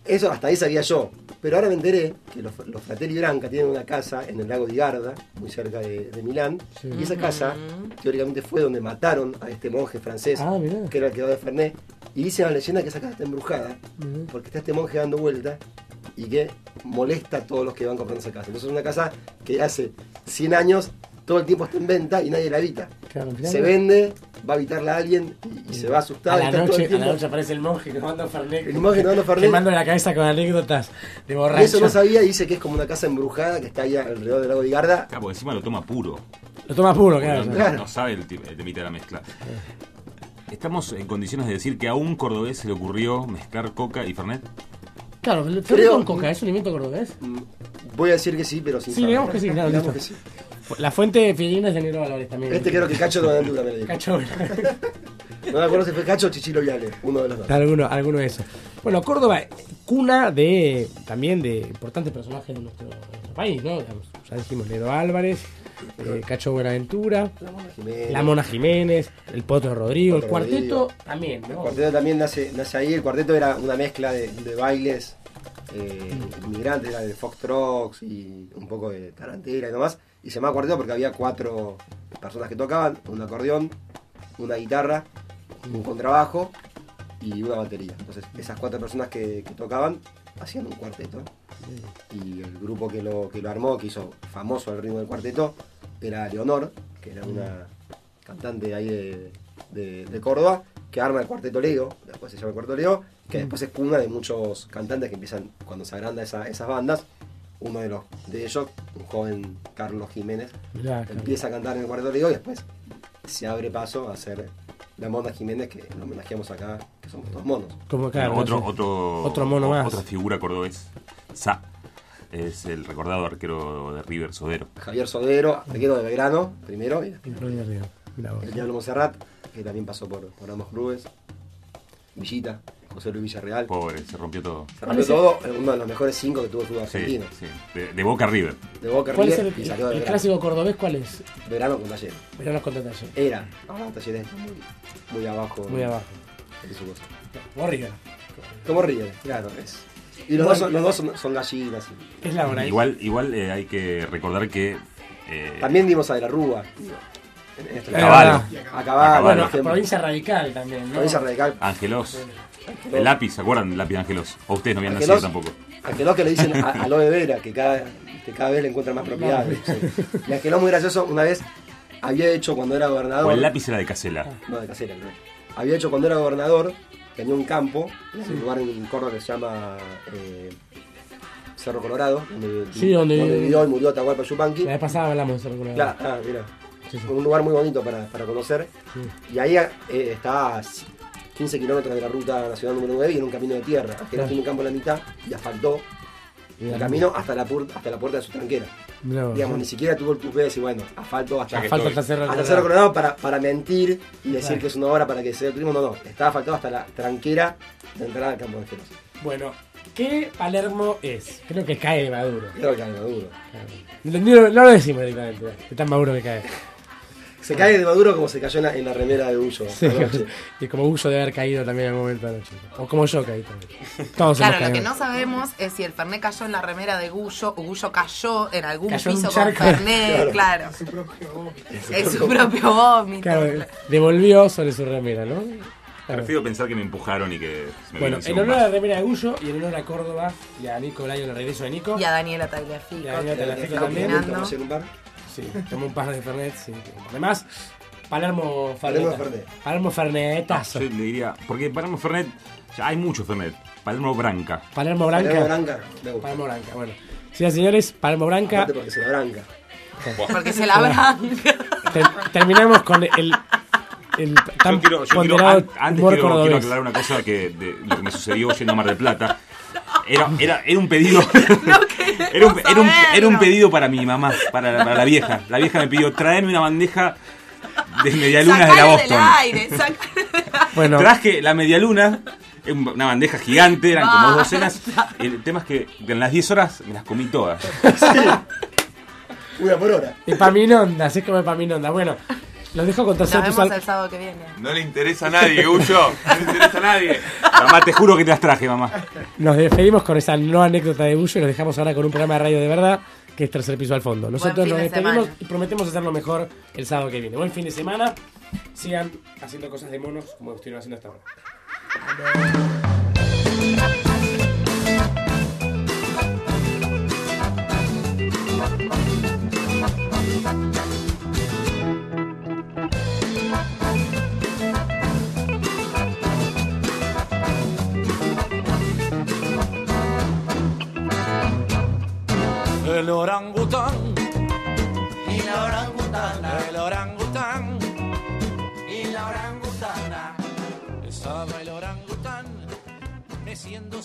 Eso hasta ahí sabía yo. Pero ahora me enteré que los, los Fratelli Branca tienen una casa en el lago di Garda, muy cerca de, de Milán. Sí. Y esa casa, teóricamente, fue donde mataron a este monje francés, Ah, que era el que daba de Fernet. Y dice la leyenda que esa casa está embrujada, porque está este monje dando vuelta y que molesta a todos los que van comprando esa casa. Entonces es una casa que hace 100 años todo el tiempo está en venta y nadie la habita. Claro. Se vende, va a habitarla alguien y, y se va asustado. A la, está todo noche, el a la noche aparece el monje tomando Fernet. El monje tomando Fernet. Quemando la cabeza con anécdotas de Y borracho. eso no sabía, dice que es como una casa embrujada que está ahí alrededor del lago de Garda. Claro, porque encima lo toma puro. Lo toma puro, claro. No, Claro. no sabe el, temita de la mezcla. ¿Estamos en condiciones de decir que a un cordobés se le ocurrió mezclar coca y fernet? Claro, el Fernet con coca, ¿es un invento cordobés? Voy a decir que sí, pero sin Sí, saber. digamos que sí, claro, Digamos listo. que sí. La fuente fidedigna es de Nero Valores también. Este creo que Cacho de lo dijo. Cacho. No me acuerdo si fue Cacho o Chichilo Viale, uno de los dos. alguno, alguno de esos. Bueno, Córdoba, cuna de también de importantes personajes de nuestro, de nuestro país, ¿no? Digamos, Ya dijimos Nero Álvarez, eh, Cacho Buenaventura, Jiménez. La Mona Jiménez, el Potro Rodrigo, el cuarteto Rodrigo. también, El ¿no? cuarteto también nace, nace ahí. El cuarteto era una mezcla de, de bailes eh, inmigrantes, era de foxtrots y un poco de tarantela y demás. Y se llamaba cuarteto porque había cuatro personas que tocaban: un acordeón, una guitarra, un contrabajo y una batería. Entonces, esas cuatro personas que, que tocaban hacían un cuarteto. Y el grupo que lo, que lo armó, que hizo famoso el ritmo del cuarteto, era Leonor, que era una cantante ahí de, de- de Córdoba, que arma el cuarteto Leo, después se llama el cuarteto Leo, que después es cuna de muchos cantantes que empiezan, cuando se agrandan esa- esas bandas, uno de los de ellos, un joven Carlos Jiménez, Mirá, claro. empieza a cantar en el cuarteto Leo y después se abre paso a hacer la Mona Jiménez, que lo homenajeamos acá, que somos todos monos. Como, Bueno, otro, otro, Otro mono o- más. Otra figura cordobés. Sa. Es el recordado arquero de River Sodero. Javier Sodero, arquero de Belgrano, primero, y Río. El Diablo Monserrat, que también pasó por, por ambos clubes. Villita, José Luis Villarreal. Pobre, se rompió todo. Se rompió todo, eh, uno de los mejores cinco que tuvo el fútbol Sí, argentino. sí. De, de Boca River. De Boca ¿Cuál es River el, y salió de el Belgrano. clásico cordobés? ¿Cuál es? Verano con Talleres. Veranos contra Talleres. Era. Ahora Talleres muy, muy abajo. Muy abajo. en su cosa. O River. Como River, claro. Es. Y los dos, son, los dos son, son gallinas. Es la hora. Igual, igual eh, hay que recordar que. eh, También dimos a De la Rúa. en este- A Caballo. A Caballo, Bueno, provincia radical también, ¿no? Provincia radical. Angelos. El lápiz, ¿se acuerdan del lápiz de Angelos? O ustedes no habían Angelos- nacido tampoco. Angelos que le dicen a, a Aloe Vera, que cada, que cada vez le encuentran más propiedades. sí. Y Angelos muy gracioso, una vez había hecho cuando era gobernador. O el lápiz era de Casela. No, de casera, no. Había hecho cuando era gobernador, tenía un campo, un lugar en Córdoba que se llama eh, Cerro Colorado, donde, Sí, donde- vivió y murió Atahualpa Yupanqui. La vez pasada hablamos de alguna vez. Claro, ah, mira. Sí, sí. Un lugar muy bonito para, para conocer. Y ahí eh, está a 15 kilómetros de la ruta nacional número 9 y en un camino de tierra. Que Claro. tiene un campo en la mitad y asfaltó el camino hasta la, hasta la puerta de su tranquera. Digamos, ni siquiera tuvo el tupé de decir, bueno, asfalto hasta, Asfalto hasta Cerro hasta Colorado. Cerro Colorado para, para mentir y decir Claro. que es una hora para que se dé el turismo. No, no, estaba asfaltado hasta la tranquera de entrada al campo de Angelos. Bueno, ¿qué Palermo es? Creo que cae de Maduro. Creo que cae de Maduro. No, no- no lo decimos directamente. De tan Maduro que cae. Se cae de Maduro como se cayó en la, en la remera de Ullo. Sí, anoche. y como Hugo debe haber caído también en algún momento anoche. O como yo caí también. Todos Claro, lo que no sabemos es si el Fernet cayó en la remera de Gullo o Gullo cayó en algún Cayó piso con charco. Fernet, claro. Es su propio vómito. Claro, devolvió sobre su remera, ¿no? Claro. Prefiero pensar que me empujaron y que me Bueno, en honor a la remera de Gullo y en honor a Córdoba y a Nico Layo en el regreso de Nico. Y a Daniela Tagliafico. Y a Daniela Tagliafico también. Sí, tomó un par de Fernet, sí. Además, Palermo Palermo Fernet. Fernet. Palermo Fernetazo. Yo le diría, porque Palermo Fernet, ya hay mucho Fernet. Palermo Branca. Palermo Branca. Palermo Branca, me gusta. Palermo Branca, bueno. Señoras y señores, Palermo Branca. Aparte porque se la branca. Porque se la branca. Ter- terminamos con el, el tan Yo quiero, yo quiero- ponderado an- antes quiero, quiero aclarar una cosa que de lo que me sucedió yendo a Mar del Plata. Era, era, era un pedido. era, un, era, un, era un pedido para mi mamá, para, la- para la vieja. La vieja me pidió traerme una bandeja de medialunas de la Sacale del Boston. aire, Bueno, Traje la medialuna, un- una bandeja gigante, eran como dos docenas. El tema es que en las 10 horas me las comí todas. Una por hora. Epaminonda, así es como Epaminonda. Bueno, los dejo con Nos vemos el sábado que viene. No le interesa a nadie, Gullo. No le interesa a nadie. Mamá, te juro que te las traje, mamá. Nos despedimos con esa no anécdota de Bullo y nos dejamos ahora con un programa de radio de verdad que es tercer piso al fondo. Nosotros nos de despedimos y prometemos hacerlo mejor el sábado que viene. Buen fin de semana. Sigan haciendo cosas de monos como estuvieron haciendo hasta ahora. El orangután, Y la orangutana, el orangután, y la orangutana. estaba el orangután meciendo